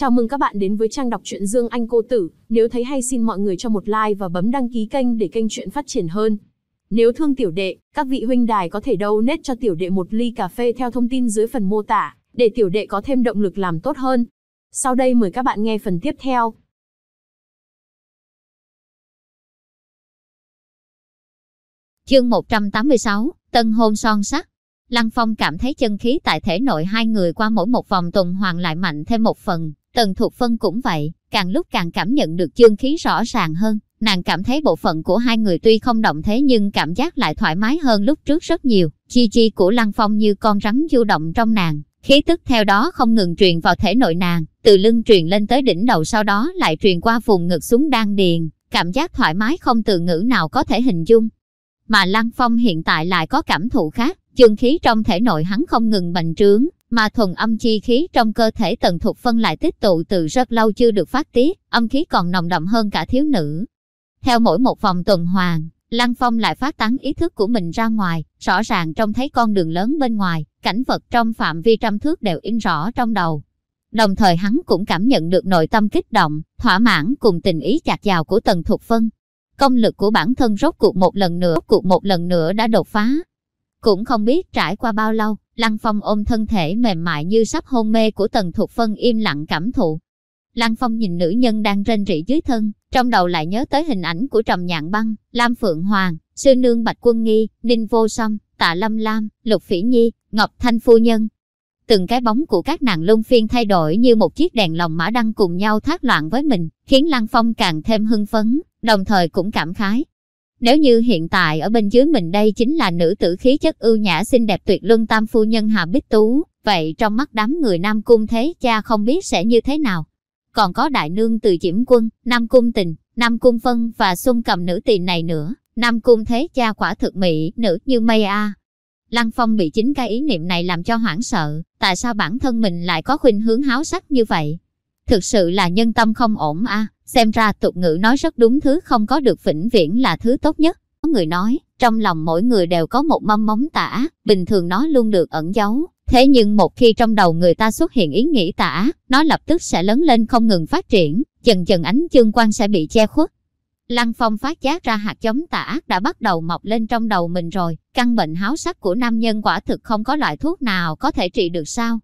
Chào mừng các bạn đến với trang đọc truyện Dương Anh Cô Tử. Nếu thấy hay xin mọi người cho một like và bấm đăng ký kênh để kênh truyện phát triển hơn. Nếu thương tiểu đệ, các vị huynh đài có thể donate cho tiểu đệ một ly cà phê theo thông tin dưới phần mô tả, để tiểu đệ có thêm động lực làm tốt hơn. Sau đây mời các bạn nghe phần tiếp theo. Chương 186, Tân hôn son sắc. Lăng Phong cảm thấy chân khí tại thể nội hai người qua mỗi một vòng tuần hoàn lại mạnh thêm một phần. Tần Thục Phân cũng vậy, càng lúc càng cảm nhận được chân khí rõ ràng hơn. Nàng cảm thấy bộ phận của hai người tuy không động thế nhưng cảm giác lại thoải mái hơn lúc trước rất nhiều. Chi chi của Lăng Phong như con rắn du động trong nàng. Khí tức theo đó không ngừng truyền vào thể nội nàng, từ lưng truyền lên tới đỉnh đầu sau đó lại truyền qua vùng ngực xuống đan điền. Cảm giác thoải mái không từ ngữ nào có thể hình dung. Mà Lăng Phong hiện tại lại có cảm thụ khác, chân khí trong thể nội hắn không ngừng bành trướng, mà thuần âm chi khí trong cơ thể tần thục phân lại tích tụ từ rất lâu chưa được phát tiết, âm khí còn nồng đậm hơn cả thiếu nữ. Theo mỗi một vòng tuần hoàn, Lăng Phong lại phát tán ý thức của mình ra ngoài, rõ ràng trông thấy con đường lớn bên ngoài, cảnh vật trong phạm vi trăm thước đều in rõ trong đầu. Đồng thời hắn cũng cảm nhận được nội tâm kích động, thỏa mãn cùng tình ý chặt dào của Tần Thục Phân. Công lực của bản thân rốt cuộc một lần nữa, cuộc một lần nữa đã đột phá, cũng không biết trải qua bao lâu, Lăng Phong ôm thân thể mềm mại như sắp hôn mê của Tần Thục Phân im lặng cảm thụ. Lăng Phong nhìn nữ nhân đang rên rỉ dưới thân, trong đầu lại nhớ tới hình ảnh của Trầm Nhạn Băng, Lam Phượng Hoàng, Sư Nương Bạch Quân Nghi, Ninh Vô Song, Tạ Lâm Lam, Lục Phỉ Nhi, Ngọc Thanh Phu Nhân. Từng cái bóng của các nàng luân phiên thay đổi như một chiếc đèn lồng mã đăng cùng nhau thác loạn với mình, khiến Lăng Phong càng thêm hưng phấn, đồng thời cũng cảm khái, nếu như hiện tại ở bên dưới mình đây chính là nữ tử khí chất ưu nhã xinh đẹp tuyệt luân tam phu nhân Hà Bích Tú, vậy trong mắt đám người Nam Cung thế cha không biết sẽ như thế nào. Còn có đại nương từ Diễm Quân, Nam Cung Tình, Nam Cung Phân và xung cầm nữ tiền này nữa, Nam Cung thế cha quả thực mỹ, nữ như mây a. Lăng Phong bị chính cái ý niệm này làm cho hoảng sợ, tại sao bản thân mình lại có khuynh hướng háo sắc như vậy? Thực sự là nhân tâm không ổn a. Xem ra tục ngữ nói rất đúng thứ không có được vĩnh viễn là thứ tốt nhất. Có người nói, trong lòng mỗi người đều có một mâm móng tả, bình thường nó luôn được ẩn giấu. Thế nhưng một khi trong đầu người ta xuất hiện ý nghĩ tả, nó lập tức sẽ lớn lên không ngừng phát triển, dần dần ánh chương quan sẽ bị che khuất. Lăng Phong phát giác ra hạt giống tà ác đã bắt đầu mọc lên trong đầu mình rồi, căn bệnh háo sắc của nam nhân quả thực không có loại thuốc nào có thể trị được sao.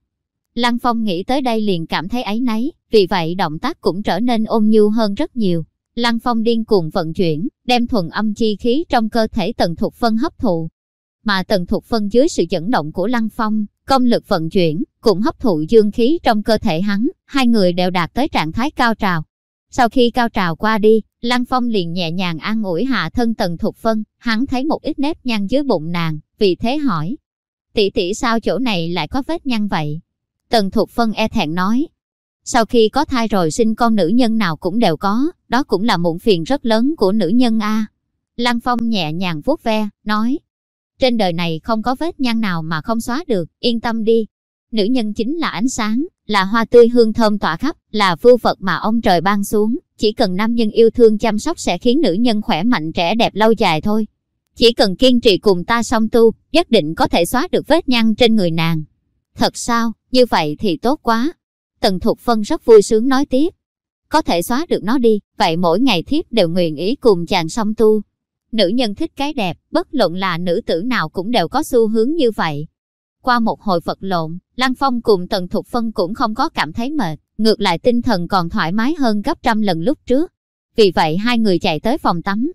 Lăng Phong nghĩ tới đây liền cảm thấy ấy nấy, vì vậy động tác cũng trở nên ôn nhu hơn rất nhiều. Lăng Phong điên cuồng vận chuyển, đem thuần âm chi khí trong cơ thể Tần Thục Phân hấp thụ. Mà Tần Thục Phân dưới sự dẫn động của Lăng Phong, công lực vận chuyển, cũng hấp thụ dương khí trong cơ thể hắn, hai người đều đạt tới trạng thái cao trào. Sau khi cao trào qua đi, Lăng Phong liền nhẹ nhàng an ủi hạ thân Tần Thục Phân, hắn thấy một ít nếp nhăn dưới bụng nàng, vì thế hỏi. Tỷ tỷ sao chỗ này lại có vết nhăn vậy? Tần Thục Phân e thẹn nói. Sau khi có thai rồi sinh con nữ nhân nào cũng đều có, đó cũng là muộn phiền rất lớn của nữ nhân A. Lăng Phong nhẹ nhàng vuốt ve, nói. Trên đời này không có vết nhăn nào mà không xóa được, yên tâm đi. Nữ nhân chính là ánh sáng, là hoa tươi hương thơm tỏa khắp, là vưu vật mà ông trời ban xuống. Chỉ cần nam nhân yêu thương chăm sóc sẽ khiến nữ nhân khỏe mạnh trẻ đẹp lâu dài thôi. Chỉ cần kiên trì cùng ta song tu, nhất định có thể xóa được vết nhăn trên người nàng. Thật sao, như vậy thì tốt quá. Tần Thục Phân rất vui sướng nói tiếp. Có thể xóa được nó đi, vậy mỗi ngày thiếp đều nguyện ý cùng chàng song tu. Nữ nhân thích cái đẹp, bất luận là nữ tử nào cũng đều có xu hướng như vậy. Qua một hồi vật lộn, Lăng Phong cùng Tần Thục Phân cũng không có cảm thấy mệt, ngược lại tinh thần còn thoải mái hơn gấp trăm lần lúc trước. Vì vậy hai người chạy tới phòng tắm.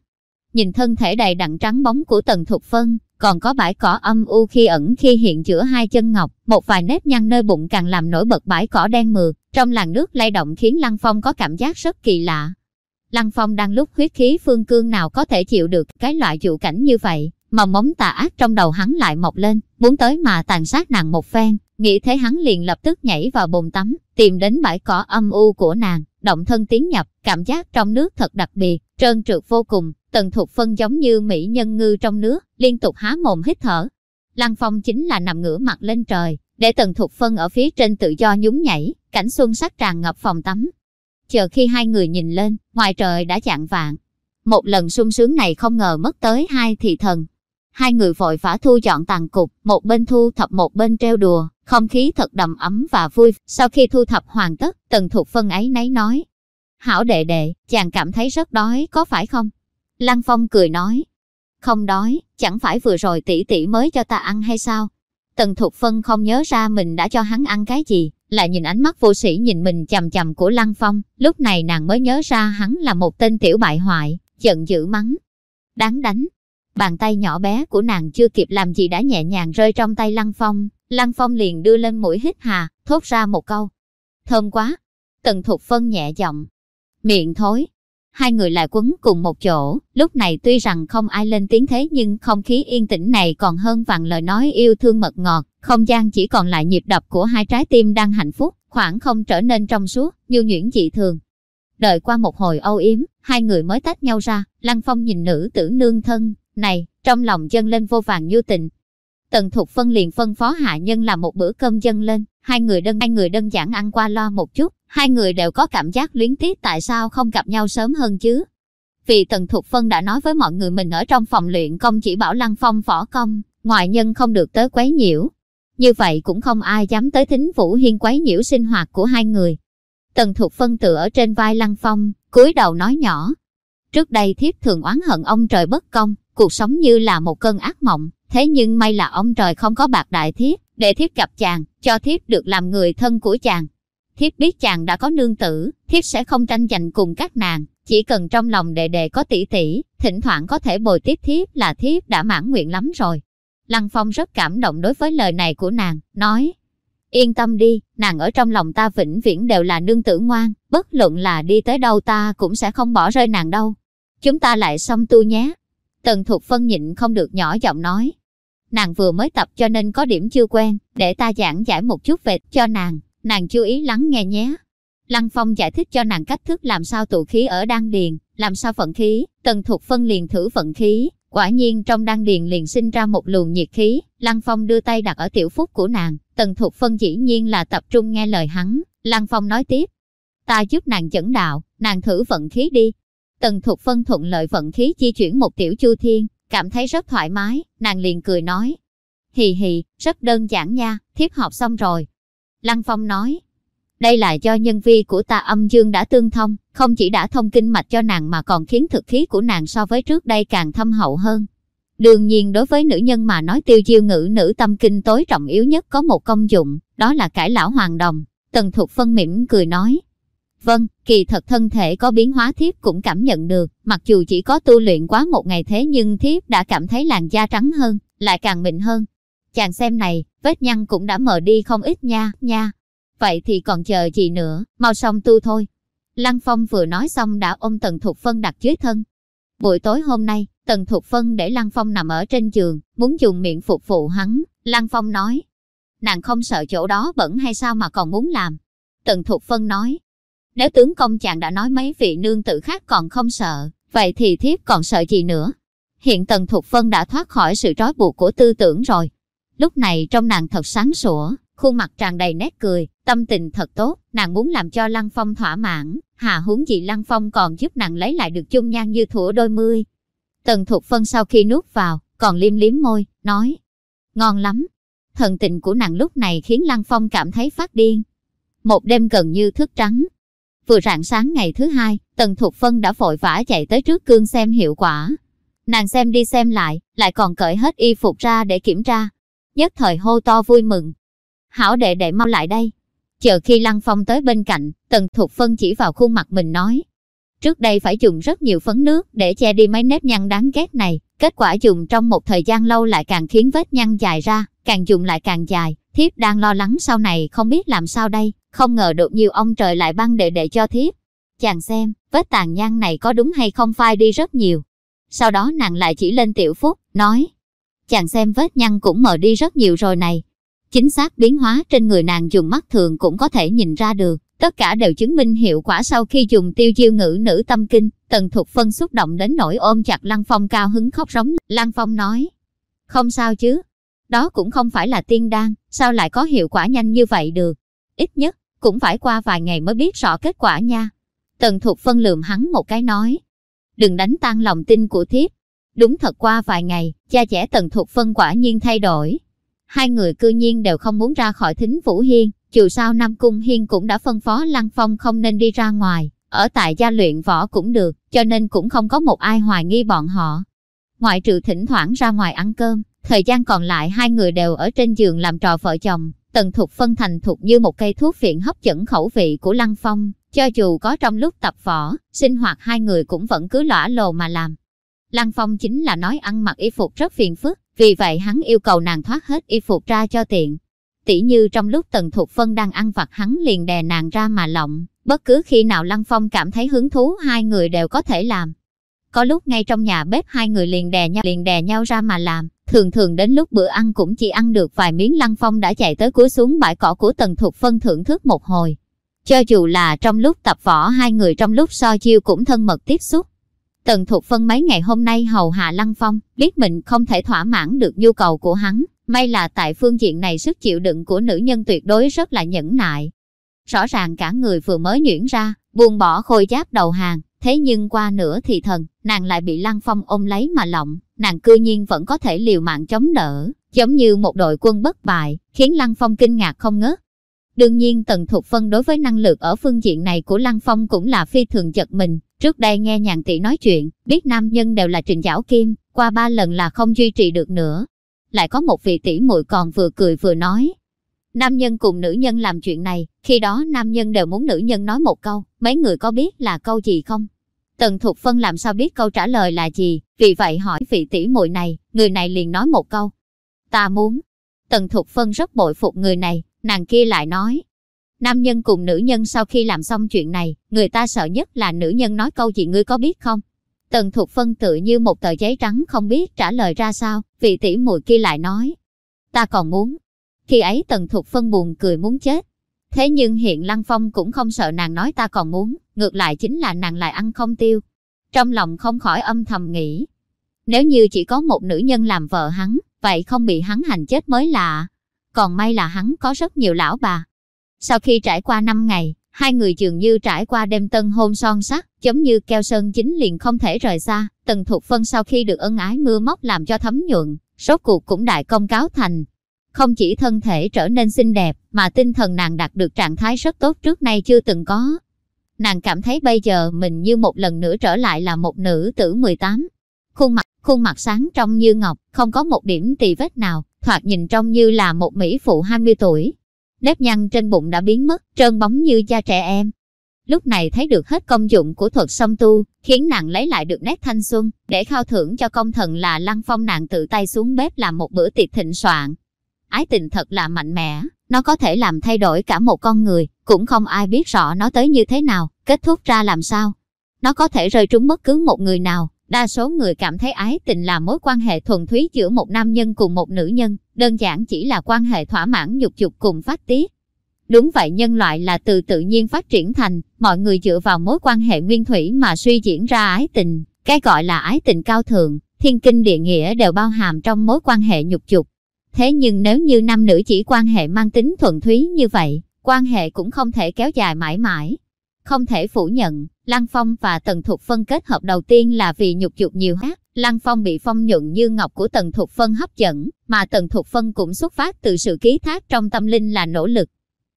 Nhìn thân thể đầy đặn trắng bóng của Tần Thục Phân, còn có bãi cỏ âm u khi ẩn khi hiện giữa hai chân ngọc, một vài nếp nhăn nơi bụng càng làm nổi bật bãi cỏ đen mượt, trong làn nước lay động khiến Lăng Phong có cảm giác rất kỳ lạ. Lăng Phong đang lúc huyết khí phương cương nào có thể chịu được cái loại dụ cảnh như vậy, mà móng tà ác trong đầu hắn lại mọc lên, muốn tới mà tàn sát nàng một phen, nghĩ thế hắn liền lập tức nhảy vào bồn tắm, tìm đến bãi cỏ âm u của nàng, động thân tiến nhập, cảm giác trong nước thật đặc biệt, trơn trượt vô cùng, Tần Thục Phân giống như mỹ nhân ngư trong nước, liên tục há mồm hít thở. Lăng Phong chính là nằm ngửa mặt lên trời, để Tần Thục Phân ở phía trên tự do nhún nhảy, cảnh xuân sắc tràn ngập phòng tắm. Chờ khi hai người nhìn lên, ngoài trời đã chạng vạn. Một lần sung sướng này không ngờ mất tới hai thị thần. Hai người vội vã thu dọn tàn cục, một bên thu thập một bên treo đùa, không khí thật đầm ấm và vui. Sau khi thu thập hoàn tất, Tần Thục Phân ấy nấy nói. Hảo đệ đệ, chàng cảm thấy rất đói, có phải không? Lăng Phong cười nói. Không đói, chẳng phải vừa rồi tỷ tỷ mới cho ta ăn hay sao? Tần Thục Phân không nhớ ra mình đã cho hắn ăn cái gì, lại nhìn ánh mắt vô sĩ nhìn mình chầm chầm của Lăng Phong, lúc này nàng mới nhớ ra hắn là một tên tiểu bại hoại, giận dữ mắng. Đáng đánh. Bàn tay nhỏ bé của nàng chưa kịp làm gì đã nhẹ nhàng rơi trong tay Lăng Phong, Lăng Phong liền đưa lên mũi hít hà, thốt ra một câu. Thơm quá. Tần Thục Phân nhẹ giọng. Miệng thối. Hai người lại quấn cùng một chỗ, lúc này tuy rằng không ai lên tiếng thế nhưng không khí yên tĩnh này còn hơn vàng lời nói yêu thương mật ngọt, không gian chỉ còn lại nhịp đập của hai trái tim đang hạnh phúc, khoảng không trở nên trong suốt, như nhuyễn dị thường. Đợi qua một hồi âu yếm, hai người mới tách nhau ra, Lăng Phong nhìn nữ tử nương thân, này, trong lòng dâng lên vô vàng nhu tình. Tần Thục Phân liền phân phó hạ nhân làm một bữa cơm dâng lên, hai người đơn hai người đơn giản ăn qua lo một chút, hai người đều có cảm giác luyến tiếc tại sao không gặp nhau sớm hơn chứ. Vì Tần Thục Phân đã nói với mọi người mình ở trong phòng luyện công chỉ bảo Lăng Phong võ công, ngoại nhân không được tới quấy nhiễu. Như vậy cũng không ai dám tới thính Vũ Hiên quấy nhiễu sinh hoạt của hai người. Tần Thục Phân tựa ở trên vai Lăng Phong, cúi đầu nói nhỏ. Trước đây thiếp thường oán hận ông trời bất công, cuộc sống như là một cơn ác mộng, thế nhưng may là ông trời không có bạc đại thiếp, để thiếp gặp chàng, cho thiếp được làm người thân của chàng. Thiếp biết chàng đã có nương tử, thiếp sẽ không tranh giành cùng các nàng, chỉ cần trong lòng đệ đệ có tỷ tỷ, thỉnh thoảng có thể bồi tiếp thiếp là thiếp đã mãn nguyện lắm rồi. Lăng Phong rất cảm động đối với lời này của nàng, nói, Yên tâm đi, nàng ở trong lòng ta vĩnh viễn đều là nương tử ngoan, bất luận là đi tới đâu ta cũng sẽ không bỏ rơi nàng đâu. Chúng ta lại xong tu nhé. Tần Thục Phân nhịn không được nhỏ giọng nói. Nàng vừa mới tập cho nên có điểm chưa quen, để ta giảng giải một chút về cho nàng, nàng chú ý lắng nghe nhé. Lăng Phong giải thích cho nàng cách thức làm sao tụ khí ở đan điền, làm sao vận khí, Tần thuộc Phân liền thử vận khí, quả nhiên trong đan điền liền sinh ra một luồng nhiệt khí, Lăng Phong đưa tay đặt ở tiểu phúc của nàng, Tần thuộc Phân dĩ nhiên là tập trung nghe lời hắn, Lăng Phong nói tiếp. Ta giúp nàng dẫn đạo, nàng thử vận khí đi. Tần thuộc Phân thuận lợi vận khí di chuyển một tiểu chu thiên, cảm thấy rất thoải mái, nàng liền cười nói. Hì hì, rất đơn giản nha, thiếp học xong rồi. Lăng Phong nói, đây là do nhân vi của ta âm dương đã tương thông, không chỉ đã thông kinh mạch cho nàng mà còn khiến thực khí của nàng so với trước đây càng thâm hậu hơn. Đương nhiên đối với nữ nhân mà nói tiêu diêu ngữ nữ tâm kinh tối trọng yếu nhất có một công dụng, đó là cải lão hoàng đồng. Tần Thục Phân mỉm cười nói. Vâng, kỳ thật thân thể có biến hóa thiếp cũng cảm nhận được, mặc dù chỉ có tu luyện quá một ngày thế nhưng thiếp đã cảm thấy làn da trắng hơn, lại càng mịn hơn. Chàng xem này, vết nhăn cũng đã mờ đi không ít nha, nha. Vậy thì còn chờ gì nữa, mau xong tu thôi. Lăng Phong vừa nói xong đã ôm Tần Thục Phân đặt dưới thân. Buổi tối hôm nay, Tần Thục Phân để Lăng Phong nằm ở trên giường, muốn dùng miệng phục vụ hắn. Lăng Phong nói, nàng không sợ chỗ đó bẩn hay sao mà còn muốn làm. Tần Thục Phân nói, nếu tướng công chàng đã nói mấy vị nương tử khác còn không sợ, vậy thì thiếp còn sợ gì nữa. Hiện Tần Thục Phân đã thoát khỏi sự trói buộc của tư tưởng rồi. Lúc này trong nàng thật sáng sủa, khuôn mặt tràn đầy nét cười, tâm tình thật tốt, nàng muốn làm cho Lăng Phong thỏa mãn, hà huống gì Lăng Phong còn giúp nàng lấy lại được chung nhan như thủa đôi mươi. Tần Thục Phân sau khi nuốt vào, còn liếm liếm môi, nói, ngon lắm. Thần tình của nàng lúc này khiến Lăng Phong cảm thấy phát điên. Một đêm gần như thức trắng. Vừa rạng sáng ngày thứ hai, Tần Thục Phân đã vội vã chạy tới trước gương xem hiệu quả. Nàng xem đi xem lại, lại còn cởi hết y phục ra để kiểm tra. Nhất thời hô to vui mừng. Hảo đệ đệ mau lại đây. Chờ khi Lăng Phong tới bên cạnh, Tần Thục Phân chỉ vào khuôn mặt mình nói. Trước đây phải dùng rất nhiều phấn nước để che đi mấy nếp nhăn đáng ghét này. Kết quả dùng trong một thời gian lâu lại càng khiến vết nhăn dài ra, càng dùng lại càng dài. Thiếp đang lo lắng sau này không biết làm sao đây, không ngờ được nhiều ông trời lại băng đệ đệ cho thiếp. Chàng xem, vết tàn nhang này có đúng hay không phai đi rất nhiều. Sau đó nàng lại chỉ lên tiểu phúc, nói. Chàng xem vết nhăn cũng mờ đi rất nhiều rồi này, Chính xác biến hóa trên người nàng dùng mắt thường cũng có thể nhìn ra được, tất cả đều chứng minh hiệu quả sau khi dùng tiêu diêu ngữ nữ tâm kinh. Tần thuộc Phân xúc động đến nỗi ôm chặt Lăng Phong cao hứng khóc rống. Lăng Phong nói, không sao chứ, đó cũng không phải là tiên đan, sao lại có hiệu quả nhanh như vậy được. Ít nhất, cũng phải qua vài ngày mới biết rõ kết quả nha. Tần Thục Phân lườm hắn một cái nói, đừng đánh tan lòng tin của thiếp. Đúng thật qua vài ngày, cha trẻ Tần Thục Phân quả nhiên thay đổi. Hai người cư nhiên đều không muốn ra khỏi thính Vũ Hiên, dù sao Nam Cung Hiên cũng đã phân phó Lăng Phong không nên đi ra ngoài, ở tại gia luyện võ cũng được, cho nên cũng không có một ai hoài nghi bọn họ. Ngoại trừ thỉnh thoảng ra ngoài ăn cơm, thời gian còn lại hai người đều ở trên giường làm trò vợ chồng, Tần Thục phân thành thục như một cây thuốc phiện hấp dẫn khẩu vị của Lăng Phong, cho dù có trong lúc tập võ, sinh hoạt hai người cũng vẫn cứ lõa lồ mà làm. Lăng Phong chính là nói ăn mặc y phục rất phiền phức, vì vậy hắn yêu cầu nàng thoát hết y phục ra cho tiện. Tỉ như trong lúc Tần Thục Phân đang ăn vặt hắn liền đè nàng ra mà lộng, bất cứ khi nào Lăng Phong cảm thấy hứng thú hai người đều có thể làm. Có lúc ngay trong nhà bếp hai người liền đè nhau liền đè nhau ra mà làm, thường thường đến lúc bữa ăn cũng chỉ ăn được vài miếng Lăng Phong đã chạy tới cuối xuống bãi cỏ của Tần Thục Phân thưởng thức một hồi. Cho dù là trong lúc tập võ hai người trong lúc so chiêu cũng thân mật tiếp xúc. Tần Thục Phân mấy ngày hôm nay hầu hạ Lăng Phong, biết mình không thể thỏa mãn được nhu cầu của hắn, may là tại phương diện này sức chịu đựng của nữ nhân tuyệt đối rất là nhẫn nại. Rõ ràng cả người vừa mới nhuyễn ra, buông bỏ khôi giáp đầu hàng, thế nhưng qua nửa thì thần, nàng lại bị Lăng Phong ôm lấy mà lộng, nàng cư nhiên vẫn có thể liều mạng chống đỡ, giống như một đội quân bất bại, khiến Lăng Phong kinh ngạc không ngớt. Đương nhiên Tần Thục Phân đối với năng lực ở phương diện này của Lăng Phong cũng là phi thường chật mình. Trước đây nghe nhàn tỷ nói chuyện, biết nam nhân đều là trình giảo kim, qua ba lần là không duy trì được nữa. Lại có một vị tỷ muội còn vừa cười vừa nói. Nam nhân cùng nữ nhân làm chuyện này, khi đó nam nhân đều muốn nữ nhân nói một câu, mấy người có biết là câu gì không? Tần Thục Phân làm sao biết câu trả lời là gì, vì vậy hỏi vị tỷ muội này, người này liền nói một câu. Ta muốn. Tần Thục Phân rất bội phục người này, nàng kia lại nói. Nam nhân cùng nữ nhân sau khi làm xong chuyện này, người ta sợ nhất là nữ nhân nói câu gì ngươi có biết không? Tần Thục Phân tự như một tờ giấy trắng không biết trả lời ra sao, vị tỷ muội kia lại nói. Ta còn muốn. Khi ấy Tần Thục Phân buồn cười muốn chết. Thế nhưng hiện Lăng Phong cũng không sợ nàng nói ta còn muốn, ngược lại chính là nàng lại ăn không tiêu. Trong lòng không khỏi âm thầm nghĩ. Nếu như chỉ có một nữ nhân làm vợ hắn, vậy không bị hắn hành chết mới lạ. Còn may là hắn có rất nhiều lão bà. Sau khi trải qua 5 ngày, hai người dường như trải qua đêm tân hôn son sắc, giống như keo sơn chính liền không thể rời xa. Tần Thục Phân sau khi được ân ái mưa móc làm cho thấm nhuận, rốt cuộc cũng đại công cáo thành. Không chỉ thân thể trở nên xinh đẹp, mà tinh thần nàng đạt được trạng thái rất tốt trước nay chưa từng có. Nàng cảm thấy bây giờ mình như một lần nữa trở lại là một nữ tử 18. Khuôn mặt, khuôn mặt sáng trong như ngọc, không có một điểm tì vết nào, thoạt nhìn trông như là một mỹ phụ 20 tuổi. Nếp nhăn trên bụng đã biến mất, trơn bóng như da trẻ em. Lúc này thấy được hết công dụng của thuật song tu, khiến nàng lấy lại được nét thanh xuân, để khao thưởng cho công thần là lăng phong nàng tự tay xuống bếp làm một bữa tiệc thịnh soạn. Ái tình thật là mạnh mẽ, nó có thể làm thay đổi cả một con người, cũng không ai biết rõ nó tới như thế nào, kết thúc ra làm sao. Nó có thể rơi trúng bất cứ một người nào, Đa số người cảm thấy ái tình là mối quan hệ thuần túy giữa một nam nhân cùng một nữ nhân, đơn giản chỉ là quan hệ thỏa mãn nhục dục cùng phát tiết. Đúng vậy nhân loại là từ tự nhiên phát triển thành, mọi người dựa vào mối quan hệ nguyên thủy mà suy diễn ra ái tình, cái gọi là ái tình cao thượng, thiên kinh địa nghĩa đều bao hàm trong mối quan hệ nhục dục. Thế nhưng nếu như nam nữ chỉ quan hệ mang tính thuần túy như vậy, quan hệ cũng không thể kéo dài mãi mãi. Không thể phủ nhận, Lăng Phong và Tần Thục Phân kết hợp đầu tiên là vì nhục dục nhiều hát. Lăng Phong bị phong nhuận như ngọc của Tần Thục Phân hấp dẫn, mà Tần Thục Phân cũng xuất phát từ sự ký thác trong tâm linh là nỗ lực.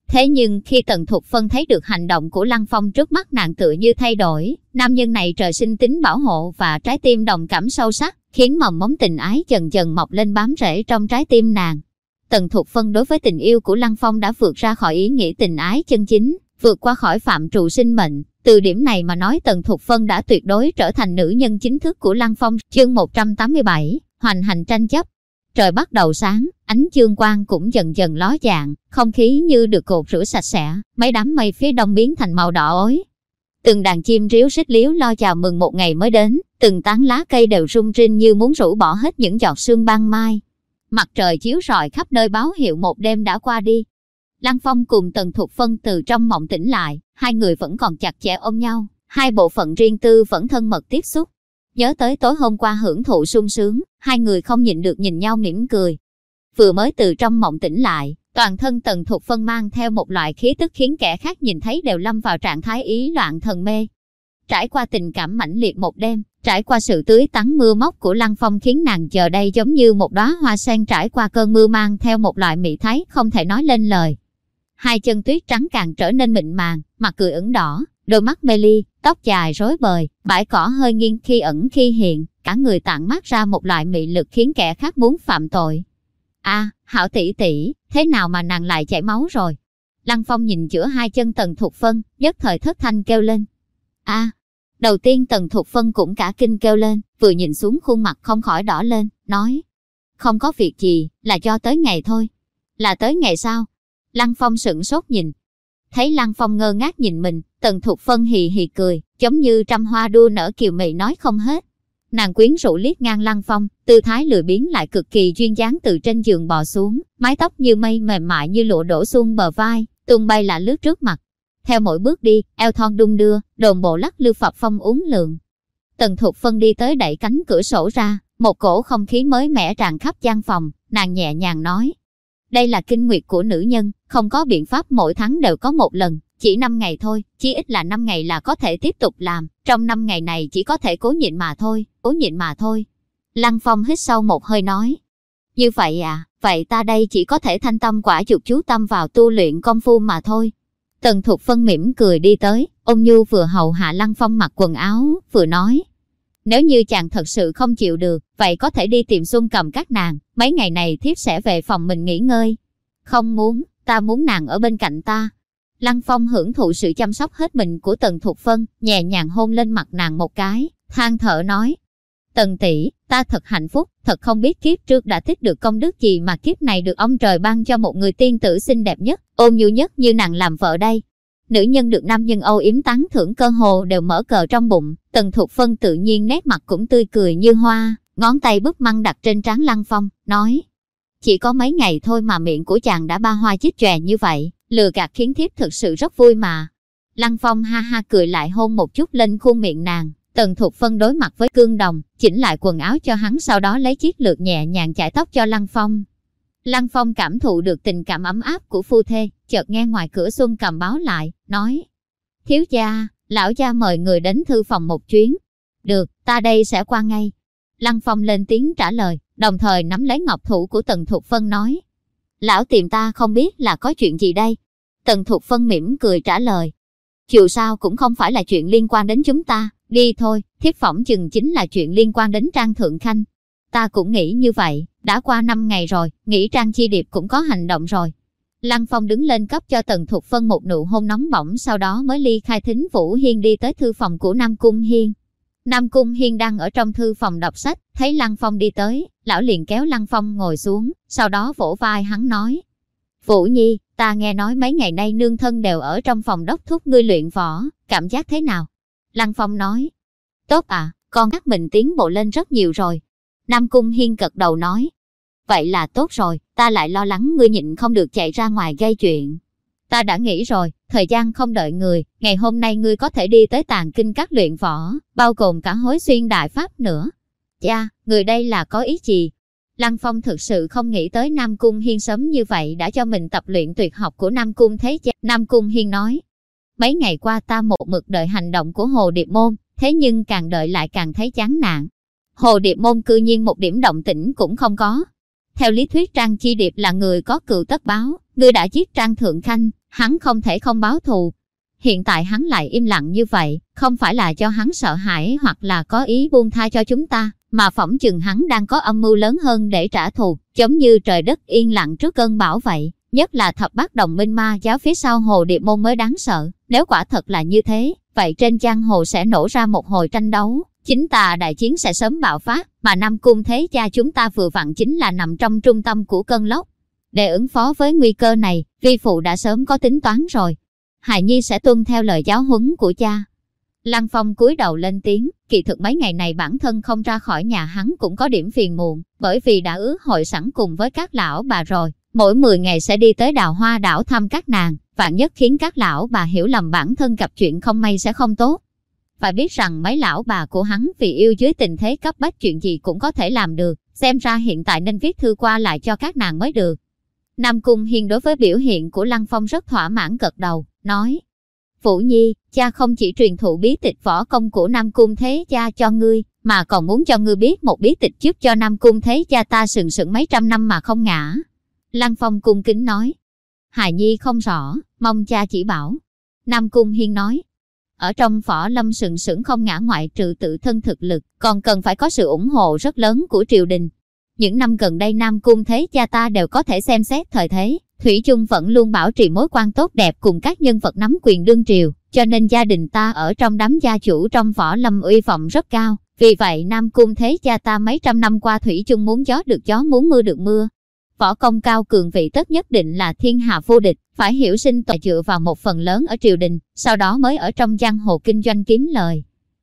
Thế nhưng khi Tần Thục Phân thấy được hành động của Lăng Phong trước mắt nàng tự như thay đổi, nam nhân này trời sinh tính bảo hộ và trái tim đồng cảm sâu sắc, khiến mầm móng tình ái dần dần mọc lên bám rễ trong trái tim nàng. Tần Thục Phân đối với tình yêu của Lăng Phong đã vượt ra khỏi ý nghĩa tình ái chân chính, vượt qua khỏi phạm trụ sinh mệnh. Từ điểm này mà nói Tần Thục Phân đã tuyệt đối trở thành nữ nhân chính thức của Lăng Phong. Chương 187, Hoành hành tranh chấp. Trời bắt đầu sáng, ánh dương quang cũng dần dần ló dạng, không khí như được cột rửa sạch sẽ, mấy đám mây phía đông biến thành màu đỏ ối. Từng đàn chim ríu rít líu lo chào mừng một ngày mới đến, từng tán lá cây đều rung rinh như muốn rũ bỏ hết những giọt sương ban mai. Mặt trời chiếu rọi khắp nơi báo hiệu một đêm đã qua đi, Lăng Phong cùng Tần Thục Phân từ trong mộng tỉnh lại, hai người vẫn còn chặt chẽ ôm nhau, hai bộ phận riêng tư vẫn thân mật tiếp xúc. Nhớ tới tối hôm qua hưởng thụ sung sướng, hai người không nhịn được nhìn nhau mỉm cười. Vừa mới từ trong mộng tỉnh lại, toàn thân Tần Thục Phân mang theo một loại khí tức khiến kẻ khác nhìn thấy đều lâm vào trạng thái ý loạn thần mê. Trải qua tình cảm mãnh liệt một đêm, trải qua sự tưới tắn mưa móc của Lăng Phong khiến nàng giờ đây giống như một đóa hoa sen trải qua cơn mưa mang theo một loại mỹ thái không thể nói lên lời. Hai chân tuyết trắng càng trở nên mịn màng, mặt cười ửng đỏ, đôi mắt mê ly, tóc dài rối bời, bãi cỏ hơi nghiêng khi ẩn khi hiện, cả người tản mát ra một loại mị lực khiến kẻ khác muốn phạm tội. A, hảo tỷ tỷ, thế nào mà nàng lại chảy máu rồi? Lăng Phong nhìn giữa hai chân Tần Thục Phân, nhất thời thất thanh kêu lên. A, đầu tiên Tần Thục Phân cũng cả kinh kêu lên, vừa nhìn xuống khuôn mặt không khỏi đỏ lên, nói. Không có việc gì, là cho tới ngày thôi. Là tới ngày sao? Lăng Phong sững sốt nhìn. Thấy Lăng Phong ngơ ngác nhìn mình, Tần Thục Phân hì hì cười, giống như trăm hoa đua nở kiều mị nói không hết. Nàng quyến rũ liếc ngang Lăng Phong, tư thái lười biếng lại cực kỳ duyên dáng từ trên giường bò xuống, mái tóc như mây mềm mại như lụa đổ xuông bờ vai, tung bay là lướt trước mặt. Theo mỗi bước đi, eo thon đung đưa, đồn bộ lắc lư phập phong uống lượng. Tần Thục Phân đi tới đẩy cánh cửa sổ ra, một cổ không khí mới mẻ tràn khắp gian phòng, nàng nhẹ nhàng nói. Đây là kinh nguyệt của nữ nhân, không có biện pháp mỗi tháng đều có một lần, chỉ 5 ngày thôi, chỉ ít là 5 ngày là có thể tiếp tục làm, trong 5 ngày này chỉ có thể cố nhịn mà thôi, cố nhịn mà thôi. Lăng Phong hít sâu một hơi nói. Như vậy à, vậy ta đây chỉ có thể thanh tâm quả chuột chú tâm vào tu luyện công phu mà thôi. Tần Thục Phân mỉm cười đi tới, ông nhu vừa hầu hạ Lăng Phong mặc quần áo, vừa nói. Nếu như chàng thật sự không chịu được, vậy có thể đi tìm Xuân cầm các nàng, mấy ngày này thiếp sẽ về phòng mình nghỉ ngơi. Không muốn, ta muốn nàng ở bên cạnh ta. Lăng Phong hưởng thụ sự chăm sóc hết mình của Tần Thục Phân, nhẹ nhàng hôn lên mặt nàng một cái, than thở nói. Tần tỷ, ta thật hạnh phúc, thật không biết kiếp trước đã tích được công đức gì mà kiếp này được ông trời ban cho một người tiên tử xinh đẹp nhất, ôn nhu nhất như nàng làm vợ đây. Nữ nhân được nam nhân âu yếm tán thưởng cơ hồ đều mở cờ trong bụng, tần Thục phân tự nhiên nét mặt cũng tươi cười như hoa, ngón tay búp măng đặt trên trán lăng phong, nói. Chỉ có mấy ngày thôi mà miệng của chàng đã ba hoa chích chòe như vậy, lừa gạt khiến thiếp thực sự rất vui mà. Lăng phong ha ha cười lại hôn một chút lên khuôn miệng nàng, Tần Thục Phân đối mặt với cương đồng, chỉnh lại quần áo cho hắn sau đó lấy chiếc lược nhẹ nhàng chải tóc cho Lăng Phong. Lăng Phong cảm thụ được tình cảm ấm áp của phu thê, chợt nghe ngoài cửa Xuân cầm báo lại, nói Thiếu gia, lão gia mời người đến thư phòng một chuyến. Được, ta đây sẽ qua ngay. Lăng Phong lên tiếng trả lời, đồng thời nắm lấy ngọc thủ của Tần Thục Phân nói Lão tìm ta không biết là có chuyện gì đây. Tần Thục Phân mỉm cười trả lời Dù sao cũng không phải là chuyện liên quan đến chúng ta, Đi thôi, thiếp phỏng chừng chính là chuyện liên quan đến Trang Thượng Khanh. Ta cũng nghĩ như vậy, đã qua 5 ngày rồi, nghĩ Trang Chi Điệp cũng có hành động rồi. Lăng Phong đứng lên cấp cho Tần Thục Phân một nụ hôn nóng bỏng sau đó mới ly khai thính Vũ Hiên đi tới thư phòng của Nam Cung Hiên. Nam Cung Hiên đang ở trong thư phòng đọc sách, thấy Lăng Phong đi tới, lão liền kéo Lăng Phong ngồi xuống, sau đó vỗ vai hắn nói. Vũ Nhi, ta nghe nói mấy ngày nay nương thân đều ở trong phòng đốc thúc ngươi luyện võ, cảm giác thế nào? Lăng Phong nói, tốt à, con các mình tiến bộ lên rất nhiều rồi. Nam Cung Hiên cật đầu nói, vậy là tốt rồi, ta lại lo lắng ngươi nhịn không được chạy ra ngoài gây chuyện. Ta đã nghĩ rồi, thời gian không đợi người, ngày hôm nay ngươi có thể đi tới tàng kinh các luyện võ, bao gồm cả hối xuyên đại pháp nữa. Cha, người đây là có ý gì? Lăng Phong thực sự không nghĩ tới Nam Cung Hiên sớm như vậy đã cho mình tập luyện tuyệt học của Nam Cung Thế Cha. Nam Cung Hiên nói, Mấy ngày qua ta một mực đợi hành động của Hồ Điệp Môn, thế nhưng càng đợi lại càng thấy chán nản. Hồ Điệp Môn cư nhiên một điểm động tĩnh cũng không có. Theo lý thuyết Trang Chi Điệp là người có cựu tất báo, người đã giết Trang Thượng Khanh, hắn không thể không báo thù. Hiện tại hắn lại im lặng như vậy, không phải là cho hắn sợ hãi hoặc là có ý buông tha cho chúng ta, mà phỏng chừng hắn đang có âm mưu lớn hơn để trả thù, giống như trời đất yên lặng trước cơn bão vậy. Nhất là thập bát đồng minh ma giáo phía sau hồ điệp môn mới đáng sợ. Nếu quả thật là như thế, vậy trên giang hồ sẽ nổ ra một hồi tranh đấu. Chính tà đại chiến sẽ sớm bạo phát, mà Nam Cung Thế Cha chúng ta vừa vặn chính là nằm trong trung tâm của cơn lốc. Để ứng phó với nguy cơ này, vi phụ đã sớm có tính toán rồi. Hải Nhi sẽ tuân theo lời giáo huấn của cha. Lăng Phong cúi đầu lên tiếng, kỳ thực mấy ngày này bản thân không ra khỏi nhà hắn cũng có điểm phiền muộn, bởi vì đã ước hội sẵn cùng với các lão bà rồi, mỗi 10 ngày sẽ đi tới đào hoa đảo thăm các nàng, vạn nhất khiến các lão bà hiểu lầm bản thân gặp chuyện không may sẽ không tốt. Phải biết rằng mấy lão bà của hắn vì yêu dưới tình thế cấp bách chuyện gì cũng có thể làm được, xem ra hiện tại nên viết thư qua lại cho các nàng mới được. Nam Cung Hiên đối với biểu hiện của Lăng Phong rất thỏa mãn gật đầu, nói Vũ Nhi, cha không chỉ truyền thụ bí tịch võ công của Nam Cung Thế Cha cho ngươi, mà còn muốn cho ngươi biết một bí tịch giúp cho Nam Cung Thế Cha ta sừng sững mấy trăm năm mà không ngã. Lăng Phong cung kính nói. Hài Nhi không rõ, mong cha chỉ bảo. Nam Cung Hiên nói. Ở trong võ lâm sừng sững không ngã ngoại trừ tự thân thực lực, còn cần phải có sự ủng hộ rất lớn của triều đình. Những năm gần đây Nam Cung Thế Cha ta đều có thể xem xét thời thế, Thủy chung vẫn luôn bảo trì mối quan tốt đẹp cùng các nhân vật nắm quyền đương triều, cho nên gia đình ta ở trong đám gia chủ trong võ lâm uy vọng rất cao. Vì vậy Nam Cung Thế Cha ta mấy trăm năm qua Thủy chung muốn gió được gió muốn mưa được mưa. Võ công cao cường vị tất nhất định là thiên hạ vô địch, phải hiểu sinh tòa dựa vào một phần lớn ở triều đình, sau đó mới ở trong giang hồ kinh doanh kiếm lời.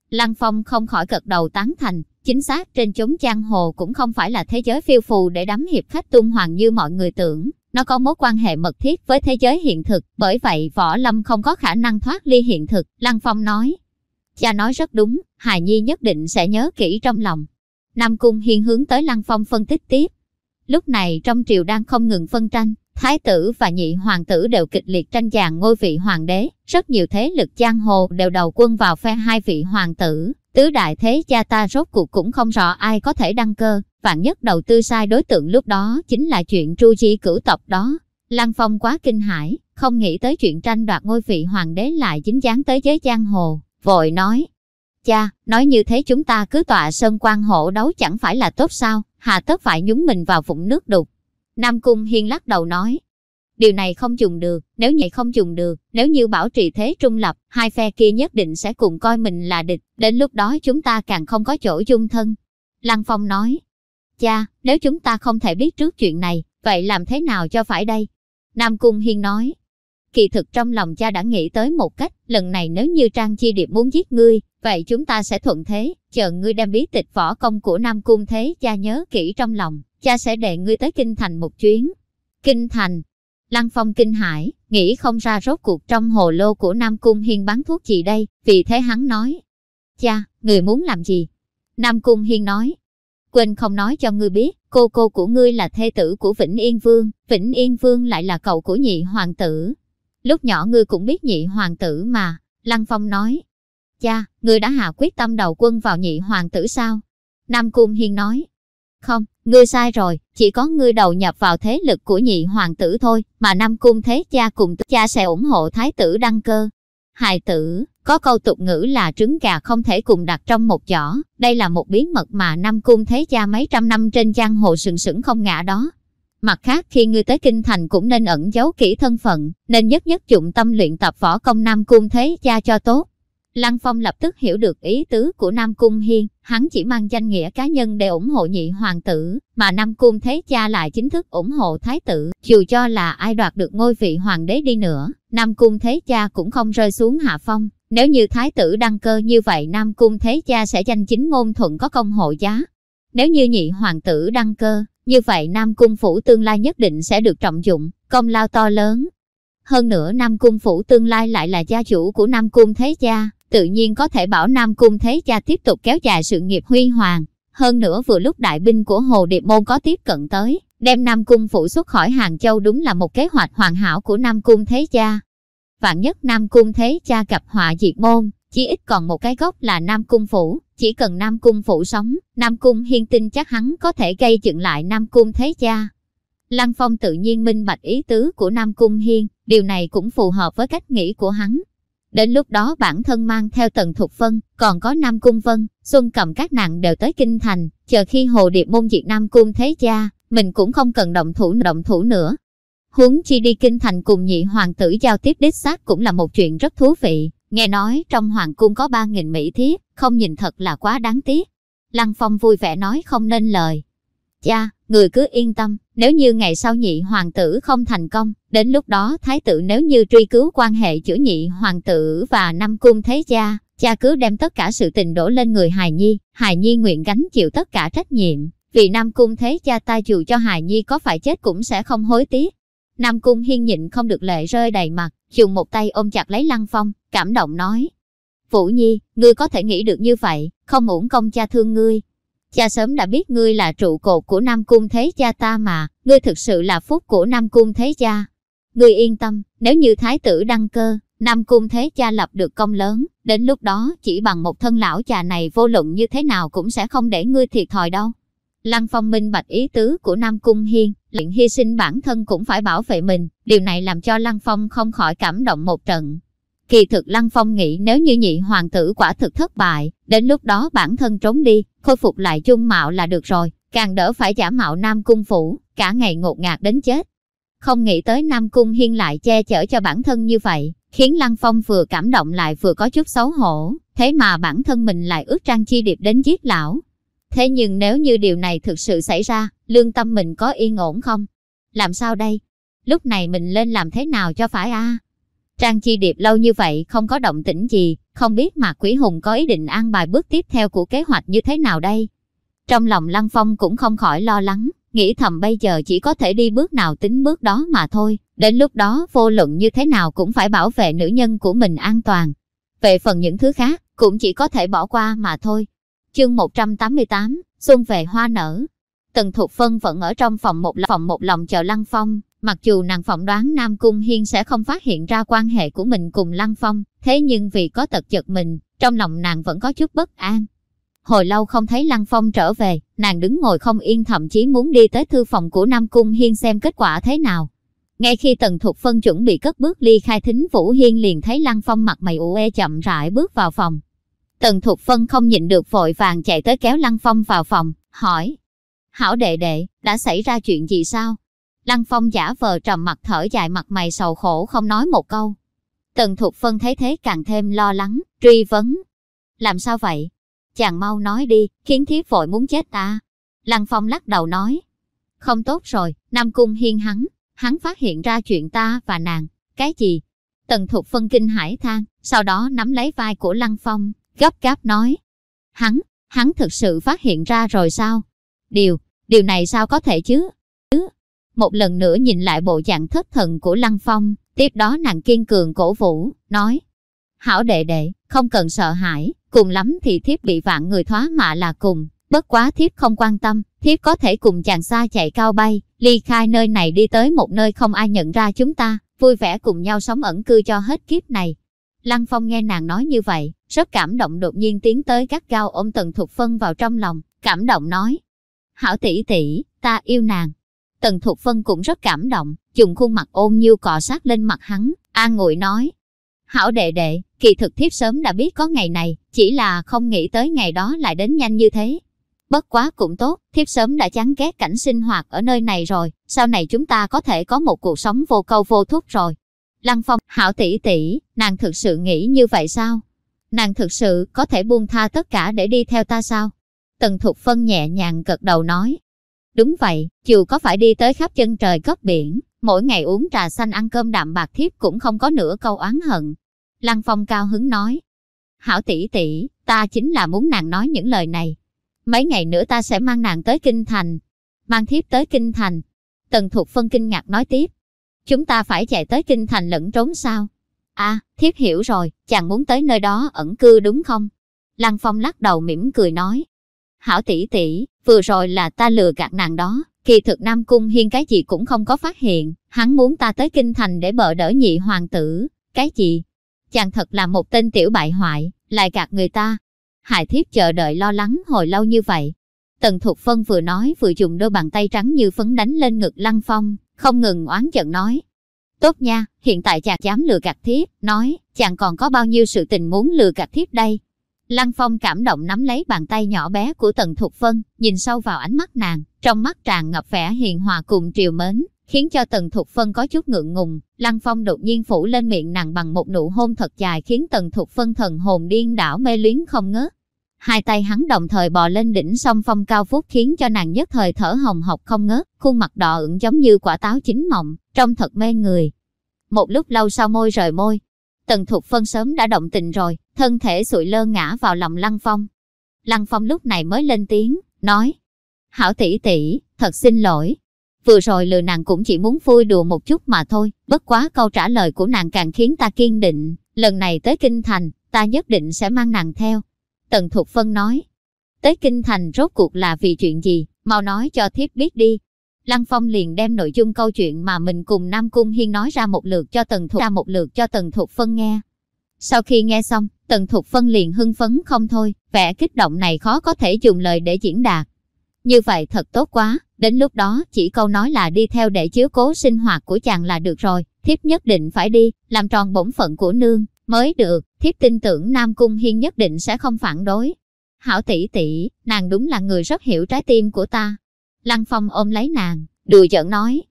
Lăng Phong không khỏi gật đầu tán thành, chính xác trên chốn giang hồ cũng không phải là thế giới phiêu phù để đắm hiệp khách tung hoàng như mọi người tưởng. Nó có mối quan hệ mật thiết với thế giới hiện thực, bởi vậy Võ Lâm không có khả năng thoát ly hiện thực, Lăng Phong nói. Cha nói rất đúng, Hài Nhi nhất định sẽ nhớ kỹ trong lòng. Nam Cung Hiên hướng tới Lăng Phong phân tích tiếp. Lúc này trong triều đang không ngừng phân tranh, Thái tử và nhị hoàng tử đều kịch liệt tranh giành ngôi vị hoàng đế, rất nhiều thế lực giang hồ đều đầu quân vào phe hai vị hoàng tử, tứ đại thế cha ta rốt cuộc cũng không rõ ai có thể đăng cơ, vạn nhất đầu tư sai đối tượng lúc đó chính là chuyện tru chi cửu tộc đó. Lăng Phong quá kinh hãi, không nghĩ tới chuyện tranh đoạt ngôi vị hoàng đế lại dính dáng tới giới giang hồ, vội nói. Cha, nói như thế chúng ta cứ tọa sơn quan hộ đấu chẳng phải là tốt sao, hà tất phải nhúng mình vào vũng nước đục. Nam Cung Hiên lắc đầu nói, Điều này không dùng được, nếu vậy không dùng được, nếu như bảo trì thế trung lập, hai phe kia nhất định sẽ cùng coi mình là địch, đến lúc đó chúng ta càng không có chỗ dung thân. Lăng Phong nói, cha, nếu chúng ta không thể biết trước chuyện này, vậy làm thế nào cho phải đây? Nam Cung Hiên nói, kỳ thực trong lòng cha đã nghĩ tới một cách, lần này nếu như Trang Chi Điệp muốn giết ngươi, vậy chúng ta sẽ thuận thế, chờ ngươi đem bí tịch võ công của Nam Cung thế cha nhớ kỹ trong lòng, cha sẽ đệ ngươi tới Kinh Thành một chuyến. Kinh Thành, Lăng Phong kinh hãi, nghĩ không ra rốt cuộc trong hồ lô của Nam Cung Hiên bán thuốc gì đây, vì thế hắn nói. Cha, người muốn làm gì? Nam Cung Hiên nói. Quên không nói cho ngươi biết, cô cô của ngươi là thê tử của Vĩnh Yên Vương, Vĩnh Yên Vương lại là cậu của nhị hoàng tử. Lúc nhỏ ngươi cũng biết nhị hoàng tử mà, Lăng Phong nói. Cha, ngươi đã hạ quyết tâm đầu quân vào nhị hoàng tử sao? Nam Cung Hiên nói. Không, ngươi sai rồi, chỉ có ngươi đầu nhập vào thế lực của nhị hoàng tử thôi, mà Nam Cung Thế Cha cùng cha sẽ ủng hộ thái tử đăng cơ. Hài tử, có câu tục ngữ là trứng gà không thể cùng đặt trong một giỏ, đây là một bí mật mà Nam Cung Thế Cha mấy trăm năm trên giang hồ sừng sững không ngã đó. Mặt khác khi ngươi tới kinh thành cũng nên ẩn giấu kỹ thân phận, nên nhất nhất dụng tâm luyện tập võ công Nam Cung Thế Cha cho tốt. Lăng Phong lập tức hiểu được ý tứ của Nam Cung Hiên, hắn chỉ mang danh nghĩa cá nhân để ủng hộ nhị hoàng tử, mà Nam Cung Thế Cha lại chính thức ủng hộ thái tử, dù cho là ai đoạt được ngôi vị hoàng đế đi nữa, Nam Cung Thế Cha cũng không rơi xuống hạ phong. Nếu như thái tử đăng cơ như vậy Nam Cung Thế Cha sẽ danh chính ngôn thuận có công hộ giá. Nếu như nhị hoàng tử đăng cơ, như vậy Nam Cung Phủ tương lai nhất định sẽ được trọng dụng, công lao to lớn. Hơn nữa Nam Cung Phủ tương lai lại là gia chủ của Nam Cung Thế Cha, tự nhiên có thể bảo Nam Cung Thế Cha tiếp tục kéo dài sự nghiệp huy hoàng. Hơn nữa vừa lúc đại binh của Hồ Điệp Môn có tiếp cận tới, đem Nam Cung Phủ xuất khỏi Hàng Châu đúng là một kế hoạch hoàn hảo của Nam Cung Thế Cha. Vạn nhất Nam Cung Thế Cha gặp họa diệt môn, chỉ ít còn một cái gốc là Nam Cung Phủ, chỉ cần Nam Cung Phủ sống, Nam Cung Hiên tin chắc hắn có thể gây dựng lại Nam Cung Thế Cha. Lăng Phong tự nhiên minh bạch ý tứ của Nam Cung Hiên, điều này cũng phù hợp với cách nghĩ của hắn. Đến lúc đó bản thân mang theo Tần Thục Vân, còn có Nam Cung Vân, Xuân cầm các nàng đều tới Kinh Thành, chờ khi Hồ Điệp môn diệt Nam Cung thế cha, mình cũng không cần động thủ động thủ nữa. Huống chi đi Kinh Thành cùng nhị hoàng tử giao tiếp đích xác cũng là một chuyện rất thú vị, nghe nói trong hoàng cung có ba nghìn mỹ thiếp, không nhìn thật là quá đáng tiếc. Lăng Phong vui vẻ nói không nên lời. Cha, người cứ yên tâm, nếu như ngày sau nhị hoàng tử không thành công, đến lúc đó thái tử nếu như truy cứu quan hệ giữa nhị hoàng tử và năm cung thế cha, cha cứ đem tất cả sự tình đổ lên người hài nhi, hài nhi nguyện gánh chịu tất cả trách nhiệm, vì nam cung thế cha ta dù cho hài nhi có phải chết cũng sẽ không hối tiếc. Nam cung hiên nhịn không được lệ rơi đầy mặt, dùng một tay ôm chặt lấy lăng phong, cảm động nói. Vũ Nhi, ngươi có thể nghĩ được như vậy, không uổng công cha thương ngươi, cha sớm đã biết ngươi là trụ cột của Nam Cung Thế Cha ta mà, ngươi thực sự là phúc của Nam Cung Thế Cha. Ngươi yên tâm, nếu như Thái tử đăng cơ, Nam Cung Thế Cha lập được công lớn, đến lúc đó chỉ bằng một thân lão già này vô luận như thế nào cũng sẽ không để ngươi thiệt thòi đâu. Lăng Phong minh bạch ý tứ của Nam Cung Hiên, luyện hy sinh bản thân cũng phải bảo vệ mình, điều này làm cho Lăng Phong không khỏi cảm động một trận. Kỳ thực Lăng Phong nghĩ nếu như nhị hoàng tử quả thực thất bại, đến lúc đó bản thân trốn đi, khôi phục lại dung mạo là được rồi, càng đỡ phải giả mạo Nam Cung Phủ, cả ngày ngột ngạt đến chết. Không nghĩ tới Nam Cung Hiên lại che chở cho bản thân như vậy, khiến Lăng Phong vừa cảm động lại vừa có chút xấu hổ, thế mà bản thân mình lại ước trang chi điệp đến giết lão. Thế nhưng nếu như điều này thực sự xảy ra, lương tâm mình có yên ổn không? Làm sao đây? Lúc này mình lên làm thế nào cho phải a? Trang Chi Điệp lâu như vậy không có động tĩnh gì, không biết Mạc Quý Hùng có ý định an bài bước tiếp theo của kế hoạch như thế nào đây? Trong lòng Lăng Phong cũng không khỏi lo lắng, nghĩ thầm bây giờ chỉ có thể đi bước nào tính bước đó mà thôi, đến lúc đó vô luận như thế nào cũng phải bảo vệ nữ nhân của mình an toàn. Về phần những thứ khác, cũng chỉ có thể bỏ qua mà thôi. Chương 188, Xuân về hoa nở. Tần Thục Phân vẫn ở trong phòng một phòng một lòng chờ Lăng Phong, mặc dù nàng phỏng đoán Nam Cung Hiên sẽ không phát hiện ra quan hệ của mình cùng Lăng Phong, thế nhưng vì có tật chật mình, trong lòng nàng vẫn có chút bất an. Hồi lâu không thấy Lăng Phong trở về, nàng đứng ngồi không yên thậm chí muốn đi tới thư phòng của Nam Cung Hiên xem kết quả thế nào. Ngay khi Tần Thục Phân chuẩn bị cất bước ly khai thính Vũ Hiên liền thấy Lăng Phong mặt mày u ê chậm rãi bước vào phòng. Tần Thục Phân không nhịn được vội vàng chạy tới kéo Lăng Phong vào phòng, hỏi. Hảo đệ đệ, đã xảy ra chuyện gì sao? Lăng Phong giả vờ trầm mặt thở dài mặt mày sầu khổ không nói một câu. Tần Thục Phân thấy thế càng thêm lo lắng, truy vấn. Làm sao vậy? Chàng mau nói đi, khiến thiếp vội muốn chết ta. Lăng Phong lắc đầu nói. Không tốt rồi, Nam Cung hiên hắn, hắn phát hiện ra chuyện ta và nàng. Cái gì? Tần Thục Phân kinh hải than, sau đó nắm lấy vai của Lăng Phong, gấp gáp nói. Hắn, hắn thực sự phát hiện ra rồi sao? Điều, điều này sao có thể chứ? Một lần nữa nhìn lại bộ dạng thất thần của Lăng Phong, tiếp đó nàng kiên cường cổ vũ, nói. Hảo đệ đệ, không cần sợ hãi, cùng lắm thì thiếp bị vạn người thoá mạ là cùng. Bất quá thiếp không quan tâm, thiếp có thể cùng chàng xa chạy cao bay, ly khai nơi này đi tới một nơi không ai nhận ra chúng ta, vui vẻ cùng nhau sống ẩn cư cho hết kiếp này. Lăng Phong nghe nàng nói như vậy, rất cảm động đột nhiên tiến tới gắt gao ôm Tần Thục Phân vào trong lòng, cảm động nói. Hảo tỷ tỷ, ta yêu nàng. Tần Thục Phân cũng rất cảm động, dùng khuôn mặt ôm như cọ sát lên mặt hắn, an ngụy nói. Hảo đệ đệ, kỳ thực thiếp sớm đã biết có ngày này, chỉ là không nghĩ tới ngày đó lại đến nhanh như thế. Bất quá cũng tốt, thiếp sớm đã chán ghét cảnh sinh hoạt ở nơi này rồi, sau này chúng ta có thể có một cuộc sống vô câu vô thúc rồi. Lăng Phong, hảo tỷ tỷ, nàng thực sự nghĩ như vậy sao? Nàng thực sự có thể buông tha tất cả để đi theo ta sao? Tần Thục Phân nhẹ nhàng gật đầu nói. Đúng vậy, dù có phải đi tới khắp chân trời góc biển, mỗi ngày uống trà xanh ăn cơm đạm bạc thiếp cũng không có nửa câu oán hận. Lăng Phong cao hứng nói. Hảo tỷ tỷ, ta chính là muốn nàng nói những lời này. Mấy ngày nữa ta sẽ mang nàng tới Kinh Thành. Mang thiếp tới Kinh Thành. Tần Thục Phân kinh ngạc nói tiếp. Chúng ta phải chạy tới Kinh Thành lẫn trốn sao? À, thiếp hiểu rồi, chàng muốn tới nơi đó ẩn cư đúng không? Lăng Phong lắc đầu mỉm cười nói. Hảo tỷ tỷ, vừa rồi là ta lừa gạt nàng đó, kỳ thực Nam Cung Hiên cái gì cũng không có phát hiện, hắn muốn ta tới Kinh Thành để bợ đỡ nhị hoàng tử, cái gì? Chàng thật là một tên tiểu bại hoại, lại gạt người ta. Hải thiếp chờ đợi lo lắng hồi lâu như vậy. Tần Thục Phân vừa nói vừa dùng đôi bàn tay trắng như phấn đánh lên ngực Lăng Phong, không ngừng oán giận nói. Tốt nha, hiện tại chàng dám lừa gạt thiếp, nói, chàng còn có bao nhiêu sự tình muốn lừa gạt thiếp đây. Lăng Phong cảm động nắm lấy bàn tay nhỏ bé của Tần Thục Vân, nhìn sâu vào ánh mắt nàng, trong mắt tràn ngập vẻ hiền hòa cùng triều mến, khiến cho Tần Thục Vân có chút ngượng ngùng. Lăng Phong đột nhiên phủ lên miệng nàng bằng một nụ hôn thật dài khiến Tần Thục Vân thần hồn điên đảo mê luyến không ngớt. Hai tay hắn đồng thời bò lên đỉnh song phong cao phút, khiến cho nàng nhất thời thở hồng hộc không ngớt, khuôn mặt đỏ ửng giống như quả táo chín mọng, trông thật mê người. Một lúc lâu sau môi rời môi, Tần Thục Phân sớm đã động tình rồi, thân thể sụi lơ ngã vào lòng Lăng Phong. Lăng Phong lúc này mới lên tiếng, nói, Hảo tỷ tỷ, thật xin lỗi. Vừa rồi lừa nàng cũng chỉ muốn vui đùa một chút mà thôi, bất quá câu trả lời của nàng càng khiến ta kiên định, lần này tới Kinh Thành, ta nhất định sẽ mang nàng theo. Tần Thục Phân nói, tới Kinh Thành rốt cuộc là vì chuyện gì, mau nói cho thiếp biết đi. Lăng Phong liền đem nội dung câu chuyện mà mình cùng Nam Cung Hiên nói ra một lượt cho Tần Thục ra một lượt cho Tần Thục Phân nghe. Sau khi nghe xong, Tần Thục Phân liền hưng phấn không thôi, vẻ kích động này khó có thể dùng lời để diễn đạt. Như vậy thật tốt quá, đến lúc đó chỉ câu nói là đi theo để chiếu cố sinh hoạt của chàng là được rồi, thiếp nhất định phải đi, làm tròn bổn phận của nương, mới được, thiếp tin tưởng Nam Cung Hiên nhất định sẽ không phản đối. Hảo tỷ tỷ, nàng đúng là người rất hiểu trái tim của ta. Lăng Phong ôm lấy nàng, đùa giỡn nói.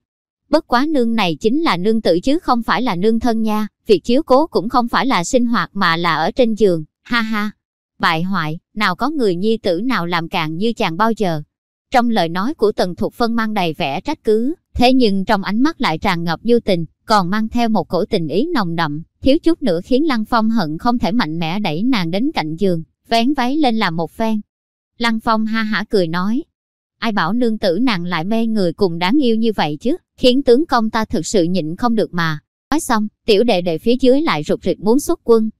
Bất quá nương này chính là nương tử chứ không phải là nương thân nha, việc chiếu cố cũng không phải là sinh hoạt mà là ở trên giường, ha ha. Bại hoại, nào có người nhi tử nào làm càng như chàng bao giờ. Trong lời nói của Tần Thục Phân mang đầy vẻ trách cứ, thế nhưng trong ánh mắt lại tràn ngập du tình, còn mang theo một cổ tình ý nồng đậm, thiếu chút nữa khiến Lăng Phong hận không thể mạnh mẽ đẩy nàng đến cạnh giường, vén váy lên làm một phen. Lăng Phong ha hả cười nói, ai bảo nương tử nàng lại mê người cùng đáng yêu như vậy chứ, khiến tướng công ta thực sự nhịn không được mà. Nói xong, tiểu đệ đệ phía dưới lại rụt rịch muốn xuất quân.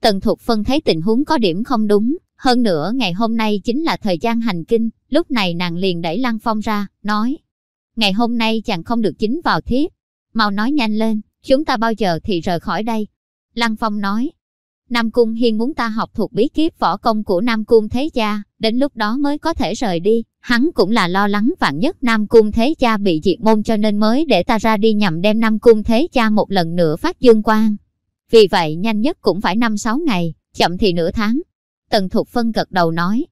Tần Thục Phân thấy tình huống có điểm không đúng, hơn nữa ngày hôm nay chính là thời gian hành kinh, lúc này nàng liền đẩy Lăng Phong ra, nói. Ngày hôm nay chàng không được chính vào thiếp. Mau nói nhanh lên, chúng ta bao giờ thì rời khỏi đây. Lăng Phong nói. Nam Cung Hiên muốn ta học thuộc bí kíp võ công của Nam Cung Thế Cha, đến lúc đó mới có thể rời đi. Hắn cũng là lo lắng vạn nhất Nam Cung Thế Cha bị diệt môn cho nên mới để ta ra đi nhằm đem Nam Cung Thế Cha một lần nữa phát dương quang. Vì vậy nhanh nhất cũng phải 5-6 ngày, chậm thì nửa tháng. Tần Thục Phân gật đầu nói.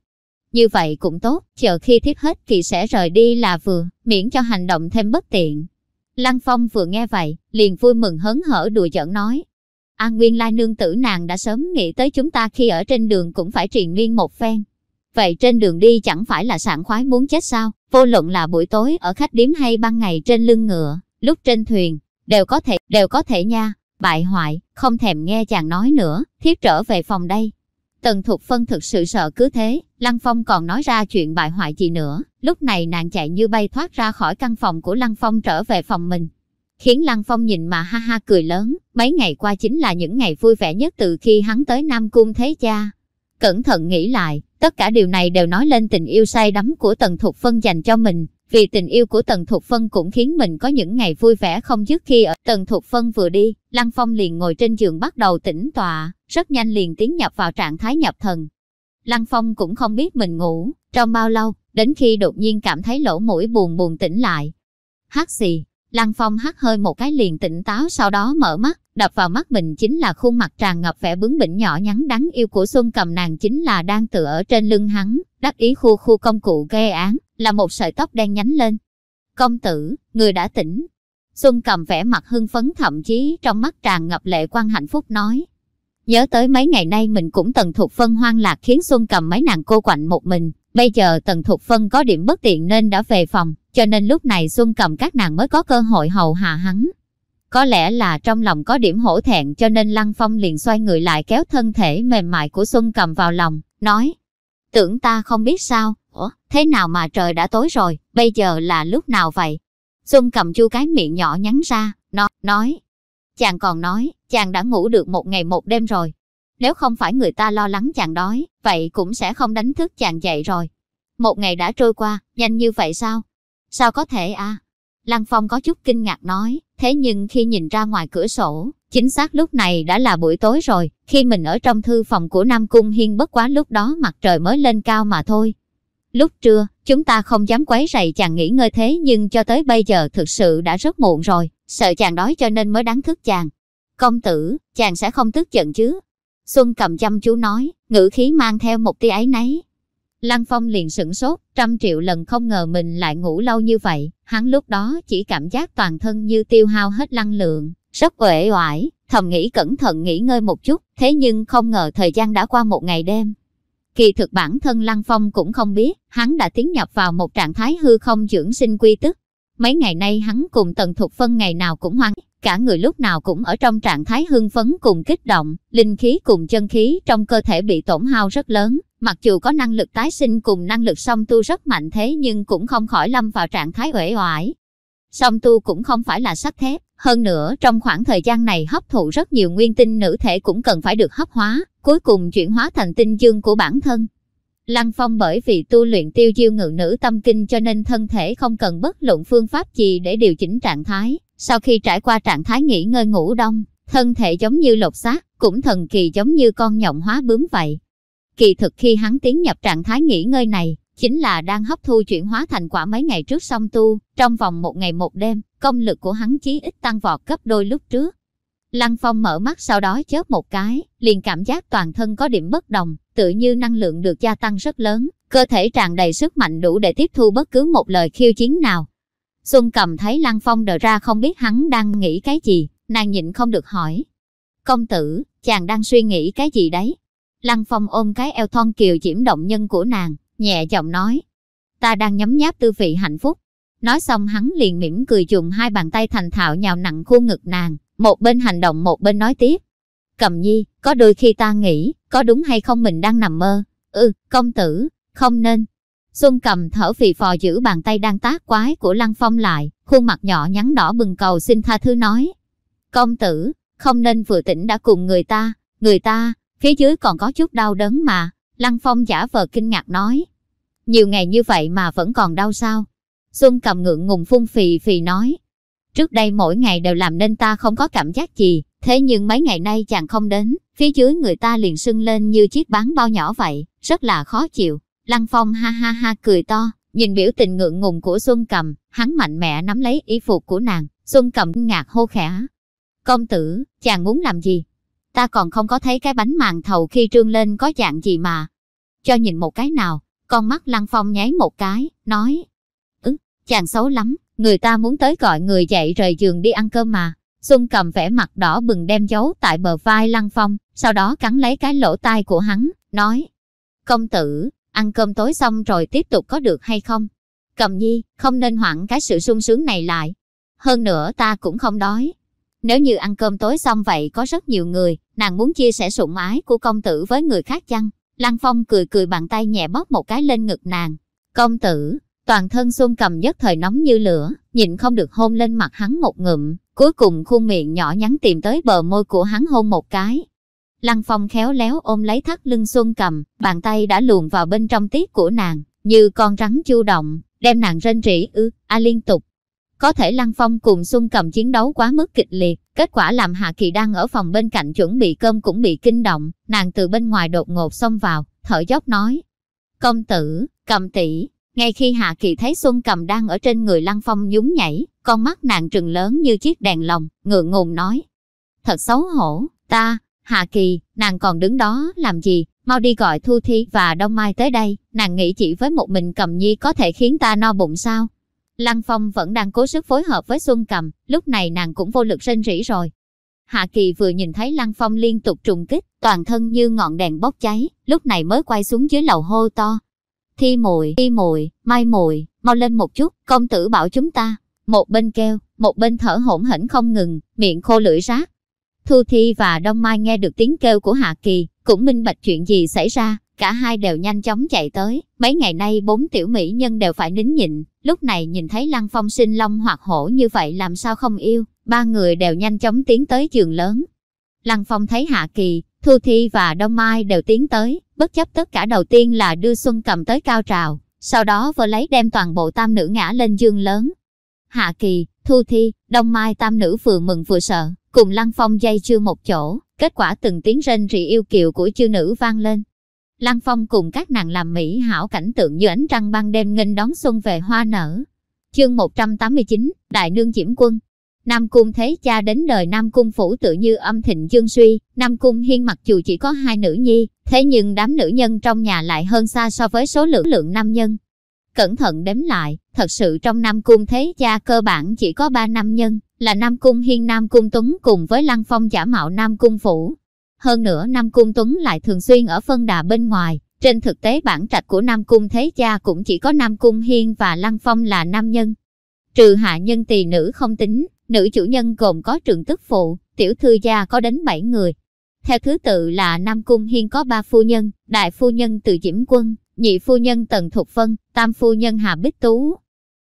Như vậy cũng tốt, chờ khi thiết hết kỳ sẽ rời đi là vừa, miễn cho hành động thêm bất tiện. Lăng Phong vừa nghe vậy, liền vui mừng hớn hở đùa giỡn nói. An Nguyên Lai nương tử nàng đã sớm nghĩ tới chúng ta khi ở trên đường cũng phải truyền miên một phen. Vậy trên đường đi chẳng phải là sảng khoái muốn chết sao, vô luận là buổi tối ở khách điếm hay ban ngày trên lưng ngựa, lúc trên thuyền, đều có thể, đều có thể nha, bại hoại, không thèm nghe chàng nói nữa, thiết trở về phòng đây. Tần Thục Phân thực sự sợ cứ thế, Lăng Phong còn nói ra chuyện bại hoại gì nữa, lúc này nàng chạy như bay thoát ra khỏi căn phòng của Lăng Phong trở về phòng mình. Khiến Lăng Phong nhìn mà ha ha cười lớn, mấy ngày qua chính là những ngày vui vẻ nhất từ khi hắn tới Nam Cung Thế Cha. Cẩn thận nghĩ lại, tất cả điều này đều nói lên tình yêu say đắm của Tần Thục Phân dành cho mình, vì tình yêu của Tần Thục Phân cũng khiến mình có những ngày vui vẻ không dứt khi ở Tần Thục Phân vừa đi, Lăng Phong liền ngồi trên giường bắt đầu tĩnh tọa, rất nhanh liền tiến nhập vào trạng thái nhập thần. Lăng Phong cũng không biết mình ngủ, trong bao lâu, đến khi đột nhiên cảm thấy lỗ mũi buồn buồn tỉnh lại. Hát xì Lăng Phong hắt hơi một cái liền tỉnh táo sau đó mở mắt, đập vào mắt mình chính là khuôn mặt tràn ngập vẻ bướng bỉnh nhỏ nhắn đáng yêu của Xuân cầm nàng chính là đang tựa ở trên lưng hắn, đắc ý khu khu công cụ gây án, là một sợi tóc đen nhánh lên. Công tử, người đã tỉnh. Xuân cầm vẻ mặt hưng phấn thậm chí trong mắt tràn ngập lệ quan hạnh phúc nói. Nhớ tới mấy ngày nay mình cũng tần thuộc phân hoang lạc khiến Xuân cầm mấy nàng cô quạnh một mình. Bây giờ tần thuộc phân có điểm bất tiện nên đã về phòng, cho nên lúc này Xuân cầm các nàng mới có cơ hội hầu hạ hắn. Có lẽ là trong lòng có điểm hổ thẹn cho nên Lăng Phong liền xoay người lại kéo thân thể mềm mại của Xuân cầm vào lòng, nói. Tưởng ta không biết sao, Ủa, thế nào mà trời đã tối rồi, bây giờ là lúc nào vậy? Xuân cầm chu cái miệng nhỏ nhắn ra, nó, nói. Chàng còn nói, chàng đã ngủ được một ngày một đêm rồi. Nếu không phải người ta lo lắng chàng đói, vậy cũng sẽ không đánh thức chàng dậy rồi. Một ngày đã trôi qua, nhanh như vậy sao? Sao có thể à? Lăng Phong có chút kinh ngạc nói, thế nhưng khi nhìn ra ngoài cửa sổ, chính xác lúc này đã là buổi tối rồi, khi mình ở trong thư phòng của Nam Cung Hiên bất quá lúc đó mặt trời mới lên cao mà thôi. Lúc trưa, chúng ta không dám quấy rầy chàng nghỉ ngơi thế nhưng cho tới bây giờ thực sự đã rất muộn rồi, sợ chàng đói cho nên mới đáng thức chàng. Công tử, chàng sẽ không tức giận chứ? Xuân cầm chăm chú nói, ngữ khí mang theo một tia ấy nấy. Lăng Phong liền sửng sốt, trăm triệu lần không ngờ mình lại ngủ lâu như vậy, hắn lúc đó chỉ cảm giác toàn thân như tiêu hao hết năng lượng, rất uể oải, thầm nghĩ cẩn thận nghỉ ngơi một chút, thế nhưng không ngờ thời gian đã qua một ngày đêm. Kỳ thực bản thân Lăng Phong cũng không biết, hắn đã tiến nhập vào một trạng thái hư không dưỡng sinh quy tức. Mấy ngày nay hắn cùng Tần Thục Phân ngày nào cũng hoang, cả người lúc nào cũng ở trong trạng thái hưng phấn cùng kích động, linh khí cùng chân khí trong cơ thể bị tổn hao rất lớn. Mặc dù có năng lực tái sinh cùng năng lực song tu rất mạnh thế nhưng cũng không khỏi lâm vào trạng thái uể oải. Song tu cũng không phải là sắt thép, hơn nữa trong khoảng thời gian này hấp thụ rất nhiều nguyên tinh nữ thể cũng cần phải được hấp hóa, cuối cùng chuyển hóa thành tinh dương của bản thân. Lăng Phong bởi vì tu luyện tiêu diêu ngự nữ tâm kinh cho nên thân thể không cần bất luận phương pháp gì để điều chỉnh trạng thái. Sau khi trải qua trạng thái nghỉ ngơi ngủ đông, thân thể giống như lột xác, cũng thần kỳ giống như con nhộng hóa bướm vậy. Kỳ thực khi hắn tiến nhập trạng thái nghỉ ngơi này, chính là đang hấp thu chuyển hóa thành quả mấy ngày trước song tu, trong vòng một ngày một đêm, công lực của hắn chí ít tăng vọt gấp đôi lúc trước. Lăng Phong mở mắt sau đó chớp một cái, liền cảm giác toàn thân có điểm bất đồng, tự như năng lượng được gia tăng rất lớn, cơ thể tràn đầy sức mạnh đủ để tiếp thu bất cứ một lời khiêu chiến nào. Xuân cầm thấy Lăng Phong đờ ra không biết hắn đang nghĩ cái gì, nàng nhịn không được hỏi. Công tử, chàng đang suy nghĩ cái gì đấy? Lăng Phong ôm cái eo thon kiều diễm động nhân của nàng, nhẹ giọng nói. Ta đang nhấm nháp tư vị hạnh phúc. Nói xong hắn liền mỉm cười dùng hai bàn tay thành thạo nhào nặng khuôn ngực nàng, một bên hành động một bên nói tiếp. Cầm nhi, có đôi khi ta nghĩ, có đúng hay không mình đang nằm mơ? Ừ, công tử, không nên. Xuân cầm thở phì phò giữ bàn tay đang tác quái của Lăng Phong lại, khuôn mặt nhỏ nhắn đỏ bừng cầu xin tha thứ nói. Công tử, không nên vừa tỉnh đã cùng người ta, người ta, phía dưới còn có chút đau đớn mà. Lăng Phong giả vờ kinh ngạc nói. Nhiều ngày như vậy mà vẫn còn đau sao? Xuân cầm ngượng ngùng phun phì phì nói. Trước đây mỗi ngày đều làm nên ta không có cảm giác gì, thế nhưng mấy ngày nay chàng không đến, phía dưới người ta liền sưng lên như chiếc bán bao nhỏ vậy, rất là khó chịu. Lăng Phong ha ha ha cười to, nhìn biểu tình ngượng ngùng của Xuân Cầm, hắn mạnh mẽ nắm lấy y phục của nàng, Xuân Cầm ngạc hô khẽ. Công tử, chàng muốn làm gì? Ta còn không có thấy cái bánh màn thầu khi trương lên có dạng gì mà. Cho nhìn một cái nào, con mắt Lăng Phong nháy một cái, nói. Ừ, chàng xấu lắm, người ta muốn tới gọi người dậy rời giường đi ăn cơm mà. Xuân cầm vẻ mặt đỏ bừng đem giấu tại bờ vai Lăng Phong, sau đó cắn lấy cái lỗ tai của hắn, nói. Công tử, ăn cơm tối xong rồi tiếp tục có được hay không? Cầm nhi, không nên hoãn cái sự sung sướng này lại. Hơn nữa ta cũng không đói. Nếu như ăn cơm tối xong vậy có rất nhiều người, nàng muốn chia sẻ sủng ái của công tử với người khác chăng? Lăng Phong cười cười bàn tay nhẹ bóp một cái lên ngực nàng. Công tử, toàn thân Xuân cầm nhất thời nóng như lửa, nhịn không được hôn lên mặt hắn một ngụm, cuối cùng khuôn miệng nhỏ nhắn tìm tới bờ môi của hắn hôn một cái. Lăng Phong khéo léo ôm lấy thắt lưng Xuân cầm, bàn tay đã luồn vào bên trong tiết của nàng, như con rắn chu động, đem nàng rên rỉ ư, a liên tục. Có thể Lăng Phong cùng Xuân cầm chiến đấu quá mức kịch liệt, kết quả làm Hạ Kỳ đang ở phòng bên cạnh chuẩn bị cơm cũng bị kinh động, nàng từ bên ngoài đột ngột xông vào, thở dốc nói. Công tử, cầm tỷ, ngay khi Hạ Kỳ thấy Xuân cầm đang ở trên người Lăng Phong nhún nhảy, con mắt nàng trừng lớn như chiếc đèn lồng, ngượng ngùng nói. Thật xấu hổ, ta, Hạ Kỳ, nàng còn đứng đó làm gì, mau đi gọi Thu Thi và Đông Mai tới đây, nàng nghĩ chỉ với một mình cầm nhi có thể khiến ta no bụng sao. Lăng Phong vẫn đang cố sức phối hợp với Xuân Cầm, lúc này nàng cũng vô lực rên rỉ rồi. Hạ Kỳ vừa nhìn thấy Lăng Phong liên tục trùng kích, toàn thân như ngọn đèn bốc cháy, lúc này mới quay xuống dưới lầu hô to. Thi muội, thi muội, mai muội, mau lên một chút, công tử bảo chúng ta. Một bên kêu, một bên thở hổn hển không ngừng, miệng khô lưỡi rác. Thu Thi và Đông Mai nghe được tiếng kêu của Hạ Kỳ, cũng minh bạch chuyện gì xảy ra, cả hai đều nhanh chóng chạy tới. Mấy ngày nay bốn tiểu mỹ nhân đều phải nín nhịn, lúc này nhìn thấy Lăng Phong sinh long hoặc hổ như vậy làm sao không yêu, ba người đều nhanh chóng tiến tới giường lớn. Lăng Phong thấy Hạ Kỳ, Thu Thi và Đông Mai đều tiến tới, bất chấp tất cả đầu tiên là đưa Xuân cầm tới cao trào, sau đó vừa lấy đem toàn bộ tam nữ ngã lên giường lớn. Hạ Kỳ, Thu Thi, Đông Mai tam nữ vừa mừng vừa sợ, cùng Lăng Phong dây chưa một chỗ, kết quả từng tiếng rên rỉ yêu kiều của chư nữ vang lên. Lăng Phong cùng các nàng làm mỹ hảo cảnh tượng như ánh trăng ban đêm nghênh đón xuân về hoa nở. Chương 189, Đại Nương Diễm Quân Nam Cung Thế Cha đến đời Nam Cung Phủ tự như âm thịnh dương suy, Nam Cung Hiên mặc dù chỉ có hai nữ nhi, thế nhưng đám nữ nhân trong nhà lại hơn xa so với số lượng lượng nam nhân. Cẩn thận đếm lại, thật sự trong Nam Cung Thế gia cơ bản chỉ có ba nam nhân, là Nam Cung Hiên Nam Cung Tuấn cùng với Lăng Phong giả mạo Nam Cung Phủ. Hơn nữa Nam Cung Tuấn lại thường xuyên ở phân đà bên ngoài, trên thực tế bản trạch của Nam Cung Thế gia cũng chỉ có Nam Cung Hiên và Lăng Phong là nam nhân. Trừ hạ nhân tỳ nữ không tính, nữ chủ nhân gồm có trường tức phụ, tiểu thư gia có đến 7 người. Theo thứ tự là Nam Cung Hiên có ba phu nhân, đại phu nhân từ Diễm Quân, nhị phu nhân Tần Thục vân tam phu nhân Hà Bích Tú.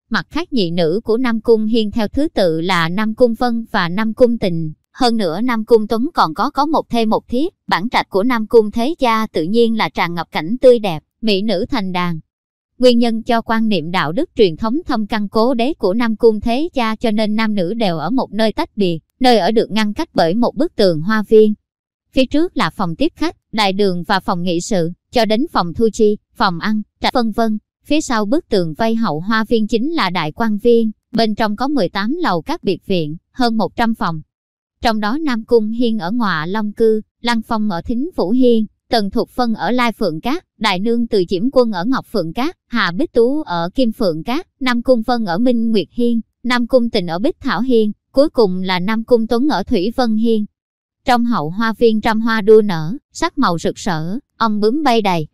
Mặt khác nhị nữ của Nam Cung Hiên theo thứ tự là Nam Cung Vân và Nam Cung Tình. Hơn nữa Nam Cung Tuấn còn có có một thê một thiếp, bản trạch của Nam Cung Thế Gia tự nhiên là tràn ngập cảnh tươi đẹp, mỹ nữ thành đàn. Nguyên nhân cho quan niệm đạo đức truyền thống thâm căn cố đế của Nam Cung Thế Cha cho nên nam nữ đều ở một nơi tách biệt, nơi ở được ngăn cách bởi một bức tường hoa viên. Phía trước là phòng tiếp khách, đại đường và phòng nghị sự, cho đến phòng thu chi, phòng ăn, trạch vân vân. Phía sau bức tường vây hậu hoa viên chính là đại quan viên, bên trong có 18 lầu các biệt viện, hơn 100 phòng. Trong đó Nam Cung Hiên ở ngọa Long Cư, Lăng Phong ở Thính Phủ Hiên, Tần Thục Phân ở Lai Phượng Cát, Đại Nương từ diễm Quân ở Ngọc Phượng Cát, Hà Bích Tú ở Kim Phượng Cát, Nam Cung Vân ở Minh Nguyệt Hiên, Nam Cung Tình ở Bích Thảo Hiên, cuối cùng là Nam Cung Tuấn ở Thủy Vân Hiên. Trong hậu hoa viên trăm hoa đua nở, sắc màu rực rỡ, ong bướm bay đầy.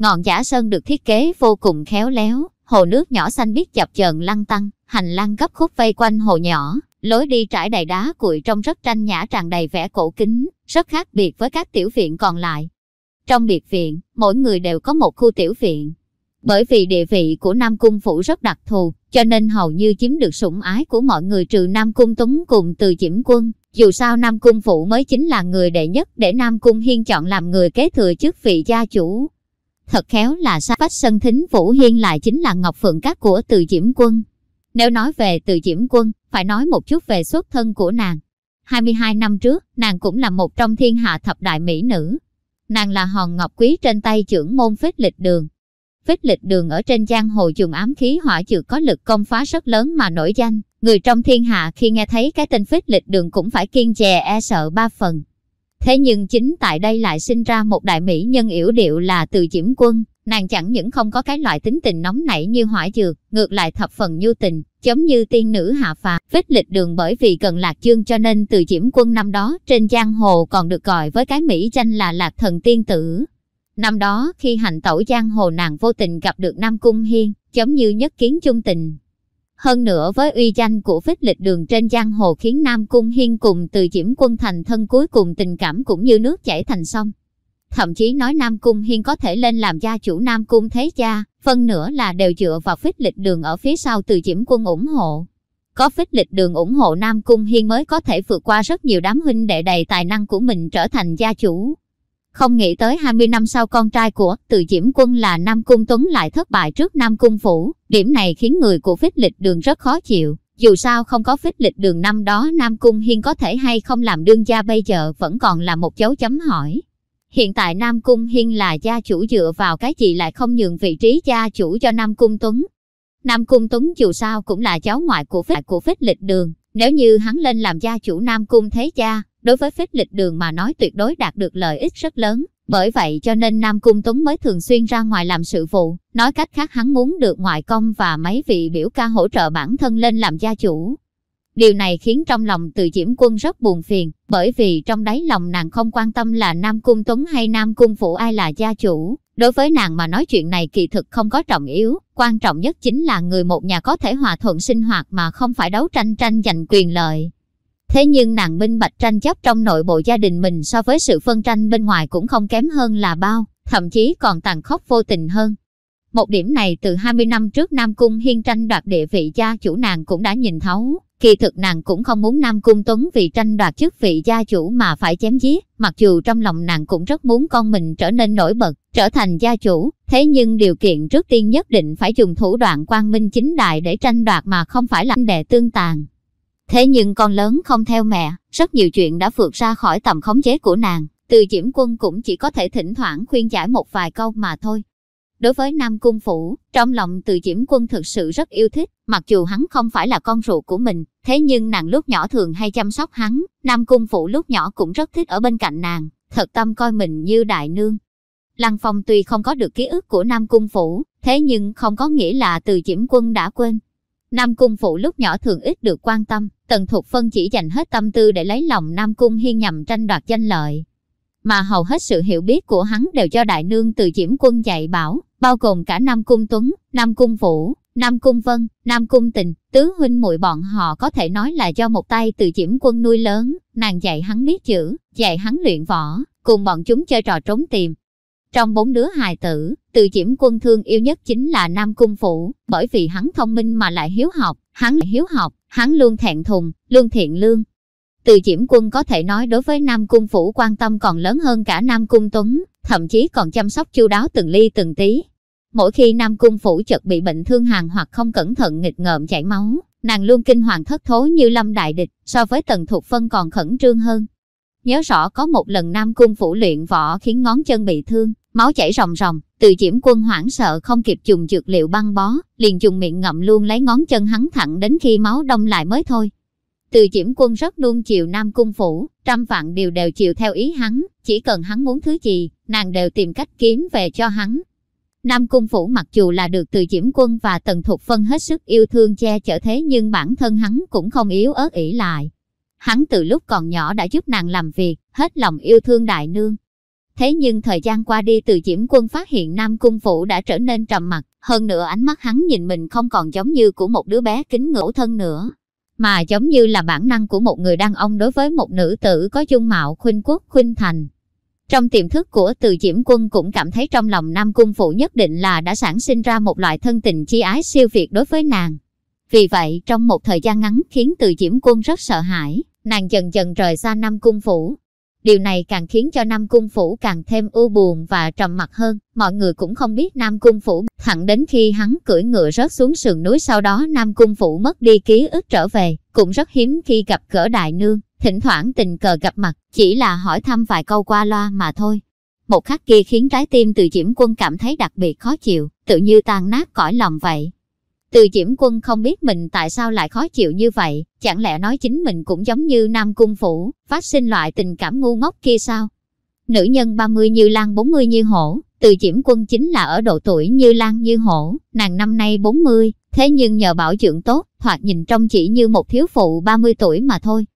Ngọn giả sơn được thiết kế vô cùng khéo léo, hồ nước nhỏ xanh biếc chập chờn lăn tăng, hành lang gấp khúc vây quanh hồ nhỏ, lối đi trải đầy đá cuội trông rất tranh nhã tràn đầy vẻ cổ kính, rất khác biệt với các tiểu viện còn lại. Trong biệt viện, mỗi người đều có một khu tiểu viện. Bởi vì địa vị của Nam Cung Phủ rất đặc thù, cho nên hầu như chiếm được sủng ái của mọi người trừ Nam Cung Túng cùng từ Diễm Quân. Dù sao Nam Cung Phủ mới chính là người đệ nhất để Nam Cung Hiên chọn làm người kế thừa chức vị gia chủ. Thật khéo là sát vách sân thính Vũ Hiên lại chính là Ngọc Phượng Cát của từ diễm Quân. Nếu nói về từ diễm Quân, phải nói một chút về xuất thân của nàng. 22 năm trước, nàng cũng là một trong thiên hạ thập đại mỹ nữ. Nàng là hòn ngọc quý trên tay trưởng môn phết lịch đường. Phết lịch đường ở trên giang hồ dùng ám khí hỏa trừ có lực công phá rất lớn mà nổi danh. Người trong thiên hạ khi nghe thấy cái tên phết lịch đường cũng phải kiên dè e sợ ba phần. Thế nhưng chính tại đây lại sinh ra một đại mỹ nhân yểu điệu là từ Diễm quân. Nàng chẳng những không có cái loại tính tình nóng nảy như hỏa dược, ngược lại thập phần nhu tình, giống như tiên nữ hạ phà. Vết lịch đường bởi vì cần lạc chương cho nên từ Diễm quân năm đó trên giang hồ còn được gọi với cái mỹ danh là lạc thần tiên tử. Năm đó khi hành tẩu giang hồ nàng vô tình gặp được Nam Cung Hiên, giống như nhất kiến chung tình, hơn nữa với uy danh của vết lịch đường trên giang hồ khiến Nam Cung Hiên cùng từ Diễm quân thành thân cuối cùng tình cảm cũng như nước chảy thành sông. Thậm chí nói Nam Cung Hiên có thể lên làm gia chủ Nam Cung Thế Cha, phân nửa là đều dựa vào phích lịch đường ở phía sau từ Diễm quân ủng hộ. Có phích lịch đường ủng hộ Nam Cung Hiên mới có thể vượt qua rất nhiều đám huynh đệ đầy tài năng của mình trở thành gia chủ. Không nghĩ tới 20 năm sau con trai của từ Diễm Quân là Nam Cung Tuấn lại thất bại trước Nam Cung Phủ. Điểm này khiến người của phích lịch đường rất khó chịu. Dù sao không có phích lịch đường năm đó Nam Cung Hiên có thể hay không làm đương gia bây giờ vẫn còn là một dấu chấm hỏi. Hiện tại Nam Cung Hiên là gia chủ dựa vào cái gì lại không nhường vị trí gia chủ cho Nam Cung Tuấn. Nam Cung Tuấn dù sao cũng là cháu ngoại của phích của phích lịch đường. Nếu như hắn lên làm gia chủ Nam Cung Thế Cha, đối với phết lịch đường mà nói tuyệt đối đạt được lợi ích rất lớn. Bởi vậy cho nên Nam Cung Tuấn mới thường xuyên ra ngoài làm sự vụ, nói cách khác hắn muốn được ngoại công và mấy vị biểu ca hỗ trợ bản thân lên làm gia chủ. Điều này khiến trong lòng từ Diễm Quân rất buồn phiền, bởi vì trong đáy lòng nàng không quan tâm là Nam Cung Tuấn hay Nam Cung Phụ ai là gia chủ. Đối với nàng mà nói chuyện này kỳ thực không có trọng yếu, quan trọng nhất chính là người một nhà có thể hòa thuận sinh hoạt mà không phải đấu tranh tranh giành quyền lợi. Thế nhưng nàng minh bạch tranh chấp trong nội bộ gia đình mình so với sự phân tranh bên ngoài cũng không kém hơn là bao, thậm chí còn tàn khốc vô tình hơn. Một điểm này từ 20 năm trước Nam Cung Hiên tranh đoạt địa vị gia chủ nàng cũng đã nhìn thấu. Kỳ thực nàng cũng không muốn Nam Cung Tuấn vì tranh đoạt chức vị gia chủ mà phải chém giết, mặc dù trong lòng nàng cũng rất muốn con mình trở nên nổi bật, trở thành gia chủ, thế nhưng điều kiện trước tiên nhất định phải dùng thủ đoạn quang minh chính đại để tranh đoạt mà không phải là đệ tương tàn. Thế nhưng con lớn không theo mẹ, rất nhiều chuyện đã vượt ra khỏi tầm khống chế của nàng, từ Diễm Quân cũng chỉ có thể thỉnh thoảng khuyên giải một vài câu mà thôi. Đối với Nam Cung Phủ, trong lòng từ Diễm Quân thực sự rất yêu thích, mặc dù hắn không phải là con ruột của mình, thế nhưng nàng lúc nhỏ thường hay chăm sóc hắn, Nam Cung Phủ lúc nhỏ cũng rất thích ở bên cạnh nàng, thật tâm coi mình như đại nương. Lăng Phong tuy không có được ký ức của Nam Cung Phủ, thế nhưng không có nghĩa là từ Diễm Quân đã quên, Nam Cung Phụ lúc nhỏ thường ít được quan tâm, Tần Thục Phân chỉ dành hết tâm tư để lấy lòng Nam Cung Hiên nhằm tranh đoạt danh lợi. Mà hầu hết sự hiểu biết của hắn đều cho đại nương từ Diễm Quân dạy bảo, bao gồm cả Nam Cung Tuấn, Nam Cung Vũ, Nam Cung Vân, Nam Cung Tình, tứ huynh muội bọn họ có thể nói là do một tay từ Diễm Quân nuôi lớn, nàng dạy hắn biết chữ, dạy hắn luyện võ, cùng bọn chúng chơi trò trốn tìm, trong bốn đứa hài tử, từ Diễm quân thương yêu nhất chính là Nam Cung Phủ, bởi vì hắn thông minh mà lại hiếu học, hắn lại hiếu học, hắn luôn thẹn thùng, luôn thiện lương. Từ Diễm quân có thể nói đối với Nam Cung Phủ quan tâm còn lớn hơn cả Nam Cung Tuấn, thậm chí còn chăm sóc chu đáo từng ly từng tí, Mỗi khi Nam Cung Phủ chợt bị bệnh thương hàn hoặc không cẩn thận nghịch ngợm chảy máu, nàng luôn kinh hoàng thất thố như lâm đại địch, so với tần thuộc phân còn khẩn trương hơn. Nhớ rõ có một lần Nam Cung Phủ luyện võ khiến ngón chân bị thương, máu chảy ròng ròng, từ Diễm Quân hoảng sợ không kịp dùng dược liệu băng bó, liền dùng miệng ngậm luôn lấy ngón chân hắn thẳng đến khi máu đông lại mới thôi. Từ Diễm Quân rất luôn chiều Nam Cung Phủ, trăm vạn điều đều chiều theo ý hắn, chỉ cần hắn muốn thứ gì, nàng đều tìm cách kiếm về cho hắn. Nam Cung Phủ mặc dù là được từ Diễm Quân và Tần Thục Phân hết sức yêu thương che chở thế nhưng bản thân hắn cũng không yếu ớt ỷ lại. Hắn từ lúc còn nhỏ đã giúp nàng làm việc, hết lòng yêu thương đại nương, Thế nhưng thời gian qua đi từ Diễm Quân phát hiện Nam Cung Phủ đã trở nên trầm mặc, hơn nữa ánh mắt hắn nhìn mình không còn giống như của một đứa bé kính ngẫu thân nữa, mà giống như là bản năng của một người đàn ông đối với một nữ tử có dung mạo khuynh quốc khuynh thành. Trong tiềm thức của từ Diễm Quân cũng cảm thấy trong lòng Nam Cung Phụ nhất định là đã sản sinh ra một loại thân tình chi ái siêu việt đối với nàng. Vì vậy, trong một thời gian ngắn khiến từ Diễm Quân rất sợ hãi, nàng dần dần rời xa Nam Cung Phủ, Điều này càng khiến cho Nam Cung Phủ càng thêm u buồn và trầm mặc hơn. Mọi người cũng không biết Nam Cung Phủ thẳng đến khi hắn cưỡi ngựa rớt xuống sườn núi sau đó Nam Cung Phủ mất đi ký ức trở về, cũng rất hiếm khi gặp gỡ đại nương, thỉnh thoảng tình cờ gặp mặt, chỉ là hỏi thăm vài câu qua loa mà thôi. Một khắc kia khiến trái tim từ Diễm Quân cảm thấy đặc biệt khó chịu, tự như tan nát cõi lòng vậy. Từ Diễm Quân không biết mình tại sao lại khó chịu như vậy, chẳng lẽ nói chính mình cũng giống như Nam Cung Phủ, phát sinh loại tình cảm ngu ngốc kia sao? Nữ nhân 30 như Lan 40 như hổ, từ Diễm Quân chính là ở độ tuổi như Lan như hổ, nàng năm nay 40, thế nhưng nhờ bảo dưỡng tốt, thoạt nhìn trông chỉ như một thiếu phụ 30 tuổi mà thôi.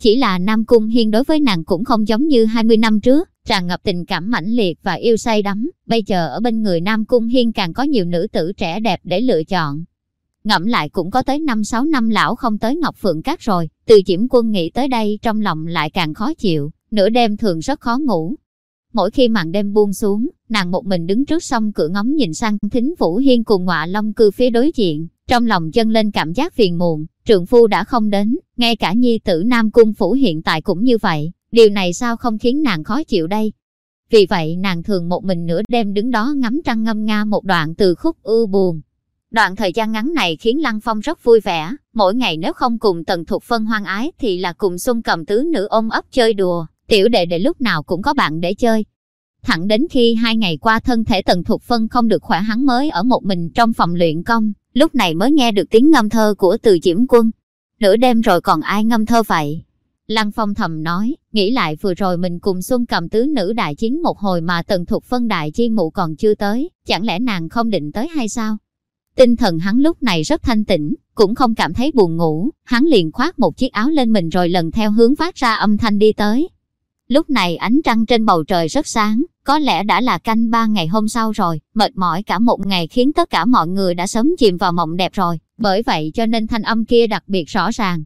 Chỉ là Nam Cung Hiên đối với nàng cũng không giống như 20 năm trước, tràn ngập tình cảm mãnh liệt và yêu say đắm. Bây giờ ở bên người Nam Cung Hiên càng có nhiều nữ tử trẻ đẹp để lựa chọn, ngẫm lại cũng có tới 5-6 năm lão không tới Ngọc Phượng Cát rồi, từ Diễm Quân nghĩ tới đây trong lòng lại càng khó chịu, nửa đêm thường rất khó ngủ. Mỗi khi màn đêm buông xuống, nàng một mình đứng trước sông cửa ngóng nhìn sang thính Vũ Hiên cùng ngọa long cư phía đối diện, trong lòng dâng lên cảm giác phiền muộn, trượng phu đã không đến, ngay cả nhi tử Nam Cung Phủ hiện tại cũng như vậy, điều này sao không khiến nàng khó chịu đây? Vì vậy nàng thường một mình nửa đêm đứng đó ngắm trăng ngâm nga một đoạn từ khúc ưu buồn, Đoạn thời gian ngắn này khiến Lăng Phong rất vui vẻ, mỗi ngày nếu không cùng Tần Thục Phân hoang ái thì là cùng xung cầm tứ nữ ôm ấp chơi đùa, tiểu đệ đệ lúc nào cũng có bạn để chơi. Thẳng đến khi hai ngày qua thân thể Tần Thục Phân không được khỏe hắn mới ở một mình trong phòng luyện công, lúc này mới nghe được tiếng ngâm thơ của từ Diễm Quân. Nửa đêm rồi còn ai ngâm thơ vậy? Lăng Phong thầm nói, nghĩ lại vừa rồi mình cùng Xuân cầm tứ nữ đại chiến một hồi mà Tần Thục Phân đại chi mụ còn chưa tới, chẳng lẽ nàng không định tới hay sao? Tinh thần hắn lúc này rất thanh tĩnh, cũng không cảm thấy buồn ngủ, hắn liền khoác một chiếc áo lên mình rồi lần theo hướng phát ra âm thanh đi tới. Lúc này ánh trăng trên bầu trời rất sáng, có lẽ đã là canh ba ngày hôm sau rồi, mệt mỏi cả một ngày khiến tất cả mọi người đã sớm chìm vào mộng đẹp rồi, bởi vậy cho nên thanh âm kia đặc biệt rõ ràng.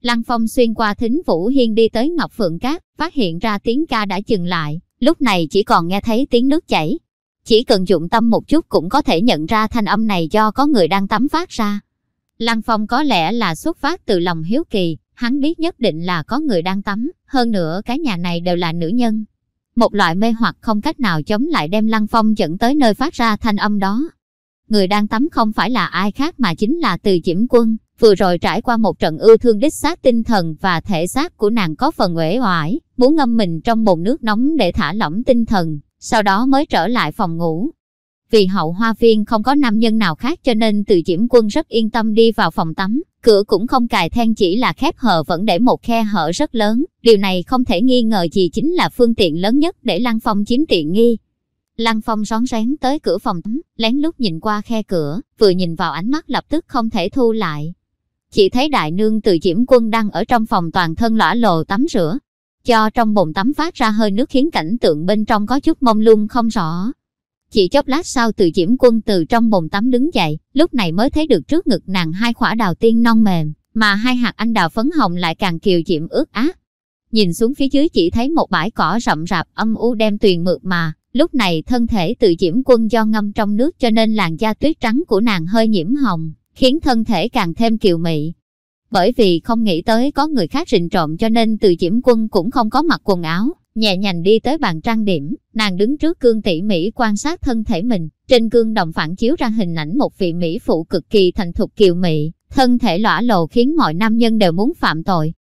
Lăng Phong xuyên qua thính Vũ Hiên đi tới Ngọc Phượng Cát, phát hiện ra tiếng ca đã dừng lại, lúc này chỉ còn nghe thấy tiếng nước chảy, chỉ cần dụng tâm một chút cũng có thể nhận ra thanh âm này do có người đang tắm phát ra. Lăng Phong có lẽ là xuất phát từ lòng hiếu kỳ, hắn biết nhất định là có người đang tắm, hơn nữa cái nhà này đều là nữ nhân. Một loại mê hoặc không cách nào chống lại đem Lăng Phong dẫn tới nơi phát ra thanh âm đó. Người đang tắm không phải là ai khác mà chính là từ Diễm Quân, vừa rồi trải qua một trận ưu thương đích xác tinh thần và thể xác của nàng có phần uể oải, muốn ngâm mình trong bồn nước nóng để thả lỏng tinh thần, sau đó mới trở lại phòng ngủ. Vì hậu hoa viên không có nam nhân nào khác cho nên từ diễm quân rất yên tâm đi vào phòng tắm, cửa cũng không cài then chỉ là khép hờ vẫn để một khe hở rất lớn, điều này không thể nghi ngờ gì chính là phương tiện lớn nhất để Lăng Phong chiếm tiện nghi. Lăng Phong rón rén tới cửa phòng tắm, lén lút nhìn qua khe cửa, vừa nhìn vào ánh mắt lập tức không thể thu lại. Chỉ thấy đại nương từ diễm quân đang ở trong phòng toàn thân lõa lồ tắm rửa, cho trong bồn tắm phát ra hơi nước khiến cảnh tượng bên trong có chút mông lung không rõ. Chỉ chốc lát sau từ diễm quân từ trong bồn tắm đứng dậy, lúc này mới thấy được trước ngực nàng hai khỏa đào tiên non mềm, mà hai hạt anh đào phấn hồng lại càng kiều diễm ướt át. Nhìn xuống phía dưới chỉ thấy một bãi cỏ rậm rạp âm u đem tuyền mượt mà, lúc này thân thể từ diễm quân do ngâm trong nước cho nên làn da tuyết trắng của nàng hơi nhiễm hồng, khiến thân thể càng thêm kiều mị, bởi vì không nghĩ tới có người khác rình trộm cho nên từ diễm quân cũng không có mặc quần áo, nhẹ nhàng đi tới bàn trang điểm, nàng đứng trước gương tỉ mỉ quan sát thân thể mình, Trên gương đồng phản chiếu ra hình ảnh một vị mỹ phụ cực kỳ thành thục kiều mị, thân thể lõa lồ khiến mọi nam nhân đều muốn phạm tội.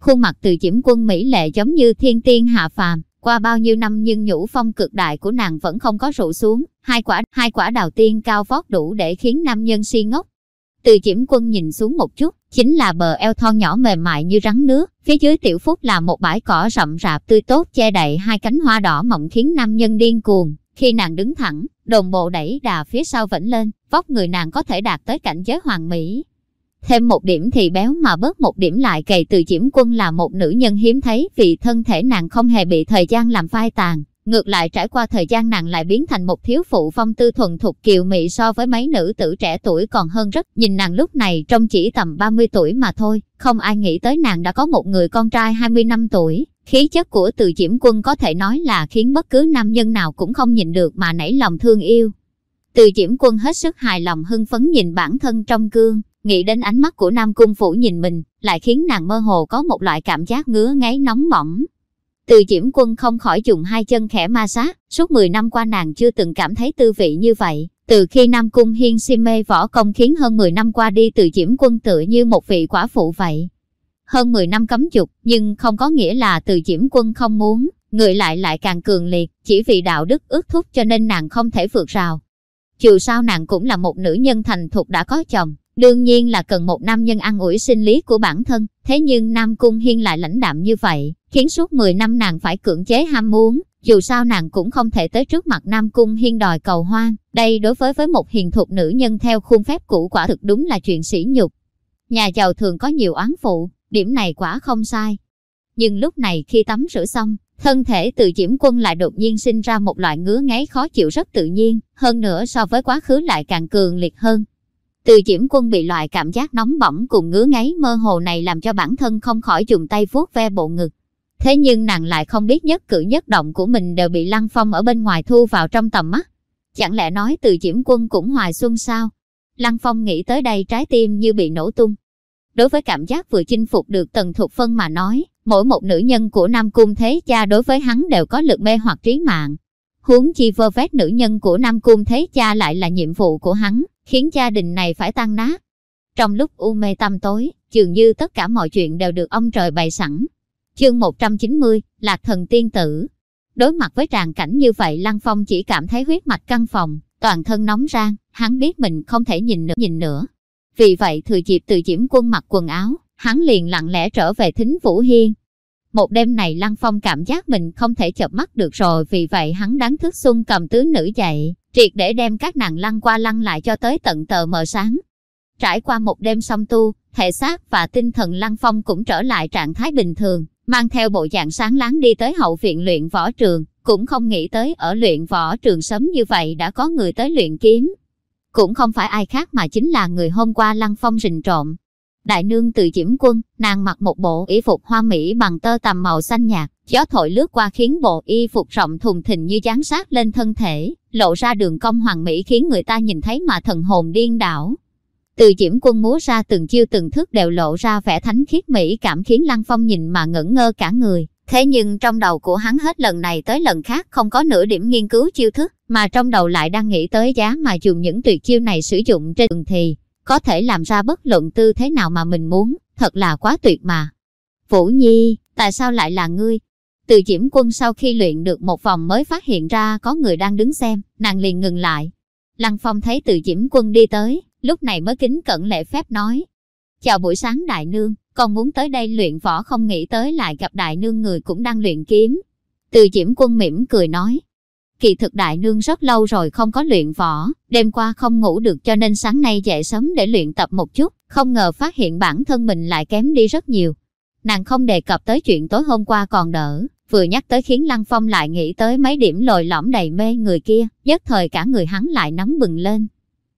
Khuôn mặt từ chiếm quân mỹ lệ giống như thiên tiên hạ phàm, qua bao nhiêu năm nhưng nhũ phong cực đại của nàng vẫn không có rụ xuống, hai quả hai quả đào tiên cao vót đủ để khiến nam nhân si ngốc. Từ Diễm quân nhìn xuống một chút, chính là bờ eo thon nhỏ mềm mại như rắn nước, phía dưới tiểu phúc là một bãi cỏ rậm rạp tươi tốt che đậy hai cánh hoa đỏ mọng khiến nam nhân điên cuồng. Khi nàng đứng thẳng, đồng bộ đẩy đà phía sau vẫn lên, vóc người nàng có thể đạt tới cảnh giới hoàng mỹ. Thêm một điểm thì béo mà bớt một điểm lại cày từ Diễm quân là một nữ nhân hiếm thấy vì thân thể nàng không hề bị thời gian làm phai tàn. Ngược lại trải qua thời gian nàng lại biến thành một thiếu phụ phong tư thuần thục kiều mị so với mấy nữ tử trẻ tuổi còn hơn rất. Nhìn nàng lúc này trong chỉ tầm 30 tuổi mà thôi, không ai nghĩ tới nàng đã có một người con trai 20 năm tuổi. Khí chất của từ Diễm Quân có thể nói là khiến bất cứ nam nhân nào cũng không nhìn được mà nảy lòng thương yêu. Từ Diễm Quân hết sức hài lòng hưng phấn nhìn bản thân trong gương, nghĩ đến ánh mắt của Nam Cung Phủ nhìn mình, lại khiến nàng mơ hồ có một loại cảm giác ngứa ngáy nóng bỏng. Từ Diễm Quân không khỏi dùng hai chân khẽ ma sát, suốt 10 năm qua nàng chưa từng cảm thấy tư vị như vậy. Từ khi Nam Cung Hiên si mê võ công khiến hơn 10 năm qua đi từ Diễm Quân tựa như một vị quả phụ vậy hơn 10 năm cấm dục, nhưng không có nghĩa là từ Diễm Quân không muốn, người lại lại càng cường liệt, chỉ vì đạo đức ước thúc cho nên nàng không thể vượt rào. Dù sao nàng cũng là một nữ nhân thành thục đã có chồng, đương nhiên là cần một nam nhân ăn ủi sinh lý của bản thân, thế nhưng Nam Cung Hiên lại lãnh đạm như vậy, khiến suốt 10 năm nàng phải cưỡng chế ham muốn, dù sao nàng cũng không thể tới trước mặt Nam Cung Hiên đòi cầu hoang, đây đối với với một hiền thục nữ nhân theo khuôn phép cũ quả thực đúng là chuyện sỉ nhục. Nhà giàu thường có nhiều oán phụ, điểm này quả không sai. Nhưng lúc này khi tắm rửa xong, thân thể từ diễm quân lại đột nhiên sinh ra một loại ngứa ngáy khó chịu rất tự nhiên, hơn nữa so với quá khứ lại càng cường liệt hơn. Từ diễm quân bị loại cảm giác nóng bỏng cùng ngứa ngáy mơ hồ này làm cho bản thân không khỏi dùng tay vuốt ve bộ ngực. Thế nhưng nàng lại không biết nhất cử nhất động của mình đều bị Lăng Phong ở bên ngoài thu vào trong tầm mắt. Chẳng lẽ nói từ diễm quân cũng hoài xuân sao? Lăng Phong nghĩ tới đây trái tim như bị nổ tung. Đối với cảm giác vừa chinh phục được Tần Thục Phân mà nói, mỗi một nữ nhân của Nam Cung Thế Cha đối với hắn đều có lực mê hoặc trí mạng. Huống chi vơ vét nữ nhân của Nam Cung Thế Cha lại là nhiệm vụ của hắn, khiến gia đình này phải tan nát. Trong lúc u mê tâm tối, dường như tất cả mọi chuyện đều được ông trời bày sẵn. Chương 190, Lạc Thần Tiên Tử Đối mặt với tràn cảnh như vậy Lăng Phong chỉ cảm thấy huyết mạch căng phòng, toàn thân nóng rang, hắn biết mình không thể nhìn nữa, nhìn nữa, vì vậy thừa dịp từ diễm quân mặc quần áo, hắn liền lặng lẽ trở về thính Vũ Hiên. Một đêm này Lăng Phong cảm giác mình không thể chợp mắt được rồi vì vậy hắn đáng thức xung cầm tứ nữ dậy, triệt để đem các nàng lăn qua lăn lại cho tới tận tờ mờ sáng. Trải qua một đêm song tu, thể xác và tinh thần Lăng Phong cũng trở lại trạng thái bình thường, mang theo bộ dạng sáng láng đi tới hậu viện luyện võ trường, cũng không nghĩ tới ở luyện võ trường sớm như vậy đã có người tới luyện kiếm. Cũng không phải ai khác mà chính là người hôm qua Lăng Phong rình trộm. Đại nương từ Diễm Quân, nàng mặc một bộ y phục hoa mỹ bằng tơ tằm màu xanh nhạt, gió thổi lướt qua khiến bộ y phục rộng thùng thình như dán sát lên thân thể, lộ ra đường cong hoàng mỹ khiến người ta nhìn thấy mà thần hồn điên đảo. Từ Diễm Quân múa ra từng chiêu từng thức đều lộ ra vẻ thánh khiết mỹ cảm khiến Lăng Phong nhìn mà ngẩn ngơ cả người. Thế nhưng trong đầu của hắn hết lần này tới lần khác không có nửa điểm nghiên cứu chiêu thức, mà trong đầu lại đang nghĩ tới giá mà dùng những tuyệt chiêu này sử dụng trên đường thì có thể làm ra bất luận tư thế nào mà mình muốn, thật là quá tuyệt mà. Vũ Nhi, tại sao lại là ngươi? Từ Diễm Quân sau khi luyện được một vòng mới phát hiện ra có người đang đứng xem, nàng liền ngừng lại. Lăng Phong thấy Từ Diễm Quân đi tới, lúc này mới kính cẩn lễ phép nói. Chào buổi sáng đại nương, con muốn tới đây luyện võ không nghĩ tới lại gặp đại nương người cũng đang luyện kiếm. Từ Diễm Quân mỉm cười nói, kỳ thực đại nương rất lâu rồi không có luyện võ, đêm qua không ngủ được cho nên sáng nay dậy sớm để luyện tập một chút, không ngờ phát hiện bản thân mình lại kém đi rất nhiều. Nàng không đề cập tới chuyện tối hôm qua còn đỡ, vừa nhắc tới khiến Lăng Phong lại nghĩ tới mấy điểm lồi lõm đầy mê người kia, nhất thời cả người hắn lại nóng bừng lên.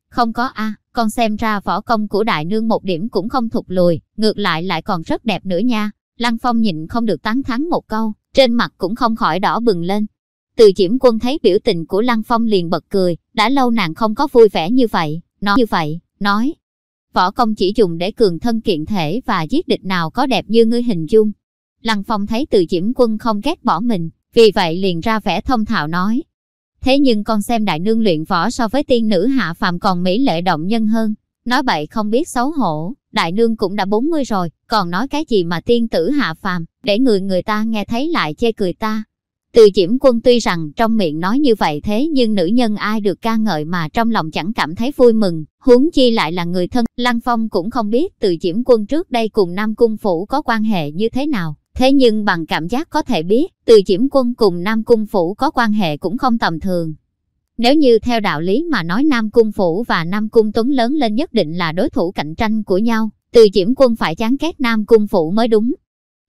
Không có a, con xem ra võ công của đại nương một điểm cũng không thụt lùi, ngược lại lại còn rất đẹp nữa nha. Lăng Phong nhìn không được tán thắng một câu, trên mặt cũng không khỏi đỏ bừng lên. Từ Diễm Quân thấy biểu tình của Lăng Phong liền bật cười, đã lâu nàng không có vui vẻ như vậy, nói như vậy, nói. Võ công chỉ dùng để cường thân kiện thể và giết địch nào có đẹp như ngươi hình dung. Lăng Phong thấy Từ Diễm Quân không ghét bỏ mình, vì vậy liền ra vẻ thông thạo nói. Thế nhưng con xem đại nương luyện võ so với tiên nữ hạ phàm còn mỹ lệ động nhân hơn. Nói bậy không biết xấu hổ, đại nương cũng đã 40 rồi, còn nói cái gì mà tiên tử hạ phàm, để người người ta nghe thấy lại chê cười ta. Từ Diễm Quân tuy rằng trong miệng nói như vậy thế nhưng nữ nhân ai được ca ngợi mà trong lòng chẳng cảm thấy vui mừng, huống chi lại là người thân. Lăng Phong cũng không biết Từ Diễm Quân trước đây cùng Nam Cung Phủ có quan hệ như thế nào. Thế nhưng bằng cảm giác có thể biết, Từ Diễm Quân cùng Nam Cung Phủ có quan hệ cũng không tầm thường. Nếu như theo đạo lý mà nói Nam Cung Phủ và Nam Cung Tuấn lớn lên nhất định là đối thủ cạnh tranh của nhau, Từ Diễm Quân phải chán ghét Nam Cung Phủ mới đúng.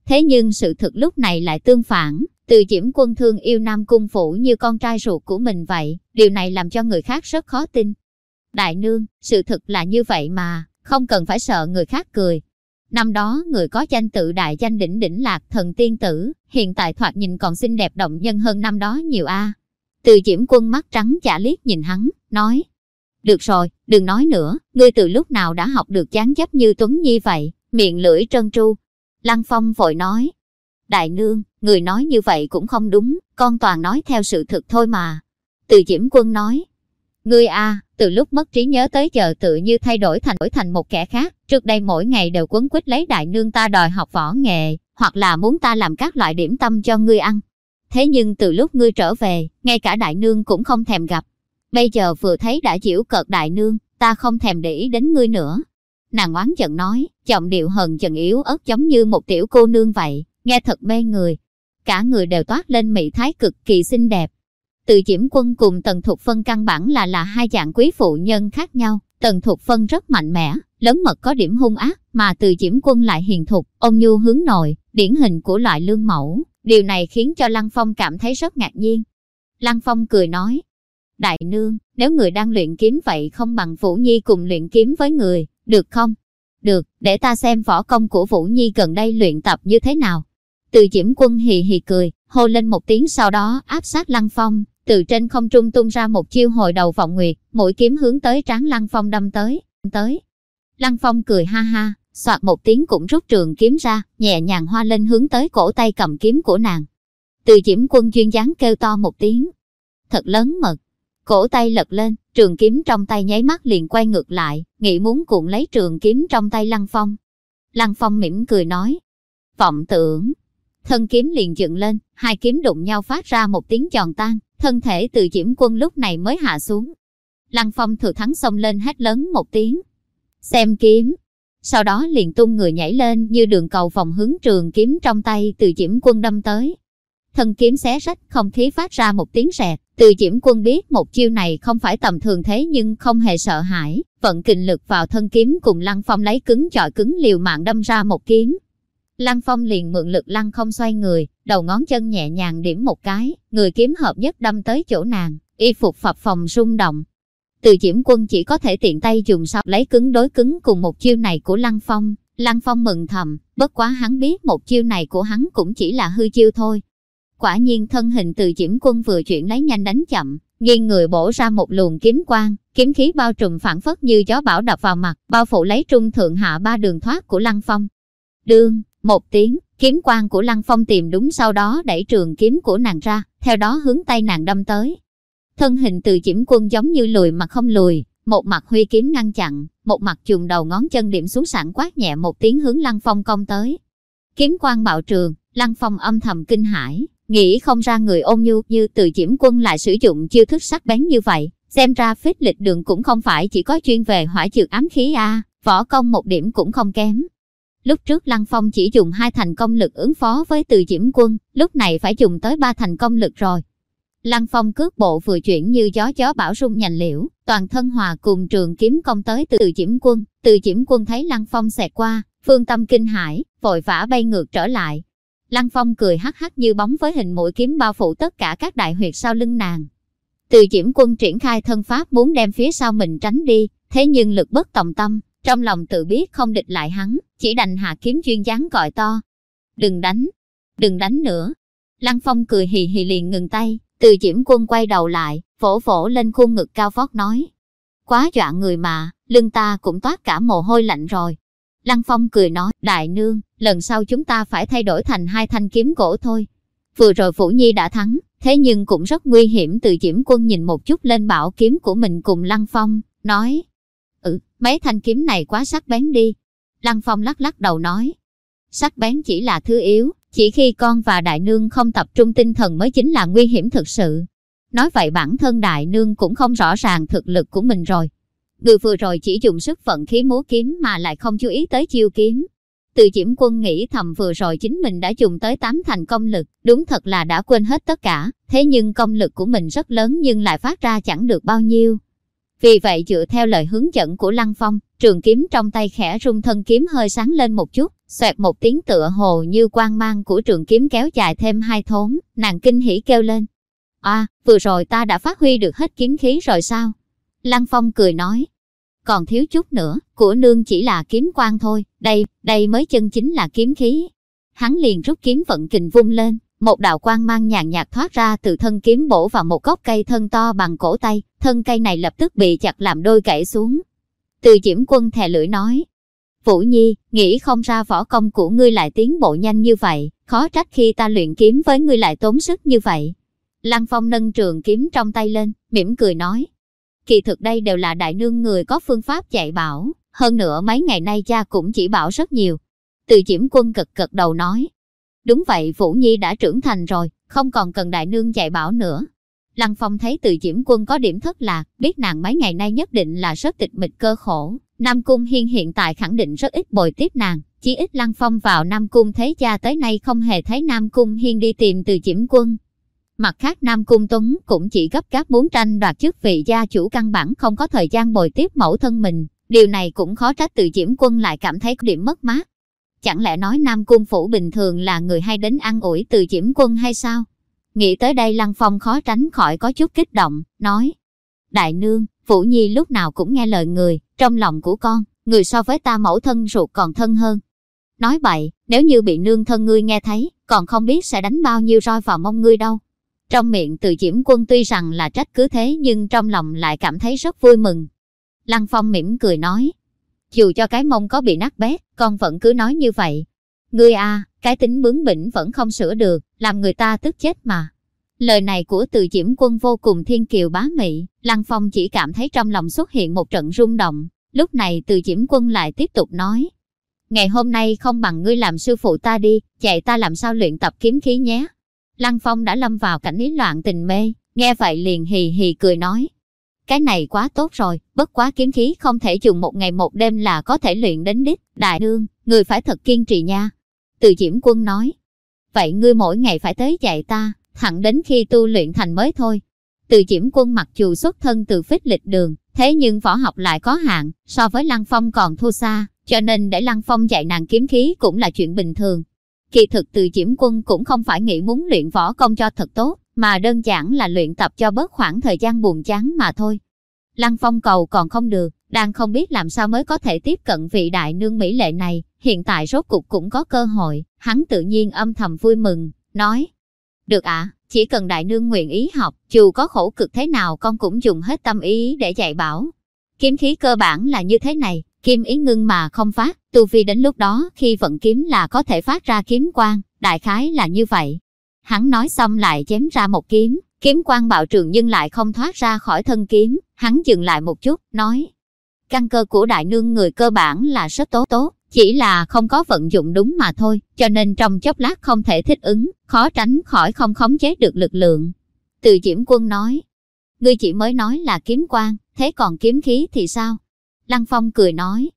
Thế nhưng sự thực lúc này lại tương phản, từ Diễm Quân thương yêu Nam Cung Phủ như con trai ruột của mình vậy, điều này làm cho người khác rất khó tin. Đại nương, sự thực là như vậy mà, không cần phải sợ người khác cười. Năm đó người có danh tự đại danh đỉnh đỉnh lạc thần tiên tử, hiện tại thoạt nhìn còn xinh đẹp động nhân hơn năm đó nhiều a. Từ Diễm Quân mắt trắng chả liếc nhìn hắn, nói. Được rồi, đừng nói nữa, ngươi từ lúc nào đã học được chán chấp như Tuấn Nhi vậy, miệng lưỡi trơn tru. Lăng Phong vội nói, Đại nương, người nói như vậy cũng không đúng, con toàn nói theo sự thực thôi mà. Từ Diễm Quân nói, Ngươi a, từ lúc mất trí nhớ tới giờ tự như thay đổi thành đổi thành một kẻ khác, trước đây mỗi ngày đều quấn quýt lấy đại nương ta đòi học võ nghệ, hoặc là muốn ta làm các loại điểm tâm cho ngươi ăn. Thế nhưng từ lúc ngươi trở về, ngay cả đại nương cũng không thèm gặp. Bây giờ vừa thấy đã giễu cợt đại nương, ta không thèm để ý đến ngươi nữa. Nàng oán giận nói, giọng điệu hờn giận yếu ớt giống như một tiểu cô nương vậy, nghe thật mê người. Cả người đều toát lên mỹ thái cực kỳ xinh đẹp. Từ Diễm Quân cùng Tần Thục Phân căn bản là là hai dạng quý phụ nhân khác nhau. Tần Thục Phân rất mạnh mẽ, lớn mật có điểm hung ác, mà từ Diễm Quân lại hiền thục, ôn nhu hướng nội, điển hình của loại lương mẫu. Điều này khiến cho Lăng Phong cảm thấy rất ngạc nhiên. Lăng Phong cười nói, Đại nương, nếu người đang luyện kiếm vậy không bằng Vũ Nhi cùng luyện kiếm với người, được không? Được, để ta xem võ công của Vũ Nhi gần đây luyện tập như thế nào. Từ Diễm Quân hì hì cười, hô lên một tiếng sau đó áp sát Lăng Phong, từ trên không trung tung ra một chiêu hồi đầu vọng nguyệt, mũi kiếm hướng tới trán Lăng Phong đâm tới, tới. Lăng Phong cười ha ha, soạt một tiếng cũng rút trường kiếm ra, nhẹ nhàng hoa lên hướng tới cổ tay cầm kiếm của nàng. Từ Diễm Quân duyên dáng kêu to một tiếng, thật lớn mật. Cổ tay lật lên, trường kiếm trong tay nháy mắt liền quay ngược lại, nghĩ muốn cuộn lấy trường kiếm trong tay Lăng Phong. Lăng Phong mỉm cười nói, vọng tưởng, thân kiếm liền dựng lên, hai kiếm đụng nhau phát ra một tiếng giòn tan, thân thể từ diễm quân lúc này mới hạ xuống. Lăng Phong thừa thắng xông lên hét lớn một tiếng. Xem kiếm. Sau đó liền tung người nhảy lên như đường cầu vòng hướng trường kiếm trong tay từ diễm quân đâm tới. Thân kiếm xé rách, không khí phát ra một tiếng rẹt. Từ diễm quân biết một chiêu này không phải tầm thường thế nhưng không hề sợ hãi, vận kình lực vào thân kiếm cùng Lăng Phong lấy cứng chọi cứng liều mạng đâm ra một kiếm. Lăng Phong liền mượn lực lăng không xoay người, đầu ngón chân nhẹ nhàng điểm một cái, người kiếm hợp nhất đâm tới chỗ nàng, y phục phập phòng rung động. Từ Diễm Quân chỉ có thể tiện tay dùng sọc lấy cứng đối cứng cùng một chiêu này của Lăng Phong. Lăng Phong mừng thầm, bất quá hắn biết một chiêu này của hắn cũng chỉ là hư chiêu thôi. Quả nhiên thân hình từ Diễm Quân vừa chuyển lấy nhanh đánh chậm, nghiêng người bổ ra một luồng kiếm quang, kiếm khí bao trùm phản phất như gió bão đập vào mặt, bao phủ lấy trung thượng hạ ba đường thoát của Lăng Phong. Đương, một tiếng, kiếm quang của Lăng Phong tìm đúng sau đó đẩy trường kiếm của nàng ra, theo đó hướng tay nàng đâm tới. Thân hình từ Diễm quân giống như lùi mà không lùi, một mặt huy kiếm ngăn chặn, một mặt chùm đầu ngón chân điểm xuống sẵn quát nhẹ một tiếng hướng Lăng Phong công tới. Kiếm quang bạo trường, Lăng Phong âm thầm kinh hãi, nghĩ không ra người ôn nhu như từ Diễm quân lại sử dụng chiêu thức sắc bén như vậy, xem ra phết lịch đường cũng không phải chỉ có chuyên về hỏa trượt ám khí a, võ công một điểm cũng không kém. Lúc trước Lăng Phong chỉ dùng hai thành công lực ứng phó với từ diễm quân, lúc này phải dùng tới ba thành công lực rồi. Lăng Phong cước bộ vừa chuyển như gió gió bão rung nhành liễu, toàn thân hòa cùng trường kiếm công tới từ diễm quân. Từ diễm quân thấy Lăng Phong xẹt qua, phương tâm kinh hãi, vội vã bay ngược trở lại. Lăng Phong cười hắc hắc như bóng với hình mũi kiếm bao phủ tất cả các đại huyệt sau lưng nàng. Từ diễm quân triển khai thân pháp muốn đem phía sau mình tránh đi, thế nhưng lực bất tòng tâm, trong lòng tự biết không địch lại hắn, chỉ đành hạ kiếm chuyên dáng gọi to. Đừng đánh, đừng đánh nữa. Lăng Phong cười hì hì liền ngừng tay, từ diễm quân quay đầu lại, vỗ vỗ lên khuôn ngực cao vót nói. Quá dọa người mà, lưng ta cũng toát cả mồ hôi lạnh rồi. Lăng Phong cười nói, đại nương, lần sau chúng ta phải thay đổi thành hai thanh kiếm gỗ thôi. Vừa rồi Vũ Nhi đã thắng, thế nhưng cũng rất nguy hiểm từ Diễm Quân nhìn một chút lên bảo kiếm của mình cùng Lăng Phong, nói. Ừ, mấy thanh kiếm này quá sắc bén đi. Lăng Phong lắc lắc đầu nói. Sắc bén chỉ là thứ yếu, chỉ khi con và đại nương không tập trung tinh thần mới chính là nguy hiểm thực sự. Nói vậy bản thân đại nương cũng không rõ ràng thực lực của mình rồi. Người vừa rồi chỉ dùng sức vận khí múa kiếm mà lại không chú ý tới chiêu kiếm. Từ Diễm Quân nghĩ thầm vừa rồi chính mình đã dùng tới tám thành công lực, đúng thật là đã quên hết tất cả, thế nhưng công lực của mình rất lớn nhưng lại phát ra chẳng được bao nhiêu. Vì vậy dựa theo lời hướng dẫn của Lăng Phong, trường kiếm trong tay khẽ rung thân kiếm hơi sáng lên một chút, xoẹt một tiếng tựa hồ như quang mang của trường kiếm kéo dài thêm hai thốn, nàng kinh hỉ kêu lên. À, vừa rồi ta đã phát huy được hết kiếm khí rồi sao? Lăng Phong cười nói. Còn thiếu chút nữa, của nương chỉ là kiếm quang thôi, đây, đây mới chân chính là kiếm khí. Hắn liền rút kiếm vận kình vung lên, một đạo quang mang nhàn nhạt thoát ra từ thân kiếm bổ vào một gốc cây thân to bằng cổ tay, thân cây này lập tức bị chặt làm đôi gãy xuống. Từ Diễm Quân thè lưỡi nói, Vũ Nhi, nghĩ không ra võ công của ngươi lại tiến bộ nhanh như vậy, khó trách khi ta luyện kiếm với ngươi lại tốn sức như vậy. Lăng Phong nâng trường kiếm trong tay lên, mỉm cười nói. Kỳ thực đây đều là đại nương người có phương pháp dạy bảo, hơn nữa mấy ngày nay cha cũng chỉ bảo rất nhiều. Từ Diễm Quân cực cực đầu nói. Đúng vậy Vũ Nhi đã trưởng thành rồi, không còn cần đại nương dạy bảo nữa. Lăng Phong thấy từ Diễm Quân có điểm thất lạc, biết nàng mấy ngày nay nhất định là rất tịch mịch cơ khổ. Nam Cung Hiên hiện tại khẳng định rất ít bồi tiếp nàng, chỉ ít Lăng Phong vào Nam Cung thấy cha tới nay không hề thấy Nam Cung Hiên đi tìm từ Diễm Quân. Mặt khác Nam Cung Tuấn cũng chỉ gấp gáp muốn tranh đoạt chức vị gia chủ căn bản không có thời gian bồi tiếp mẫu thân mình. Điều này cũng khó trách từ Diễm Quân lại cảm thấy có điểm mất mát. Chẳng lẽ nói Nam Cung Phủ bình thường là người hay đến ăn ủi từ Diễm Quân hay sao? Nghĩ tới đây Lăng Phong khó tránh khỏi có chút kích động, nói. Đại nương, Vũ Nhi lúc nào cũng nghe lời người, trong lòng của con, người so với ta mẫu thân ruột còn thân hơn. Nói vậy, nếu như bị nương thân ngươi nghe thấy, còn không biết sẽ đánh bao nhiêu roi vào mông ngươi đâu. Trong miệng từ Diễm Quân tuy rằng là trách cứ thế nhưng trong lòng lại cảm thấy rất vui mừng. Lăng Phong mỉm cười nói, dù cho cái mông có bị nát bét, con vẫn cứ nói như vậy. Ngươi a, cái tính bướng bỉnh vẫn không sửa được, làm người ta tức chết mà. Lời này của từ Diễm Quân vô cùng thiên kiều bá mị, Lăng Phong chỉ cảm thấy trong lòng xuất hiện một trận rung động. Lúc này từ Diễm Quân lại tiếp tục nói. Ngày hôm nay không bằng ngươi làm sư phụ ta đi, dạy ta làm sao luyện tập kiếm khí nhé. Lăng Phong đã lâm vào cảnh lý loạn tình mê, nghe vậy liền hì hì cười nói. Cái này quá tốt rồi, bất quá kiếm khí không thể dùng một ngày một đêm là có thể luyện đến đích. Đại đương, người phải thật kiên trì nha. Từ Diễm Quân nói. Vậy ngươi mỗi ngày phải tới dạy ta, thẳng đến khi tu luyện thành mới thôi. Từ Diễm Quân mặc dù xuất thân từ phích lịch đường, thế nhưng võ học lại có hạn, so với Lăng Phong còn thua xa, cho nên để Lăng Phong dạy nàng kiếm khí cũng là chuyện bình thường. Kỳ thực từ Diễm Quân cũng không phải nghĩ muốn luyện võ công cho thật tốt, mà đơn giản là luyện tập cho bớt khoảng thời gian buồn chán mà thôi. Lăng Phong cầu còn không được, đang không biết làm sao mới có thể tiếp cận vị đại nương mỹ lệ này, hiện tại rốt cục cũng có cơ hội, hắn tự nhiên âm thầm vui mừng, nói. Được ạ, chỉ cần đại nương nguyện ý học, dù có khổ cực thế nào con cũng dùng hết tâm ý để dạy bảo. Kiếm khí cơ bản là như thế này, kim ý ngưng mà không phát, tu vi đến lúc đó khi vận kiếm là có thể phát ra kiếm quang, đại khái là như vậy. Hắn nói xong lại chém ra một kiếm, kiếm quang bạo trường nhưng lại không thoát ra khỏi thân kiếm, hắn dừng lại một chút, nói. Căn cơ của đại nương người cơ bản là rất tốt tốt, chỉ là không có vận dụng đúng mà thôi, cho nên trong chốc lát không thể thích ứng, khó tránh khỏi không khống chế được lực lượng. Từ Diễm Quân nói, ngươi chỉ mới nói là kiếm quang, thế còn kiếm khí thì sao? Lăng Phong cười nói,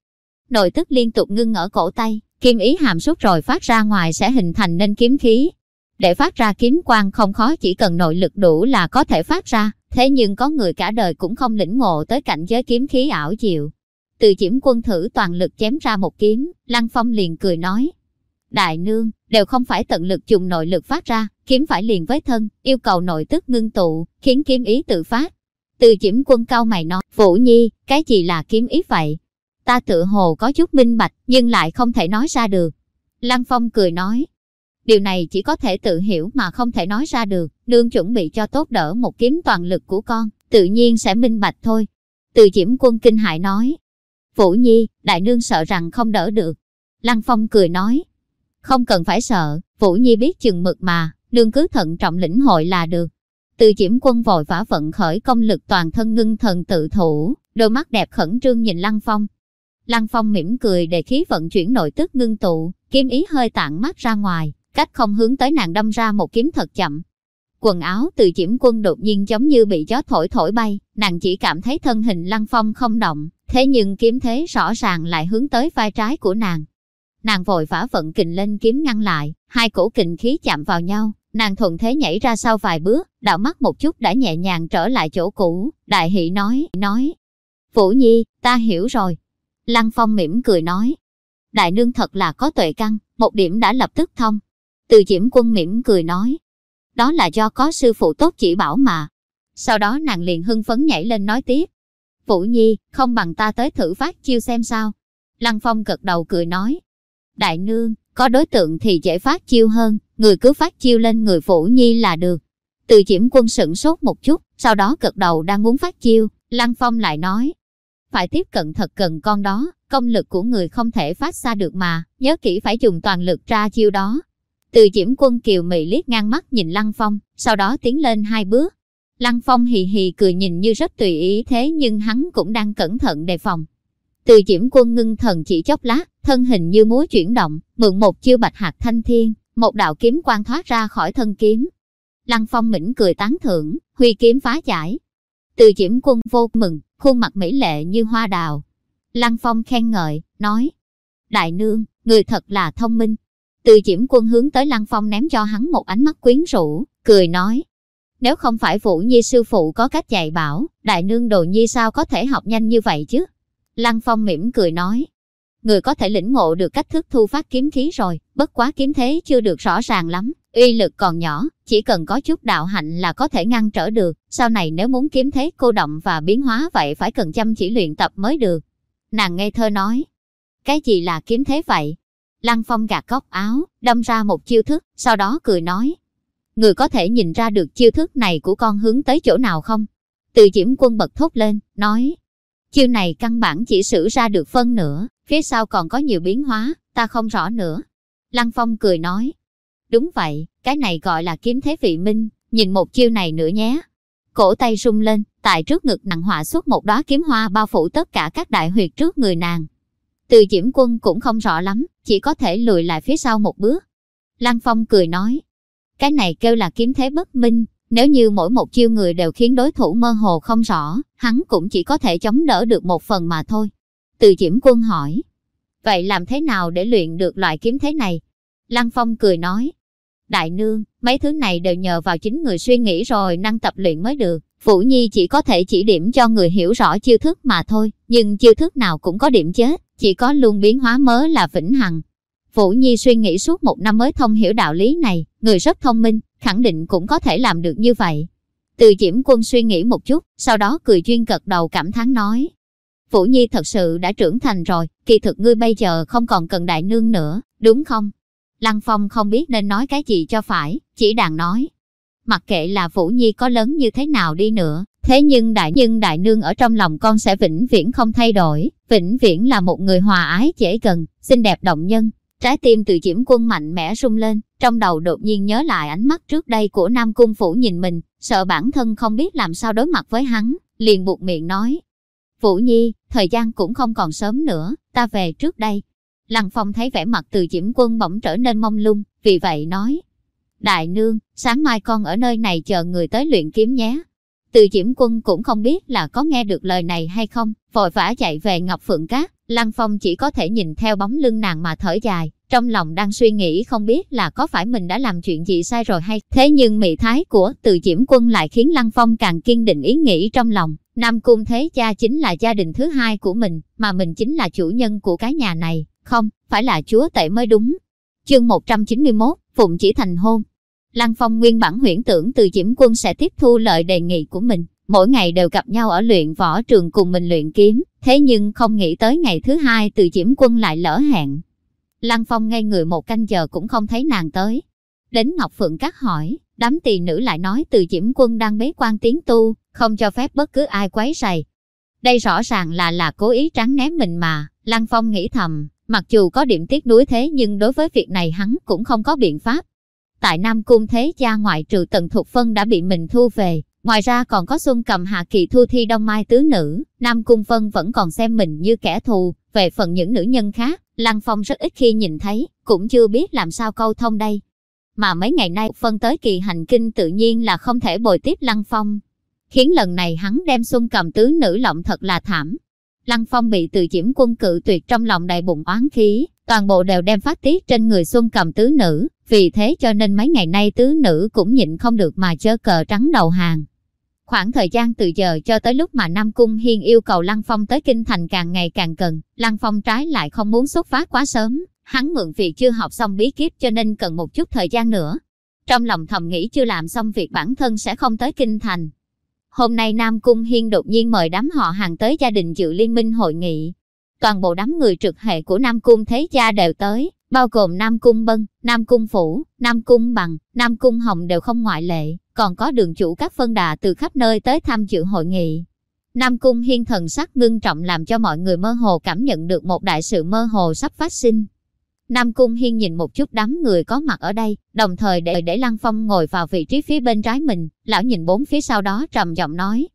nội tức liên tục ngưng ở cổ tay, kim ý hàm sút rồi phát ra ngoài sẽ hình thành nên kiếm khí. Để phát ra kiếm quang không khó chỉ cần nội lực đủ là có thể phát ra, thế nhưng có người cả đời cũng không lĩnh ngộ tới cảnh giới kiếm khí ảo diệu. Từ chiếm quân thử toàn lực chém ra một kiếm, Lăng Phong liền cười nói. Đại nương, đều không phải tận lực dùng nội lực phát ra, kiếm phải liền với thân, yêu cầu nội tức ngưng tụ, khiến kiếm ý tự phát. Từ chiếm quân cao mày nói, Vũ Nhi, cái gì là kiếm ý vậy? Ta tự hồ có chút minh bạch, nhưng lại không thể nói ra được. Lăng Phong cười nói, điều này chỉ có thể tự hiểu mà không thể nói ra được, nương chuẩn bị cho tốt đỡ một kiếm toàn lực của con, tự nhiên sẽ minh bạch thôi. Từ Diễm quân kinh hại nói, Vũ Nhi, đại nương sợ rằng không đỡ được. Lăng Phong cười nói, không cần phải sợ, Vũ Nhi biết chừng mực mà, nương cứ thận trọng lĩnh hội là được. Từ Diễm Quân vội vã vận khởi công lực toàn thân ngưng thần tự thủ, đôi mắt đẹp khẩn trương nhìn Lăng Phong. Lăng Phong mỉm cười để khí vận chuyển nội tức ngưng tụ, kiếm ý hơi tản mắt ra ngoài, cách không hướng tới nàng đâm ra một kiếm thật chậm. Quần áo từ Chiểm Quân đột nhiên giống như bị gió thổi thổi bay, nàng chỉ cảm thấy thân hình Lăng Phong không động, thế nhưng kiếm thế rõ ràng lại hướng tới vai trái của nàng. Nàng vội vã vận kình lên kiếm ngăn lại, hai cổ kình khí chạm vào nhau, nàng thuận thế nhảy ra sau vài bước, đạo mắt một chút đã nhẹ nhàng trở lại chỗ cũ, đại hỷ nói, nói. Vũ Nhi, ta hiểu rồi. Lăng Phong mỉm cười nói. Đại nương thật là có tuệ căn, một điểm đã lập tức thông. Từ Diễm Quân mỉm cười nói. Đó là do có sư phụ tốt chỉ bảo mà. Sau đó nàng liền hưng phấn nhảy lên nói tiếp. Vũ Nhi, không bằng ta tới thử phát chiêu xem sao. Lăng Phong gật đầu cười nói. Đại nương, có đối tượng thì dễ phát chiêu hơn, người cứ phát chiêu lên người Vũ Nhi là được. Từ Diễm Quân sửng sốt một chút, sau đó gật đầu đang muốn phát chiêu, Lăng Phong lại nói. Phải tiếp cận thật gần con đó, công lực của người không thể phát xa được mà, nhớ kỹ phải dùng toàn lực ra chiêu đó. Từ Diễm Quân kiều mị liếc ngang mắt nhìn Lăng Phong, sau đó tiến lên hai bước. Lăng Phong hì hì cười nhìn như rất tùy ý thế nhưng hắn cũng đang cẩn thận đề phòng. Từ Diễm Quân ngưng thần chỉ chốc lát, thân hình như múa chuyển động, mượn một chiêu bạch hạt thanh thiên, một đạo kiếm quang thoát ra khỏi thân kiếm. Lăng Phong mỉm cười tán thưởng, huy kiếm phá giải. Từ Diễm Quân vô mừng, khuôn mặt mỹ lệ như hoa đào. Lăng Phong khen ngợi, nói, Đại nương, người thật là thông minh, từ Diễm Quân hướng tới Lăng Phong ném cho hắn một ánh mắt quyến rũ, cười nói. Nếu không phải Vũ Nhi sư phụ có cách dạy bảo, đại nương đồ nhi sao có thể học nhanh như vậy chứ? Lăng Phong mỉm cười nói. Người có thể lĩnh ngộ được cách thức thu phát kiếm khí rồi, bất quá kiếm thế chưa được rõ ràng lắm, uy lực còn nhỏ, chỉ cần có chút đạo hạnh là có thể ngăn trở được, sau này nếu muốn kiếm thế cô động và biến hóa vậy phải cần chăm chỉ luyện tập mới được. Nàng ngây thơ nói, cái gì là kiếm thế vậy? Lăng Phong gạt góc áo, đâm ra một chiêu thức, sau đó cười nói. Người có thể nhìn ra được chiêu thức này của con hướng tới chỗ nào không? Từ Diễm Quân bật thốt lên, nói. Chiêu này căn bản chỉ sử ra được phân nửa, phía sau còn có nhiều biến hóa, ta không rõ nữa. Lăng Phong cười nói. Đúng vậy, cái này gọi là kiếm thế vị minh, nhìn một chiêu này nữa nhé. Cổ tay rung lên, tại trước ngực nặng họa xuất một đóa kiếm hoa bao phủ tất cả các đại huyệt trước người nàng, từ Diễm Quân cũng không rõ lắm, chỉ có thể lùi lại phía sau một bước. Lăng Phong cười nói, cái này kêu là kiếm thế bất minh, nếu như mỗi một chiêu người đều khiến đối thủ mơ hồ không rõ, hắn cũng chỉ có thể chống đỡ được một phần mà thôi. Từ Diễm Quân hỏi, vậy làm thế nào để luyện được loại kiếm thế này? Lăng Phong cười nói, đại nương, mấy thứ này đều nhờ vào chính người suy nghĩ rồi năng tập luyện mới được. Vũ Nhi chỉ có thể chỉ điểm cho người hiểu rõ chiêu thức mà thôi, nhưng chiêu thức nào cũng có điểm chết, chỉ có luôn biến hóa mới là vĩnh hằng. Vũ Nhi suy nghĩ suốt một năm mới thông hiểu đạo lý này, người rất thông minh, khẳng định cũng có thể làm được như vậy. Từ Diễm Quân suy nghĩ một chút, sau đó cười duyên cật đầu cảm thán nói. Vũ Nhi thật sự đã trưởng thành rồi, kỳ thực ngươi bây giờ không còn cần đại nương nữa, đúng không? Lăng Phong không biết nên nói cái gì cho phải, chỉ đàn nói. Mặc kệ là Vũ Nhi có lớn như thế nào đi nữa, thế nhưng đại nhưng đại nương ở trong lòng con sẽ vĩnh viễn không thay đổi, vĩnh viễn là một người hòa ái dễ gần, xinh đẹp động nhân. Trái tim từ diễm quân mạnh mẽ rung lên, trong đầu đột nhiên nhớ lại ánh mắt trước đây của Nam Cung Phủ nhìn mình, sợ bản thân không biết làm sao đối mặt với hắn, liền buộc miệng nói. Vũ Nhi, thời gian cũng không còn sớm nữa, ta về trước đây. Lăng Phong thấy vẻ mặt từ diễm quân bỗng trở nên mông lung, vì vậy nói. Đại nương, sáng mai con ở nơi này chờ người tới luyện kiếm nhé. Từ Diễm Quân cũng không biết là có nghe được lời này hay không, vội vã chạy về Ngọc Phượng Cát, Lăng Phong chỉ có thể nhìn theo bóng lưng nàng mà thở dài, trong lòng đang suy nghĩ không biết là có phải mình đã làm chuyện gì sai rồi hay. Thế nhưng mị thái của Từ Diễm Quân lại khiến Lăng Phong càng kiên định ý nghĩ trong lòng, Nam Cung Thế Cha chính là gia đình thứ hai của mình, mà mình chính là chủ nhân của cái nhà này, không, phải là chúa tể mới đúng. Chương 191, Phụng chỉ thành hôn, Lăng Phong nguyên bản huyễn tưởng từ Diễm Quân sẽ tiếp thu lời đề nghị của mình, mỗi ngày đều gặp nhau ở luyện võ trường cùng mình luyện kiếm, thế nhưng không nghĩ tới ngày thứ hai từ Diễm Quân lại lỡ hẹn. Lăng Phong ngay người một canh giờ cũng không thấy nàng tới. Đến Ngọc Phượng Cát hỏi, đám tỳ nữ lại nói từ Diễm Quân đang bế quan tiến tu, không cho phép bất cứ ai quấy rầy. Đây rõ ràng là là cố ý trắng ném mình mà, Lăng Phong nghĩ thầm, mặc dù có điểm tiếc nuối thế nhưng đối với việc này hắn cũng không có biện pháp, tại Nam Cung Thế Gia ngoại trừ Tần Thục Phân đã bị mình thu về, ngoài ra còn có Xuân Cầm Hạ Kỳ Thu Thi Đông Mai Tứ Nữ, Nam Cung Phân vẫn còn xem mình như kẻ thù, về phần những nữ nhân khác, Lăng Phong rất ít khi nhìn thấy, cũng chưa biết làm sao câu thông đây. Mà mấy ngày nay phân tới kỳ hành kinh tự nhiên là không thể bồi tiếp Lăng Phong. Khiến lần này hắn đem Xuân Cầm Tứ Nữ lộng thật là thảm. Lăng Phong bị từ diễm quân cự tuyệt trong lòng đầy bụng oán khí, toàn bộ đều đem phát tiết trên người Xuân Cầm Tứ Nữ, vì thế cho nên mấy ngày nay tứ nữ cũng nhịn không được mà chơ cờ trắng đầu hàng. Khoảng thời gian từ giờ cho tới lúc mà Nam Cung Hiên yêu cầu Lăng Phong tới Kinh Thành càng ngày càng cần, Lăng Phong trái lại không muốn xuất phát quá sớm, hắn mượn việc chưa học xong bí kíp cho nên cần một chút thời gian nữa. Trong lòng thầm nghĩ chưa làm xong việc bản thân sẽ không tới Kinh Thành. Hôm nay Nam Cung Hiên đột nhiên mời đám họ hàng tới gia đình dự liên minh hội nghị. Toàn bộ đám người trực hệ của Nam Cung Thế Gia đều tới, bao gồm Nam Cung Bân, Nam Cung Phủ, Nam Cung Bằng, Nam Cung Hồng đều không ngoại lệ, còn có đường chủ các phân đà từ khắp nơi tới tham dự hội nghị. Nam Cung Hiên thần sắc ngưng trọng làm cho mọi người mơ hồ cảm nhận được một đại sự mơ hồ sắp phát sinh. Nam Cung Hiên nhìn một chút đám người có mặt ở đây, đồng thời để để Lăng Phong ngồi vào vị trí phía bên trái mình, lão nhìn bốn phía sau đó trầm giọng nói.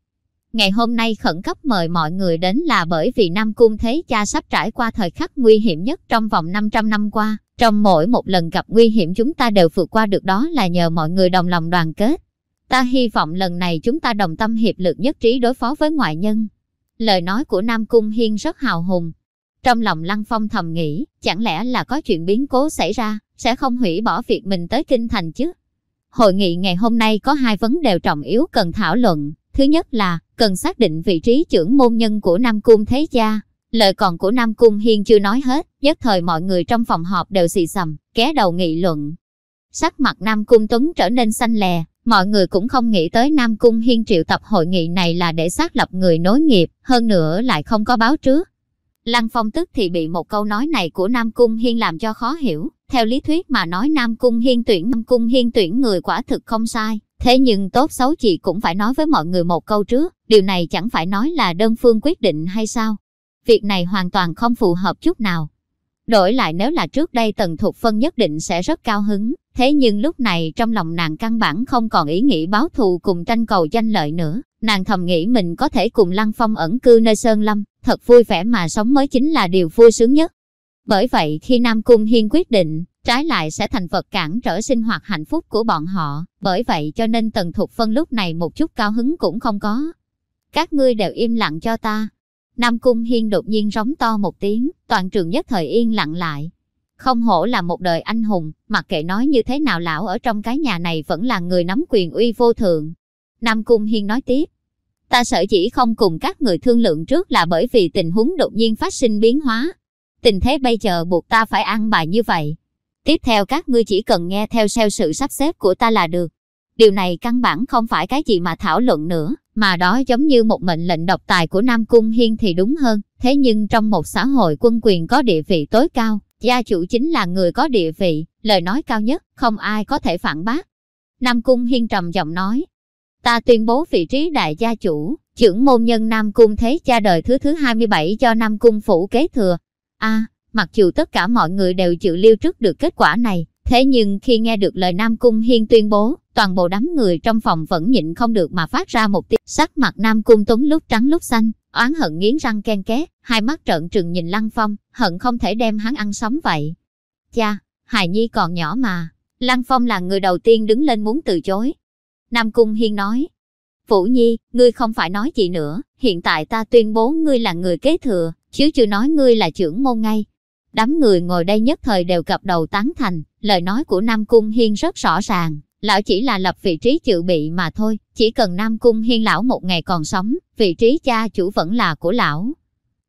Ngày hôm nay khẩn cấp mời mọi người đến là bởi vì Nam Cung Thế Cha sắp trải qua thời khắc nguy hiểm nhất trong vòng 500 năm qua. Trong mỗi một lần gặp nguy hiểm chúng ta đều vượt qua được đó là nhờ mọi người đồng lòng đoàn kết. Ta hy vọng lần này chúng ta đồng tâm hiệp lực nhất trí đối phó với ngoại nhân. Lời nói của Nam Cung Hiên rất hào hùng. Trong lòng Lăng Phong thầm nghĩ, chẳng lẽ là có chuyện biến cố xảy ra, sẽ không hủy bỏ việc mình tới Kinh Thành chứ? Hội nghị ngày hôm nay có hai vấn đề trọng yếu cần thảo luận. Thứ nhất là, cần xác định vị trí trưởng môn nhân của Nam Cung Thế Gia. Lời còn của Nam Cung Hiên chưa nói hết, nhất thời mọi người trong phòng họp đều xì xầm, ké đầu nghị luận. Sắc mặt Nam Cung Tuấn trở nên xanh lè, mọi người cũng không nghĩ tới Nam Cung Hiên triệu tập hội nghị này là để xác lập người nối nghiệp, hơn nữa lại không có báo trước. Lăng Phong tức thì bị một câu nói này của Nam Cung Hiên làm cho khó hiểu. Theo lý thuyết mà nói Nam Cung Hiên tuyển Nam Cung Hiên tuyển người quả thực không sai, Thế nhưng tốt xấu chị cũng phải nói với mọi người một câu trước, điều này chẳng phải nói là đơn phương quyết định hay sao? Việc này hoàn toàn không phù hợp chút nào. Đổi lại nếu là trước đây Tần Thục Phân nhất định sẽ rất cao hứng, thế nhưng lúc này trong lòng nàng căn bản không còn ý nghĩ báo thù cùng tranh cầu danh lợi nữa. Nàng thầm nghĩ mình có thể cùng Lăng Phong ẩn cư nơi Sơn Lâm, thật vui vẻ mà sống mới chính là điều vui sướng nhất. Bởi vậy khi Nam Cung Hiên quyết định, trái lại sẽ thành vật cản trở sinh hoạt hạnh phúc của bọn họ, bởi vậy cho nên Tần Thục Phân lúc này một chút cao hứng cũng không có. Các ngươi đều im lặng cho ta. Nam Cung Hiên đột nhiên rống to một tiếng, toàn trường nhất thời yên lặng lại. Không hổ là một đời anh hùng, mặc kệ nói như thế nào lão ở trong cái nhà này vẫn là người nắm quyền uy vô thượng. Nam Cung Hiên nói tiếp, ta sợ chỉ không cùng các người thương lượng trước là bởi vì tình huống đột nhiên phát sinh biến hóa. Tình thế bây giờ buộc ta phải ăn bài như vậy, Tiếp theo các ngươi chỉ cần nghe theo theo sự sắp xếp của ta là được. Điều này căn bản không phải cái gì mà thảo luận nữa, mà đó giống như một mệnh lệnh độc tài của Nam Cung Hiên thì đúng hơn. Thế nhưng trong một xã hội quân quyền có địa vị tối cao, gia chủ chính là người có địa vị, lời nói cao nhất, không ai có thể phản bác. Nam Cung Hiên trầm giọng nói, ta tuyên bố vị trí đại gia chủ, trưởng môn nhân Nam Cung Thế cha đời thứ thứ 27 cho Nam Cung Phủ kế thừa. a Mặc dù tất cả mọi người đều chịu lưu trước được kết quả này, thế nhưng khi nghe được lời Nam Cung Hiên tuyên bố, toàn bộ đám người trong phòng vẫn nhịn không được mà phát ra một tiếng sắc mặt Nam Cung Tuấn lúc trắng lúc xanh, oán hận nghiến răng ken két, hai mắt trợn trừng nhìn Lăng Phong, hận không thể đem hắn ăn sống vậy. Cha, Hài Nhi còn nhỏ mà, Lăng Phong là người đầu tiên đứng lên muốn từ chối. Nam Cung Hiên nói, Vũ Nhi, ngươi không phải nói gì nữa, hiện tại ta tuyên bố ngươi là người kế thừa, chứ chưa nói ngươi là trưởng môn ngay, Đám người ngồi đây nhất thời đều cập đầu tán thành, lời nói của Nam Cung Hiên rất rõ ràng, lão chỉ là lập vị trí chịu bị mà thôi, chỉ cần Nam Cung Hiên lão một ngày còn sống, vị trí cha chủ vẫn là của lão.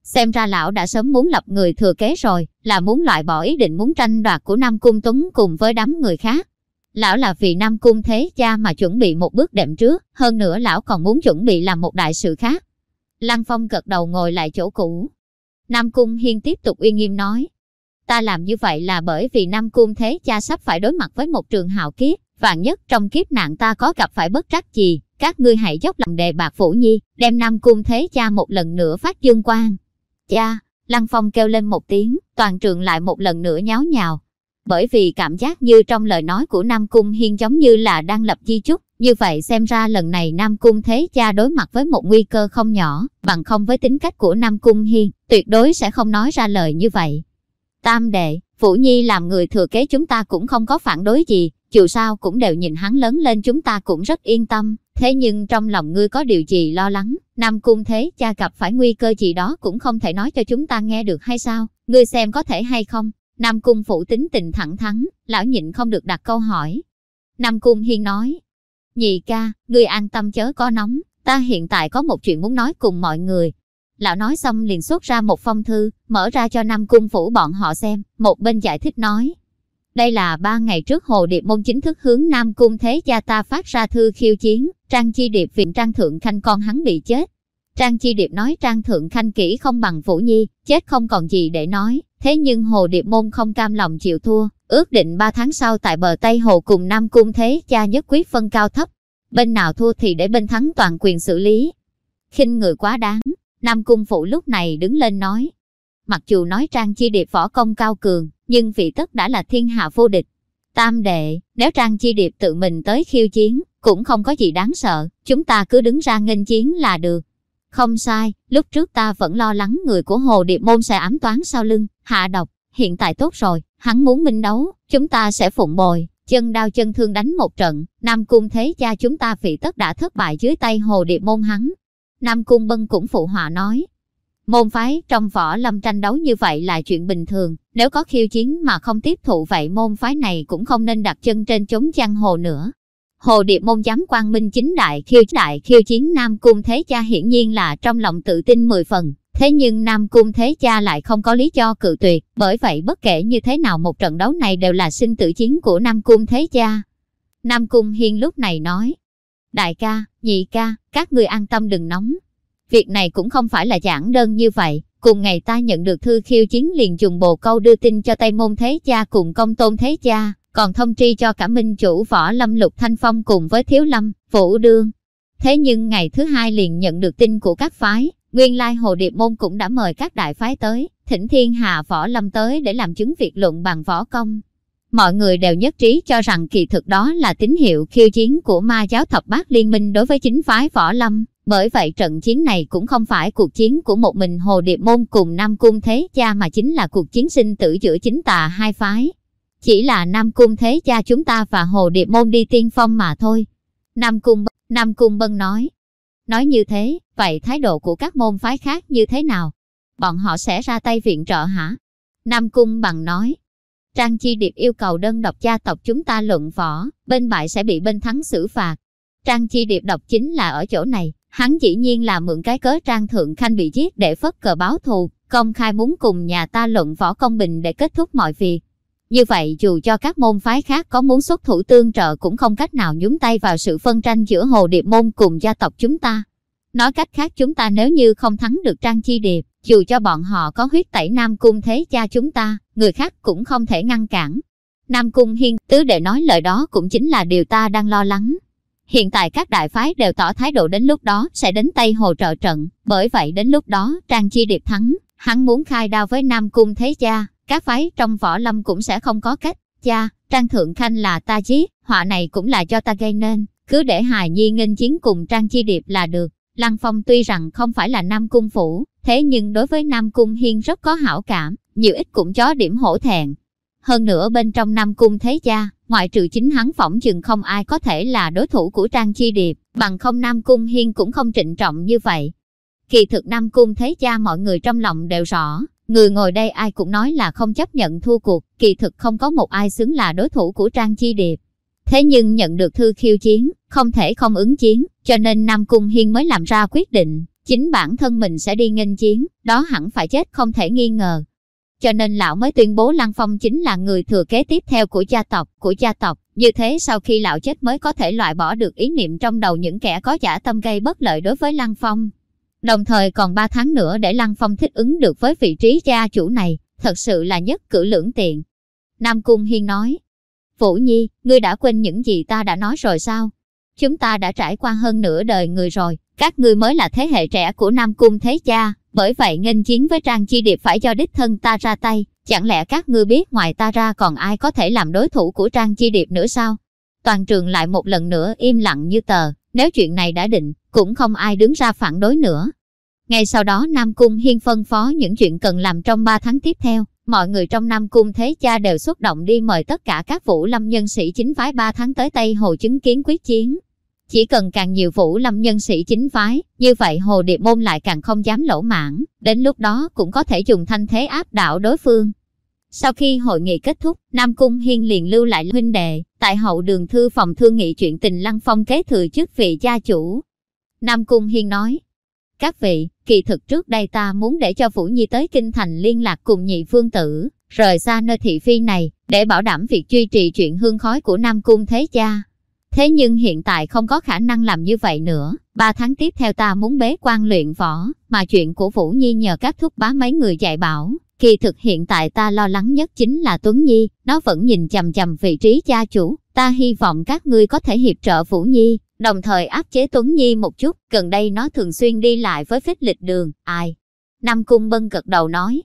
Xem ra lão đã sớm muốn lập người thừa kế rồi, là muốn loại bỏ ý định muốn tranh đoạt của Nam Cung Tuấn cùng với đám người khác. Lão là vì Nam Cung thế cha mà chuẩn bị một bước đệm trước, hơn nữa lão còn muốn chuẩn bị làm một đại sự khác. Lăng Phong gật đầu ngồi lại chỗ cũ. Nam Cung Hiên tiếp tục uy nghiêm nói, Ta làm như vậy là bởi vì Nam Cung Thế Cha sắp phải đối mặt với một trường hào kiếp, vạn nhất trong kiếp nạn ta có gặp phải bất trắc gì, các ngươi hãy dốc lòng đề bạc Phủ Nhi, đem Nam Cung Thế Cha một lần nữa phát dương quang. Cha, Lăng Phong kêu lên một tiếng, toàn trường lại một lần nữa nháo nhào. bởi vì cảm giác như trong lời nói của Nam Cung Hiên giống như là đang lập di chúc. Như vậy xem ra lần này Nam Cung Thế Cha đối mặt với một nguy cơ không nhỏ, bằng không với tính cách của Nam Cung Hiên, tuyệt đối sẽ không nói ra lời như vậy. Tam đệ, Vũ Nhi làm người thừa kế chúng ta cũng không có phản đối gì, dù sao cũng đều nhìn hắn lớn lên chúng ta cũng rất yên tâm. Thế nhưng trong lòng ngươi có điều gì lo lắng, Nam Cung Thế cha gặp phải nguy cơ gì đó cũng không thể nói cho chúng ta nghe được hay sao, ngươi xem có thể hay không? Nam Cung Phụ tính tình thẳng thắn, lão nhịn không được đặt câu hỏi. Nam Cung Hiên nói, nhị ca, ngươi an tâm chớ có nóng, ta hiện tại có một chuyện muốn nói cùng mọi người. Lão nói xong liền xuất ra một phong thư, mở ra cho Nam Cung Phủ bọn họ xem, một bên giải thích nói. Đây là ba ngày trước Hồ Điệp Môn chính thức hướng Nam Cung Thế Gia ta phát ra thư khiêu chiến, Trang Chi Điệp viện Trang Thượng Khanh con hắn bị chết. Trang Chi Điệp nói Trang Thượng Khanh kỹ không bằng Vũ Nhi, chết không còn gì để nói, thế nhưng Hồ Điệp Môn không cam lòng chịu thua, ước định ba tháng sau tại bờ Tây Hồ cùng Nam Cung Thế Gia nhất quyết phân cao thấp. Bên nào thua thì để bên thắng toàn quyền xử lý. khinh người quá đáng, Nam Cung Phụ lúc này đứng lên nói. Mặc dù nói Trang Chi Điệp võ công cao cường, nhưng vị tất đã là thiên hạ vô địch. Tam đệ, nếu Trang Chi Điệp tự mình tới khiêu chiến, cũng không có gì đáng sợ, chúng ta cứ đứng ra nghênh chiến là được. Không sai, lúc trước ta vẫn lo lắng người của Hồ Điệp Môn sẽ ám toán sau lưng, hạ độc, hiện tại tốt rồi, hắn muốn minh đấu, chúng ta sẽ phụng bồi, chân đao chân thương đánh một trận, Nam Cung thế cha chúng ta vị tất đã thất bại dưới tay Hồ Điệp Môn hắn. Nam Cung Bân cũng phụ họa nói, Môn phái trong võ lâm tranh đấu như vậy là chuyện bình thường, nếu có khiêu chiến mà không tiếp thụ vậy môn phái này cũng không nên đặt chân trên chốn giang hồ nữa. Hồ Điệp môn giám quang minh chính đại khiêu đại khiêu chiến Nam Cung Thế Cha hiển nhiên là trong lòng tự tin 10 phần. Thế nhưng Nam Cung Thế Cha lại không có lý do cự tuyệt, bởi vậy bất kể như thế nào một trận đấu này đều là sinh tử chiến của Nam Cung Thế Cha. Nam Cung Hiên lúc này nói, Đại ca, nhị ca, các người an tâm đừng nóng, Việc này cũng không phải là giản đơn như vậy. Cùng ngày ta nhận được thư khiêu chiến liền dùng bồ câu đưa tin cho Tây Môn Thế Cha cùng công tôn Thế Cha, còn thông tri cho cả minh chủ võ lâm lục thanh phong cùng với thiếu lâm, vũ đương. Thế nhưng ngày thứ hai liền nhận được tin của các phái, nguyên lai Hồ Điệp Môn cũng đã mời các đại phái tới, thỉnh thiên hà võ lâm tới để làm chứng việc luận bằng võ công. Mọi người đều nhất trí cho rằng kỳ thực đó là tín hiệu khiêu chiến của ma giáo thập bát liên minh đối với chính phái võ lâm. Bởi vậy trận chiến này cũng không phải cuộc chiến của một mình Hồ Điệp Môn cùng Nam Cung Thế Cha mà chính là cuộc chiến sinh tử giữa chính tà hai phái. Chỉ là Nam Cung Thế Cha chúng ta và Hồ Điệp Môn đi tiên phong mà thôi. Nam Cung, Nam Cung Bân nói. Nói như thế, vậy thái độ của các môn phái khác như thế nào? Bọn họ sẽ ra tay viện trợ hả? Nam Cung bằng nói. Trang Chi Điệp yêu cầu đơn độc gia tộc chúng ta luận võ, bên bại sẽ bị bên thắng xử phạt. Trang Chi Điệp độc chính là ở chỗ này, Hắn dĩ nhiên là mượn cái cớ Trang Thượng Khanh bị giết để phất cờ báo thù, công khai muốn cùng nhà ta luận võ công bình để kết thúc mọi việc. Như vậy dù cho các môn phái khác có muốn xuất thủ tương trợ cũng không cách nào nhúng tay vào sự phân tranh giữa Hồ Điệp Môn cùng gia tộc chúng ta. Nói cách khác chúng ta nếu như không thắng được Trang Chi Điệp, dù cho bọn họ có huyết tẩy Nam Cung thế cha chúng ta, người khác cũng không thể ngăn cản. Nam Cung Hiên tứ đệ nói lời đó cũng chính là điều ta đang lo lắng. Hiện tại các đại phái đều tỏ thái độ đến lúc đó sẽ đến Tây Hồ trợ trận, bởi vậy đến lúc đó Trang Chi Điệp thắng, hắn muốn khai đao với Nam Cung Thế Cha, các phái trong võ lâm cũng sẽ không có cách. Cha, Trang Thượng Khanh là ta giết, họa này cũng là do ta gây nên, cứ để Hài Nhi nghênh chiến cùng Trang Chi Điệp là được. Lăng Phong tuy rằng không phải là Nam Cung Phủ, thế nhưng đối với Nam Cung Hiên rất có hảo cảm, nhiều ít cũng chó điểm hổ thẹn. Hơn nữa bên trong Nam Cung Thế Cha, ngoại trừ chính hắn phỏng chừng không ai có thể là đối thủ của Trang Chi Điệp, bằng không Nam Cung Hiên cũng không trịnh trọng như vậy. Kỳ thực Nam Cung thế cha mọi người trong lòng đều rõ, người ngồi đây ai cũng nói là không chấp nhận thua cuộc, kỳ thực không có một ai xứng là đối thủ của Trang Chi Điệp. Thế nhưng nhận được thư khiêu chiến, không thể không ứng chiến, cho nên Nam Cung Hiên mới làm ra quyết định, chính bản thân mình sẽ đi nghênh chiến, đó hẳn phải chết không thể nghi ngờ cho nên lão mới tuyên bố Lăng Phong chính là người thừa kế tiếp theo của gia tộc, của gia tộc. Như thế sau khi lão chết mới có thể loại bỏ được ý niệm trong đầu những kẻ có giả tâm gây bất lợi đối với Lăng Phong. Đồng thời còn 3 tháng nữa để Lăng Phong thích ứng được với vị trí gia chủ này, thật sự là nhất cử lưỡng tiện. Nam Cung Hiên nói, Vũ Nhi, ngươi đã quên những gì ta đã nói rồi sao? Chúng ta đã trải qua hơn nửa đời người rồi, các ngươi mới là thế hệ trẻ của Nam Cung Thế Cha, bởi vậy nghênh chiến với Trang Chi Điệp phải do đích thân ta ra tay, Chẳng lẽ các ngươi biết ngoài ta ra còn ai có thể làm đối thủ của Trang Chi Điệp nữa sao? Toàn trường lại một lần nữa im lặng như tờ, nếu chuyện này đã định, cũng không ai đứng ra phản đối nữa. Ngay sau đó Nam Cung Hiên phân phó những chuyện cần làm trong 3 tháng tiếp theo, mọi người trong Nam Cung Thế Cha đều xúc động đi mời tất cả các vũ lâm nhân sĩ chính phái 3 tháng tới Tây Hồ chứng kiến quyết chiến. Chỉ cần càng nhiều vũ lâm nhân sĩ chính phái, như vậy Hồ Điệp Môn lại càng không dám lỗ mãn, đến lúc đó cũng có thể dùng thanh thế áp đảo đối phương. Sau khi hội nghị kết thúc, Nam Cung Hiên liền lưu lại huynh đệ, tại hậu đường thư phòng thương nghị chuyện tình Lăng Phong kế thừa chức vị gia chủ. Nam Cung Hiên nói, các vị, kỳ thực trước đây ta muốn để cho Phủ Nhi tới Kinh Thành liên lạc cùng nhị phương tử, rời xa nơi thị phi này, để bảo đảm việc duy trì chuyện hương khói của Nam Cung Thế Cha. Thế nhưng hiện tại không có khả năng làm như vậy nữa, ba tháng tiếp theo ta muốn bế quan luyện võ, mà chuyện của Phủ Nhi nhờ các thúc bá mấy người dạy bảo. Kỳ thực hiện tại ta lo lắng nhất chính là Tuấn Nhi, nó vẫn nhìn chầm chầm vị trí cha chủ, ta hy vọng các ngươi có thể hiệp trợ Phủ Nhi, đồng thời áp chế Tuấn Nhi một chút, gần đây nó thường xuyên đi lại với phích lịch đường, ai? Nam Cung Bân gật đầu nói.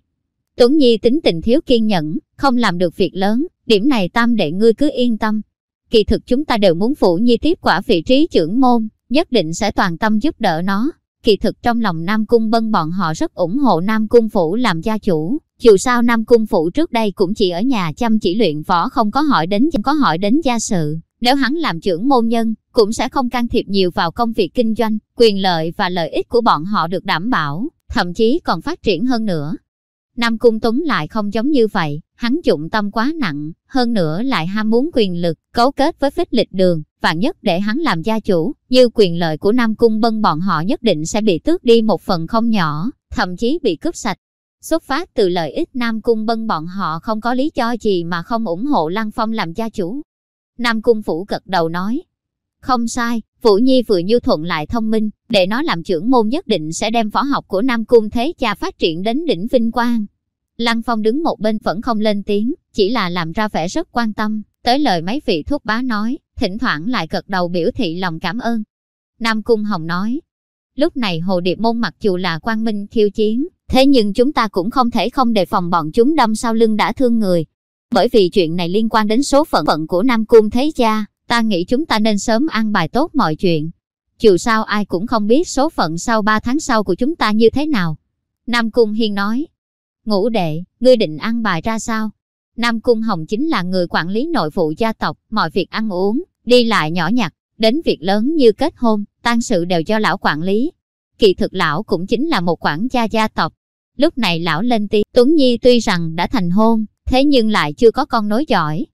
Tuấn Nhi tính tình thiếu kiên nhẫn, không làm được việc lớn, điểm này tam đệ ngươi cứ yên tâm. Kỳ thực chúng ta đều muốn Phủ Nhi tiếp quả vị trí trưởng môn, nhất định sẽ toàn tâm giúp đỡ nó. Kỳ thực trong lòng Nam Cung Bân bọn họ rất ủng hộ Nam Cung Phủ làm gia chủ. Dù sao Nam Cung Phủ trước đây cũng chỉ ở nhà chăm chỉ luyện võ không có hỏi đến không có hỏi đến gia sự. Nếu hắn làm trưởng môn nhân, cũng sẽ không can thiệp nhiều vào công việc kinh doanh, quyền lợi và lợi ích của bọn họ được đảm bảo, thậm chí còn phát triển hơn nữa. Nam Cung Tuấn lại không giống như vậy, hắn dụng tâm quá nặng, hơn nữa lại ham muốn quyền lực, cấu kết với phích lịch đường, vạn nhất để hắn làm gia chủ, như quyền lợi của Nam Cung Bân bọn họ nhất định sẽ bị tước đi một phần không nhỏ, thậm chí bị cướp sạch. Xuất phát từ lợi ích Nam Cung Bân bọn họ không có lý do gì mà không ủng hộ Lăng Phong làm gia chủ. Nam Cung Phủ gật đầu nói, không sai, Vũ Nhi vừa nhu thuận lại thông minh, để nó làm trưởng môn nhất định sẽ đem võ học của Nam Cung Thế Cha phát triển đến đỉnh vinh quang. Lăng Phong đứng một bên vẫn không lên tiếng, chỉ là làm ra vẻ rất quan tâm, tới lời mấy vị thuốc bá nói, thỉnh thoảng lại gật đầu biểu thị lòng cảm ơn. Nam Cung Hồng nói, lúc này Hồ Điệp Môn mặc dù là quang minh khiêu chiến, thế nhưng chúng ta cũng không thể không đề phòng bọn chúng đâm sau lưng đã thương người. Bởi vì chuyện này liên quan đến số phận phận của Nam Cung Thế Cha, ta nghĩ chúng ta nên sớm ăn bài tốt mọi chuyện. Dù sao ai cũng không biết số phận sau 3 tháng sau của chúng ta như thế nào. Nam Cung Hiên nói, ngũ đệ, ngươi định ăn bài ra sao? Nam Cung Hồng chính là người quản lý nội vụ gia tộc, mọi việc ăn uống, đi lại nhỏ nhặt, đến việc lớn như kết hôn, tang sự đều do lão quản lý. Kỳ thực lão cũng chính là một quản gia gia tộc. Lúc này lão lên tiếng, Tuấn Nhi tuy rằng đã thành hôn, thế nhưng lại chưa có con nối giỏi,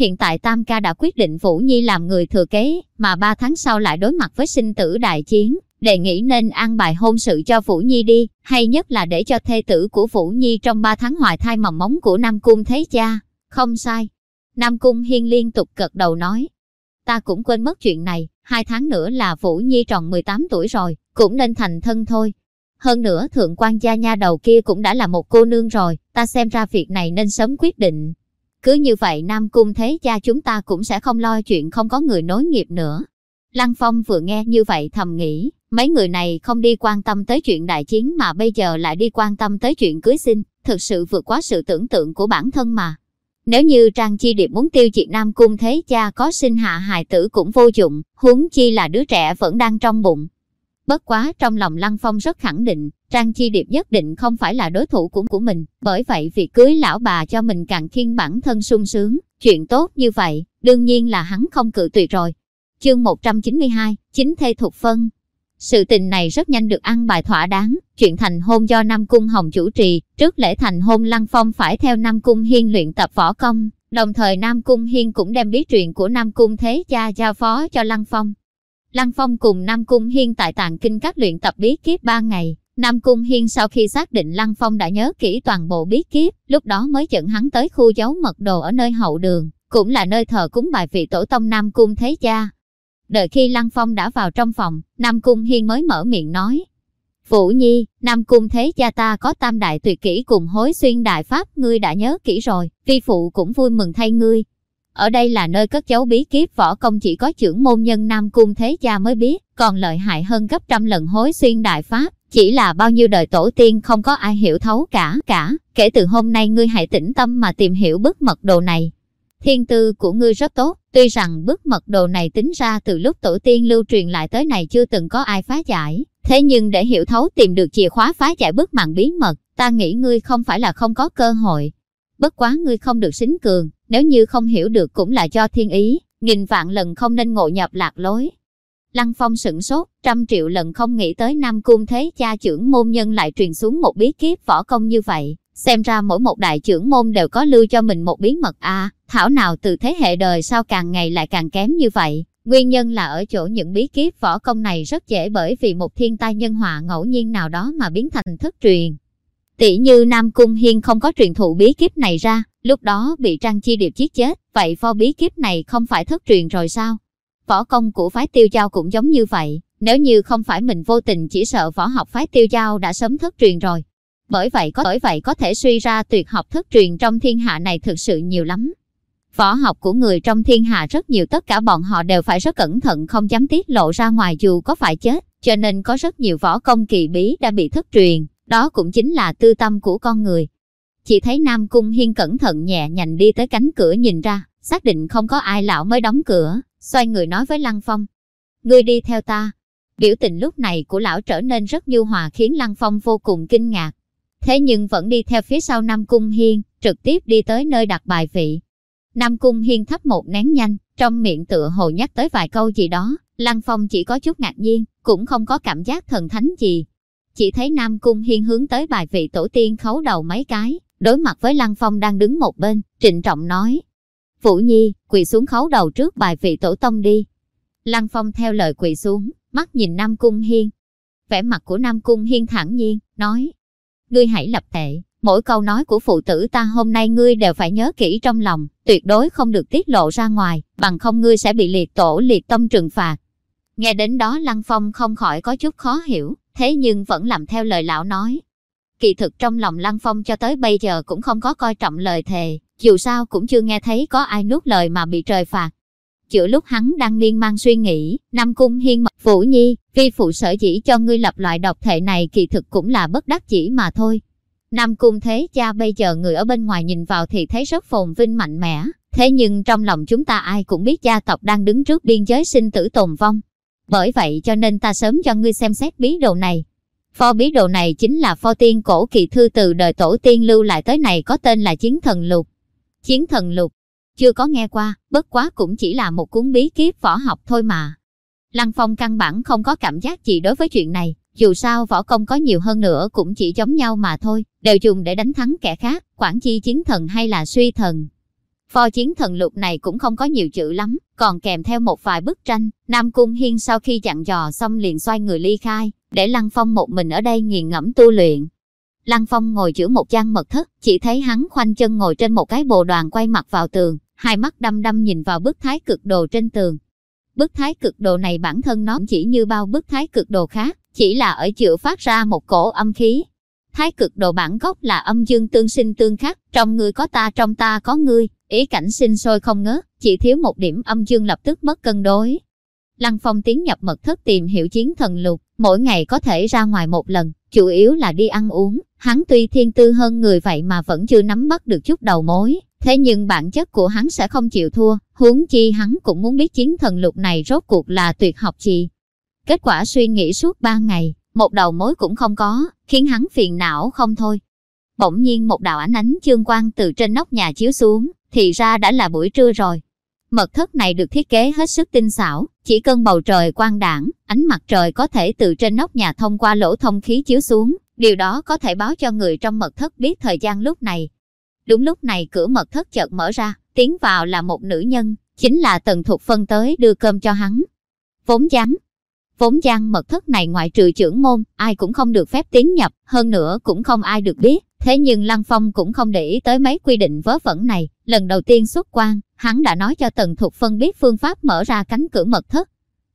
Hiện tại Tam ca đã quyết định Vũ Nhi làm người thừa kế, mà ba tháng sau lại đối mặt với sinh tử đại chiến, đề nghị nên an bài hôn sự cho Vũ Nhi đi, hay nhất là để cho thê tử của Vũ Nhi trong ba tháng hoài thai mầm móng của Nam Cung Thế Cha. Không sai. Nam Cung Hiên liên tục cật đầu nói. Ta cũng quên mất chuyện này, hai tháng nữa là Vũ Nhi tròn 18 tuổi rồi, cũng nên thành thân thôi. Hơn nữa thượng quan gia nha đầu kia cũng đã là một cô nương rồi, ta xem ra việc này nên sớm quyết định. Cứ như vậy Nam Cung Thế Cha chúng ta cũng sẽ không lo chuyện không có người nối nghiệp nữa. Lăng Phong vừa nghe như vậy thầm nghĩ, mấy người này không đi quan tâm tới chuyện đại chiến mà bây giờ lại đi quan tâm tới chuyện cưới sinh, thực sự vượt quá sự tưởng tượng của bản thân mà. Nếu như Trang Chi Điệp muốn tiêu diệt Nam Cung Thế Cha có sinh hạ hài tử cũng vô dụng, huống chi là đứa trẻ vẫn đang trong bụng. Bất quá trong lòng Lăng Phong rất khẳng định, Trang Chi Điệp nhất định không phải là đối thủ của, của mình, bởi vậy việc cưới lão bà cho mình càng khiến bản thân sung sướng, chuyện tốt như vậy, đương nhiên là hắn không cự tuyệt rồi. Chương 192, chính thê Thục phân. Sự tình này rất nhanh được ăn bài thỏa đáng, chuyện thành hôn do Nam Cung Hồng chủ trì, trước lễ thành hôn Lăng Phong phải theo Nam Cung Hiên luyện tập võ công, đồng thời Nam Cung Hiên cũng đem bí truyền của Nam Cung Thế Cha giao phó cho Lăng Phong. Lăng Phong cùng Nam Cung Hiên tại tạng kinh các luyện tập bí kíp 3 ngày, Nam Cung Hiên sau khi xác định Lăng Phong đã nhớ kỹ toàn bộ bí kíp, lúc đó mới dẫn hắn tới khu giấu mật đồ ở nơi hậu đường, cũng là nơi thờ cúng bài vị tổ tông Nam Cung Thế Cha. Đợi khi Lăng Phong đã vào trong phòng, Nam Cung Hiên mới mở miệng nói. Vũ Nhi, Nam Cung Thế Cha ta có tam đại tuyệt kỹ cùng hối xuyên đại pháp ngươi đã nhớ kỹ rồi, vi phụ cũng vui mừng thay ngươi. Ở đây là nơi cất giấu bí kíp võ công chỉ có trưởng môn nhân Nam Cung Thế Cha mới biết, còn lợi hại hơn gấp trăm lần hối xuyên đại pháp, chỉ là bao nhiêu đời tổ tiên không có ai hiểu thấu cả, cả, kể từ hôm nay ngươi hãy tĩnh tâm mà tìm hiểu bức mật đồ này. Thiên tư của ngươi rất tốt, tuy rằng bức mật đồ này tính ra từ lúc tổ tiên lưu truyền lại tới này chưa từng có ai phá giải, thế nhưng để hiểu thấu tìm được chìa khóa phá giải bức mạng bí mật, ta nghĩ ngươi không phải là không có cơ hội. Bất quá ngươi không được xính cường, nếu như không hiểu được cũng là do thiên ý, nghìn vạn lần không nên ngộ nhập lạc lối. Lăng Phong sửng sốt, trăm triệu lần không nghĩ tới Nam Cung Thế cha trưởng môn nhân lại truyền xuống một bí kíp võ công như vậy. Xem ra mỗi một đại trưởng môn đều có lưu cho mình một bí mật a thảo nào từ thế hệ đời sau càng ngày lại càng kém như vậy. Nguyên nhân là ở chỗ những bí kíp võ công này rất dễ bởi vì một thiên tai nhân họa ngẫu nhiên nào đó mà biến thành thất truyền. Tỷ như Nam Cung Hiên không có truyền thụ bí kíp này ra, lúc đó bị Trang Chi Điệp giết chết, vậy pho bí kíp này không phải thất truyền rồi sao? Võ công của phái tiêu giao cũng giống như vậy, nếu như không phải mình vô tình chỉ sợ võ học phái tiêu giao đã sớm thất truyền rồi. Bởi vậy có bởi vậy có thể suy ra tuyệt học thất truyền trong thiên hạ này thực sự nhiều lắm. Võ học của người trong thiên hạ rất nhiều tất cả bọn họ đều phải rất cẩn thận không dám tiết lộ ra ngoài dù có phải chết, cho nên có rất nhiều võ công kỳ bí đã bị thất truyền, đó cũng chính là tư tâm của con người. Chỉ thấy Nam Cung Hiên cẩn thận nhẹ nhành đi tới cánh cửa nhìn ra, xác định không có ai lão mới đóng cửa, xoay người nói với Lăng Phong. Ngươi đi theo ta. Biểu tình lúc này của lão trở nên rất nhu hòa khiến Lăng Phong vô cùng kinh ngạc. Thế nhưng vẫn đi theo phía sau Nam Cung Hiên, trực tiếp đi tới nơi đặt bài vị. Nam Cung Hiên thắp một nén nhanh, trong miệng tựa hồ nhắc tới vài câu gì đó, Lăng Phong chỉ có chút ngạc nhiên, cũng không có cảm giác thần thánh gì. Chỉ thấy Nam Cung Hiên hướng tới bài vị tổ tiên khấu đầu mấy cái, đối mặt với Lăng Phong đang đứng một bên, trịnh trọng nói. Vũ Nhi, quỳ xuống khấu đầu trước bài vị tổ tông đi. Lăng Phong theo lời quỳ xuống, mắt nhìn Nam Cung Hiên. Vẻ mặt của Nam Cung Hiên thẳng nhiên, nói. Ngươi hãy lập tệ, mỗi câu nói của phụ tử ta hôm nay ngươi đều phải nhớ kỹ trong lòng, tuyệt đối không được tiết lộ ra ngoài, bằng không ngươi sẽ bị liệt tổ liệt tông trừng phạt. Nghe đến đó Lăng Phong không khỏi có chút khó hiểu, thế nhưng vẫn làm theo lời lão nói. Kỳ thực trong lòng Lăng Phong cho tới bây giờ cũng không có coi trọng lời thề, dù sao cũng chưa nghe thấy có ai nuốt lời mà bị trời phạt. Chữa lúc hắn đang liên mang suy nghĩ, Nam Cung Hiên mật Vũ Nhi, vi phụ sở dĩ cho ngươi lập loại độc thể này kỳ thực cũng là bất đắc chỉ mà thôi. Nam Cung Thế Cha bây giờ người ở bên ngoài nhìn vào thì thấy rất phồn vinh mạnh mẽ, thế nhưng trong lòng chúng ta ai cũng biết gia tộc đang đứng trước biên giới sinh tử tồn vong. Bởi vậy cho nên ta sớm cho ngươi xem xét bí đồ này. Pho bí đồ này chính là pho tiên cổ kỳ thư từ đời tổ tiên lưu lại tới này có tên là Chiến Thần Lục. Chiến Thần Lục, chưa có nghe qua, bất quá cũng chỉ là một cuốn bí kíp võ học thôi mà. Lăng Phong căn bản không có cảm giác gì đối với chuyện này, dù sao võ công có nhiều hơn nữa cũng chỉ giống nhau mà thôi, đều dùng để đánh thắng kẻ khác, quản chi chiến thần hay là suy thần. Pho chiến thần lục này cũng không có nhiều chữ lắm, còn kèm theo một vài bức tranh. Nam Cung Hiên sau khi chặn dò xong liền xoay người ly khai, để Lăng Phong một mình ở đây nghiền ngẫm tu luyện. Lăng Phong ngồi giữa một gian mật thất, chỉ thấy hắn khoanh chân ngồi trên một cái bồ đoàn quay mặt vào tường, hai mắt đăm đăm nhìn vào bức thái cực đồ trên tường. Bức thái cực đồ này bản thân nó chỉ như bao bức thái cực đồ khác, chỉ là ở chữa phát ra một cổ âm khí. Thái cực đồ bản gốc là âm dương tương sinh tương khắc, trong ngươi có ta trong ta có ngươi, ý cảnh sinh sôi không ngớt, chỉ thiếu một điểm âm dương lập tức mất cân đối. Lăng Phong tiến nhập mật thất tìm hiểu chiến thần lục, mỗi ngày có thể ra ngoài một lần, chủ yếu là đi ăn uống. Hắn tuy thiên tư hơn người vậy mà vẫn chưa nắm bắt được chút đầu mối, thế nhưng bản chất của hắn sẽ không chịu thua, huống chi hắn cũng muốn biết chiến thần lục này rốt cuộc là tuyệt học gì. Kết quả suy nghĩ suốt ba ngày, một đầu mối cũng không có, khiến hắn phiền não không thôi. Bỗng nhiên một đạo ánh ánh chương quang từ trên nóc nhà chiếu xuống, thì ra đã là buổi trưa rồi. Mật thất này được thiết kế hết sức tinh xảo, chỉ cần bầu trời quang đảng, ánh mặt trời có thể từ trên nóc nhà thông qua lỗ thông khí chiếu xuống, điều đó có thể báo cho người trong mật thất biết thời gian lúc này. Đúng lúc này cửa mật thất chợt mở ra, tiến vào là một nữ nhân, chính là Tần Thục Phân tới đưa cơm cho hắn. Vốn dám, vốn gian mật thất này ngoại trừ trưởng môn, ai cũng không được phép tiến nhập, hơn nữa cũng không ai được biết. Thế nhưng Lăng Phong cũng không để ý tới mấy quy định vớ vẩn này, lần đầu tiên xuất quan, hắn đã nói cho Tần Thục Phân biết phương pháp mở ra cánh cửa mật thất.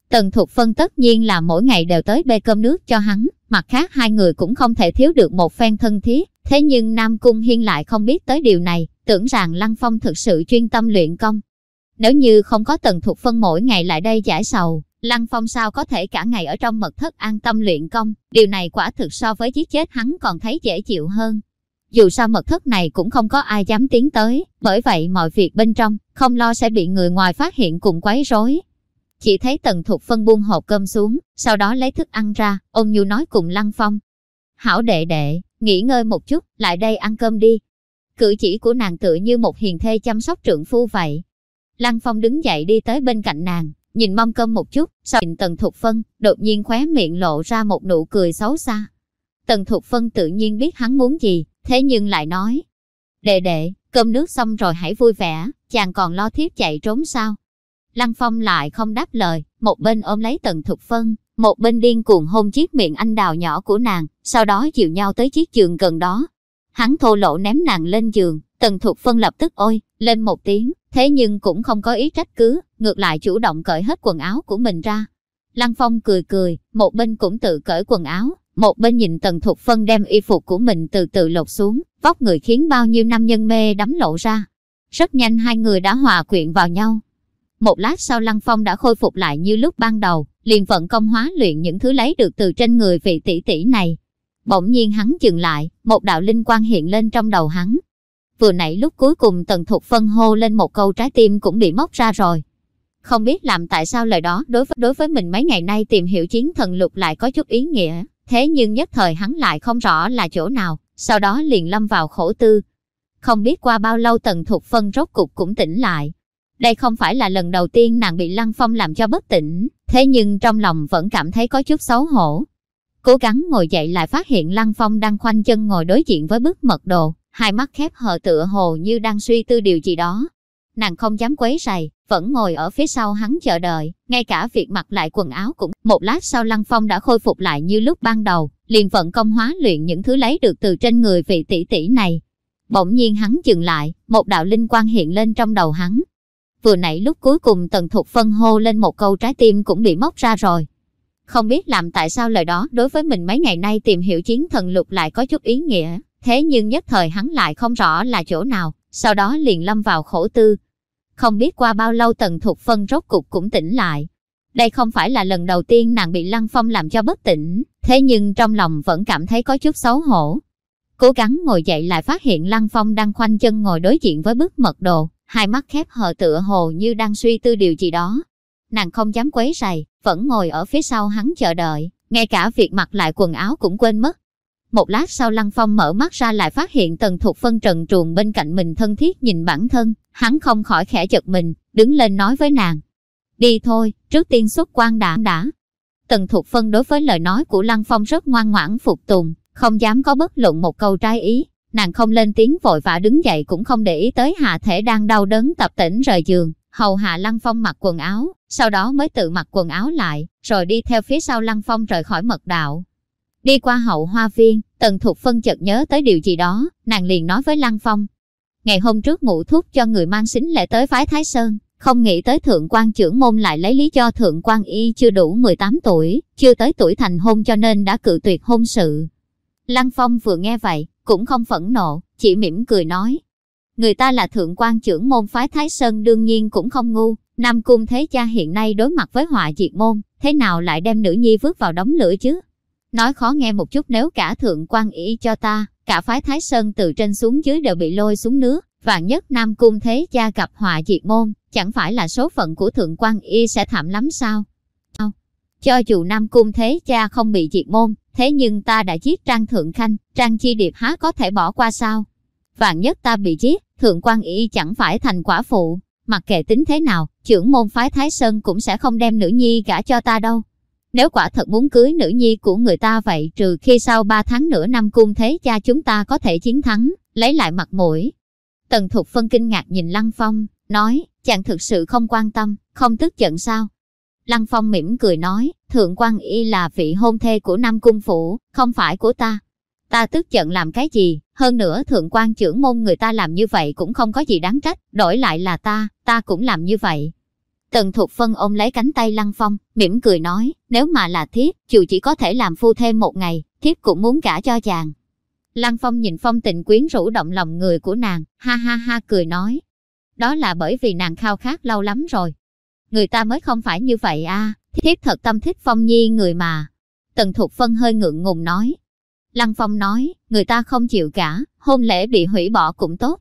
Tần Thục Phân tất nhiên là mỗi ngày đều tới bê cơm nước cho hắn, mặt khác hai người cũng không thể thiếu được một phen thân thiết, thế nhưng Nam Cung Hiên lại không biết tới điều này, tưởng rằng Lăng Phong thực sự chuyên tâm luyện công. Nếu như không có Tần Thục Phân mỗi ngày lại đây giải sầu, Lăng Phong sao có thể cả ngày ở trong mật thất an tâm luyện công, điều này quả thực so với giết chết hắn còn thấy dễ chịu hơn. Dù sao mật thất này cũng không có ai dám tiến tới, bởi vậy mọi việc bên trong, không lo sẽ bị người ngoài phát hiện cùng quấy rối. Chỉ thấy Tần Thục Phân buông hộp cơm xuống, sau đó lấy thức ăn ra, ôm nhu nói cùng Lăng Phong. Hảo đệ đệ, nghỉ ngơi một chút, lại đây ăn cơm đi. Cử chỉ của nàng tựa như một hiền thê chăm sóc trượng phu vậy. Lăng Phong đứng dậy đi tới bên cạnh nàng, nhìn mâm cơm một chút, sau nhìn Tần Thục Phân, đột nhiên khóe miệng lộ ra một nụ cười xấu xa. Tần Thục Phân tự nhiên biết hắn muốn gì, thế nhưng lại nói. Đệ đệ, cơm nước xong rồi hãy vui vẻ, chàng còn lo thiết chạy trốn sao? Lăng Phong lại không đáp lời, một bên ôm lấy Tần Thục Phân, một bên điên cuồng hôn chiếc miệng anh đào nhỏ của nàng, sau đó chịu nhau tới chiếc giường gần đó. Hắn thô lỗ ném nàng lên giường, Tần Thục Phân lập tức ôi, lên một tiếng, thế nhưng cũng không có ý trách cứ, ngược lại chủ động cởi hết quần áo của mình ra. Lăng Phong cười cười, một bên cũng tự cởi quần áo, một bên nhìn Tần Thục Phân đem y phục của mình từ từ lột xuống, vóc người khiến bao nhiêu nam nhân mê đắm lộ ra. Rất nhanh hai người đã hòa quyện vào nhau. Một lát sau Lăng Phong đã khôi phục lại như lúc ban đầu, liền vận công hóa luyện những thứ lấy được từ trên người vị tỷ tỷ này. Bỗng nhiên hắn dừng lại, một đạo linh quang hiện lên trong đầu hắn. Vừa nãy lúc cuối cùng Tần Thục Phân hô lên một câu trái tim cũng bị móc ra rồi. Không biết làm tại sao lời đó đối với đối với mình mấy ngày nay tìm hiểu chiến thần lục lại có chút ý nghĩa, thế nhưng nhất thời hắn lại không rõ là chỗ nào, sau đó liền lâm vào khổ tư. Không biết qua bao lâu Tần thuộc Phân rốt cục cũng tỉnh lại. Đây không phải là lần đầu tiên nàng bị Lăng Phong làm cho bất tỉnh, thế nhưng trong lòng vẫn cảm thấy có chút xấu hổ. Cố gắng ngồi dậy lại phát hiện Lăng Phong đang khoanh chân ngồi đối diện với bức mật đồ, hai mắt khép hờ tựa hồ như đang suy tư điều gì đó. Nàng không dám quấy rầy, vẫn ngồi ở phía sau hắn chờ đợi, ngay cả việc mặc lại quần áo cũng. Một lát sau Lăng Phong đã khôi phục lại như lúc ban đầu, liền vận công hóa luyện những thứ lấy được từ trên người vị tỷ tỷ này. Bỗng nhiên hắn dừng lại, một đạo linh quang hiện lên trong đầu hắn. Vừa nãy lúc cuối cùng Tần Thục Phân hô lên một câu trái tim cũng bị móc ra rồi. Không biết làm tại sao lời đó đối với mình mấy ngày nay tìm hiểu chiến thần lục lại có chút ý nghĩa, thế nhưng nhất thời hắn lại không rõ là chỗ nào, sau đó liền lâm vào khổ tư. Không biết qua bao lâu Tần Thục Phân rốt cục cũng tỉnh lại. Đây không phải là lần đầu tiên nàng bị Lăng Phong làm cho bất tỉnh, thế nhưng trong lòng vẫn cảm thấy có chút xấu hổ. Cố gắng ngồi dậy lại phát hiện Lăng Phong đang khoanh chân ngồi đối diện với bức mật đồ, hai mắt khép hờ tựa hồ như đang suy tư điều gì đó. Nàng không dám quấy rầy, vẫn ngồi ở phía sau hắn chờ đợi, ngay cả việc mặc lại quần áo cũng quên mất. Một lát sau Lăng Phong mở mắt ra lại phát hiện Tần Thục Phân trần truồng bên cạnh mình thân thiết nhìn bản thân, hắn không khỏi khẽ chật mình, đứng lên nói với nàng. Đi thôi, trước tiên xuất quan đã đã. Tần Thục Phân đối với lời nói của Lăng Phong rất ngoan ngoãn phục tùng, không dám có bất luận một câu trái ý. Nàng không lên tiếng vội vã đứng dậy cũng không để ý tới hạ thể đang đau đớn tập tỉnh rời giường, hầu hạ Lăng Phong mặc quần áo, sau đó mới tự mặc quần áo lại, rồi đi theo phía sau Lăng Phong rời khỏi mật đạo. Đi qua hậu hoa viên, Tần Thục Phân chợt nhớ tới điều gì đó, nàng liền nói với Lăng Phong. Ngày hôm trước ngủ thuốc cho người mang xính lệ tới phái Thái Sơn, không nghĩ tới thượng quan trưởng môn lại lấy lý do thượng quan y chưa đủ 18 tuổi, chưa tới tuổi thành hôn cho nên đã cự tuyệt hôn sự. Lăng Phong vừa nghe vậy, cũng không phẫn nộ, chỉ mỉm cười nói. Người ta là thượng quan trưởng môn phái Thái Sơn đương nhiên cũng không ngu, Nam Cung Thế Cha hiện nay đối mặt với họa diệt môn, thế nào lại đem nữ nhi vứt vào đống lửa chứ? Nói khó nghe một chút nếu cả thượng quan ý cho ta, cả phái Thái Sơn từ trên xuống dưới đều bị lôi xuống nước, vạn nhất Nam Cung Thế Cha gặp họa diệt môn, chẳng phải là số phận của thượng quan y sẽ thảm lắm sao? Cho dù Nam Cung Thế Cha không bị diệt môn, thế nhưng ta đã giết Trang Thượng Khanh, Trang Chi Điệp há có thể bỏ qua sao? Vạn nhất ta bị giết, Thượng quan y chẳng phải thành quả phụ, mặc kệ tính thế nào, trưởng môn phái Thái Sơn cũng sẽ không đem nữ nhi gả cho ta đâu. Nếu quả thật muốn cưới nữ nhi của người ta vậy trừ khi sau 3 tháng nữa năm cung thế cha chúng ta có thể chiến thắng, lấy lại mặt mũi. Tần Thục Phân kinh ngạc nhìn Lăng Phong, nói, chàng thực sự không quan tâm, không tức giận sao? Lăng Phong mỉm cười nói, Thượng quan y là vị hôn thê của Nam Cung Phủ, không phải của ta. Ta tức giận làm cái gì, hơn nữa thượng quan trưởng môn người ta làm như vậy cũng không có gì đáng trách, đổi lại là ta, ta cũng làm như vậy. Tần Thục Phân ôm lấy cánh tay Lăng Phong, mỉm cười nói, nếu mà là thiếp, dù chỉ có thể làm phu thêm một ngày, thiếp cũng muốn gả cho chàng. Lăng Phong nhìn phong tình quyến rũ động lòng người của nàng, ha ha ha cười nói. Đó là bởi vì nàng khao khát lâu lắm rồi. người ta mới không phải như vậy a thiếp thật tâm thích Phong Nhi người mà. Tần Thục Phân hơi ngượng ngùng nói. Lăng Phong nói, người ta không chịu cả, hôn lễ bị hủy bỏ cũng tốt.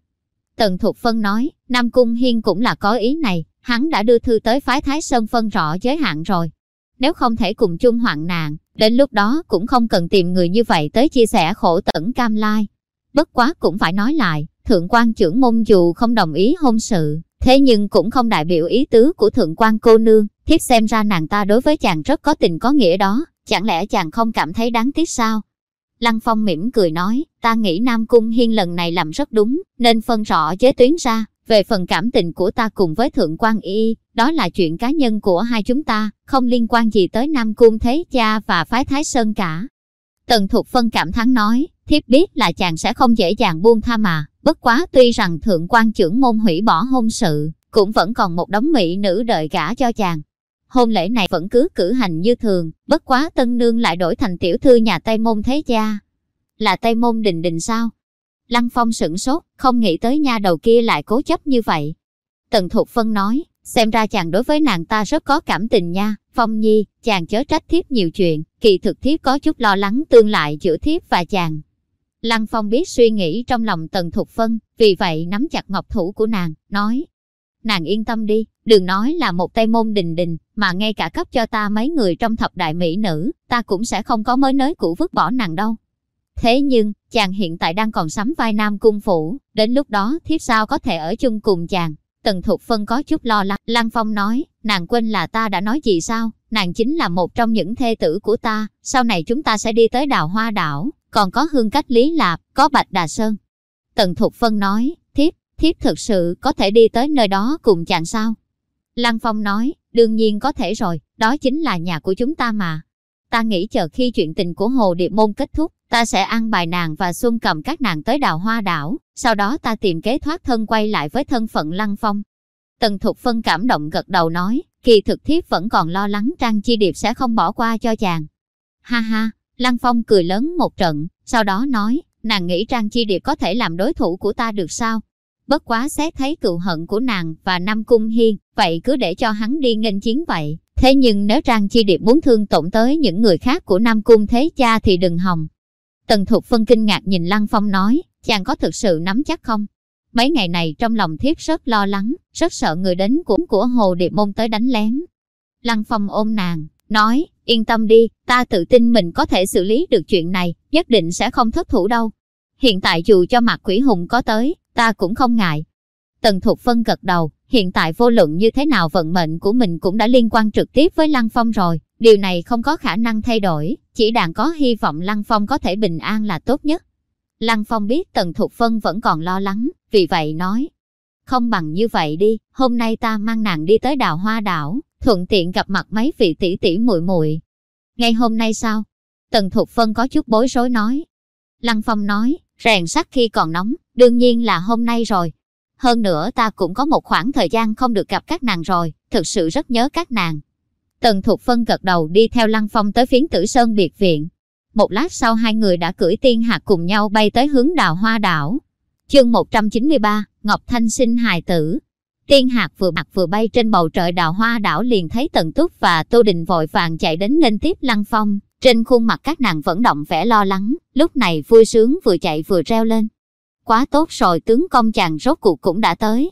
Tần Thục Phân nói, Nam Cung Hiên cũng là có ý này, hắn đã đưa thư tới phái Thái Sơn phân rõ giới hạn rồi. Nếu không thể cùng chung hoạn nạn, đến lúc đó cũng không cần tìm người như vậy tới chia sẻ khổ tẩn cam lai. Bất quá cũng phải nói lại, thượng quan trưởng môn dù không đồng ý hôn sự, thế nhưng cũng không đại biểu ý tứ của thượng quan cô nương, thiết xem ra nàng ta đối với chàng rất có tình có nghĩa đó, chẳng lẽ chàng không cảm thấy đáng tiếc sao? Lăng Phong mỉm cười nói, ta nghĩ Nam Cung Hiên lần này làm rất đúng, nên phân rõ giới tuyến ra, về phần cảm tình của ta cùng với Thượng quan Y, đó là chuyện cá nhân của hai chúng ta, không liên quan gì tới Nam Cung Thế Cha và phái Thái Sơn cả. Tần Thục Phân cảm thán nói, thiếp biết là chàng sẽ không dễ dàng buông tha mà, bất quá tuy rằng Thượng quan trưởng môn hủy bỏ hôn sự, cũng vẫn còn một đống mỹ nữ đợi gả cho chàng. Hôn lễ này vẫn cứ cử hành như thường, bất quá tân nương lại đổi thành tiểu thư nhà Tây Môn Thế Cha. Là Tây Môn Đình Đình sao? Lăng Phong sửng sốt, không nghĩ tới nha đầu kia lại cố chấp như vậy. Tần Thục Phân nói, xem ra chàng đối với nàng ta rất có cảm tình nha, Phong Nhi, chàng chớ trách thiếp nhiều chuyện, kỳ thực thiếp có chút lo lắng tương lại giữa thiếp và chàng. Lăng Phong biết suy nghĩ trong lòng Tần Thục Phân, vì vậy nắm chặt ngọc thủ của nàng, nói, nàng yên tâm đi, đừng nói là một tay môn đình đình, mà ngay cả cấp cho ta mấy người trong thập đại mỹ nữ, ta cũng sẽ không có mới nới cũ vứt bỏ nàng đâu. Thế nhưng, chàng hiện tại đang còn sắm vai nam cung phủ, đến lúc đó thiếp sao có thể ở chung cùng chàng. Tần Thục Phân có chút lo lắng, Lăng Phong nói, nàng quên là ta đã nói gì sao, nàng chính là một trong những thê tử của ta, sau này chúng ta sẽ đi tới đào hoa đảo, còn có hương cách Lý Lạp, có Bạch Đà Sơn. Tần Thục Phân nói, thiếp, thiếp thực sự có thể đi tới nơi đó cùng chàng sao? Lăng Phong nói, đương nhiên có thể rồi, đó chính là nhà của chúng ta mà. Ta nghĩ chờ khi chuyện tình của Hồ Điệp Môn kết thúc, ta sẽ ăn bài nàng và xuân cầm các nàng tới đào hoa đảo, sau đó ta tìm kế thoát thân quay lại với thân phận Lăng Phong. Tần Thục Phân cảm động gật đầu nói, kỳ thực thiếp vẫn còn lo lắng Trang Chi Điệp sẽ không bỏ qua cho chàng. Ha ha, Lăng Phong cười lớn một trận, sau đó nói, nàng nghĩ Trang Chi Điệp có thể làm đối thủ của ta được sao? Bất quá xét thấy cựu hận của nàng và Nam Cung Hiên, vậy cứ để cho hắn đi nghênh chiến vậy. Thế nhưng nếu Trang Chi Điệp muốn thương tổn tới những người khác của Nam Cung Thế Cha thì đừng hòng. Tần Thục Phân kinh ngạc nhìn Lăng Phong nói, chàng có thực sự nắm chắc không? Mấy ngày này trong lòng thiết rất lo lắng, rất sợ người đến của, của Hồ Điệp Môn tới đánh lén. Lăng Phong ôm nàng, nói, yên tâm đi, ta tự tin mình có thể xử lý được chuyện này, nhất định sẽ không thất thủ đâu. Hiện tại dù cho mặt quỷ hùng có tới, ta cũng không ngại. Tần Thục Phân gật đầu, hiện tại vô luận như thế nào vận mệnh của mình cũng đã liên quan trực tiếp với Lăng Phong rồi, điều này không có khả năng thay đổi, chỉ đàn có hy vọng Lăng Phong có thể bình an là tốt nhất. Lăng Phong biết Tần Thục Phân vẫn còn lo lắng, vì vậy nói, không bằng như vậy đi, hôm nay ta mang nàng đi tới đào hoa đảo, thuận tiện gặp mặt mấy vị tỷ tỷ muội muội. Ngay hôm nay sao? Tần Thục Phân có chút bối rối nói. Lăng Phong nói, rèn sắt khi còn nóng, đương nhiên là hôm nay rồi. Hơn nữa ta cũng có một khoảng thời gian không được gặp các nàng rồi, thực sự rất nhớ các nàng. Tần Thục Phân gật đầu đi theo Lăng Phong tới phiến tử sơn biệt viện. Một lát sau hai người đã cưỡi tiên hạt cùng nhau bay tới hướng đào hoa đảo. Chương 193, Ngọc Thanh sinh hài tử. Tiên hạt vừa mặt vừa bay trên bầu trời đào hoa đảo liền thấy Tần Túc và Tô Đình vội vàng chạy đến nên tiếp Lăng Phong. Trên khuôn mặt các nàng vẫn động vẻ lo lắng, lúc này vui sướng vừa chạy vừa reo lên. Quá tốt rồi tướng công chàng rốt cuộc cũng đã tới.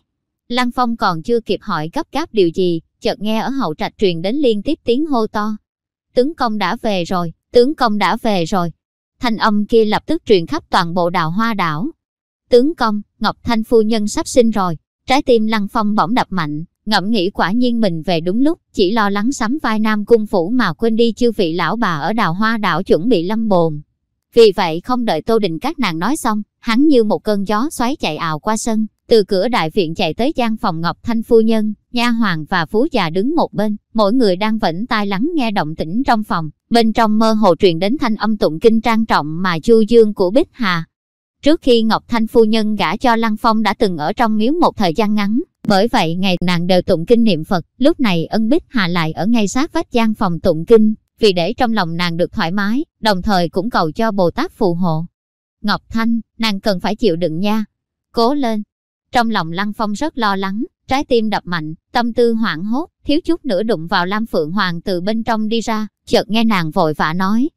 Lăng Phong còn chưa kịp hỏi gấp gáp điều gì, chợt nghe ở hậu trạch truyền đến liên tiếp tiếng hô to. Tướng công đã về rồi, tướng công đã về rồi. Thanh âm kia lập tức truyền khắp toàn bộ đào hoa đảo. Tướng công, Ngọc Thanh phu nhân sắp sinh rồi. Trái tim Lăng Phong bỗng đập mạnh, ngẫm nghĩ quả nhiên mình về đúng lúc, chỉ lo lắng sắm vai nam cung phủ mà quên đi chư vị lão bà ở đào hoa đảo chuẩn bị lâm bồn. Vì vậy không đợi Tô Đình các nàng nói xong, hắn như một cơn gió xoáy chạy ào qua sân, từ cửa đại viện chạy tới gian phòng Ngọc Thanh phu nhân, nha hoàng và phú già đứng một bên, mỗi người đang vẫn tai lắng nghe động tĩnh trong phòng, bên trong mơ hồ truyền đến thanh âm tụng kinh trang trọng mà chu dương của Bích Hà. Trước khi Ngọc Thanh phu nhân gả cho Lăng Phong đã từng ở trong miếu một thời gian ngắn, bởi vậy ngày nàng đều tụng kinh niệm Phật, lúc này ân Bích Hà lại ở ngay sát vách gian phòng tụng kinh, vì để trong lòng nàng được thoải mái, đồng thời cũng cầu cho Bồ Tát phù hộ. Ngọc Thanh, nàng cần phải chịu đựng nha. Cố lên. Trong lòng Lăng Phong rất lo lắng, trái tim đập mạnh, tâm tư hoảng hốt, thiếu chút nữa đụng vào Lam Phượng Hoàng từ bên trong đi ra, chợt nghe nàng vội vã nói.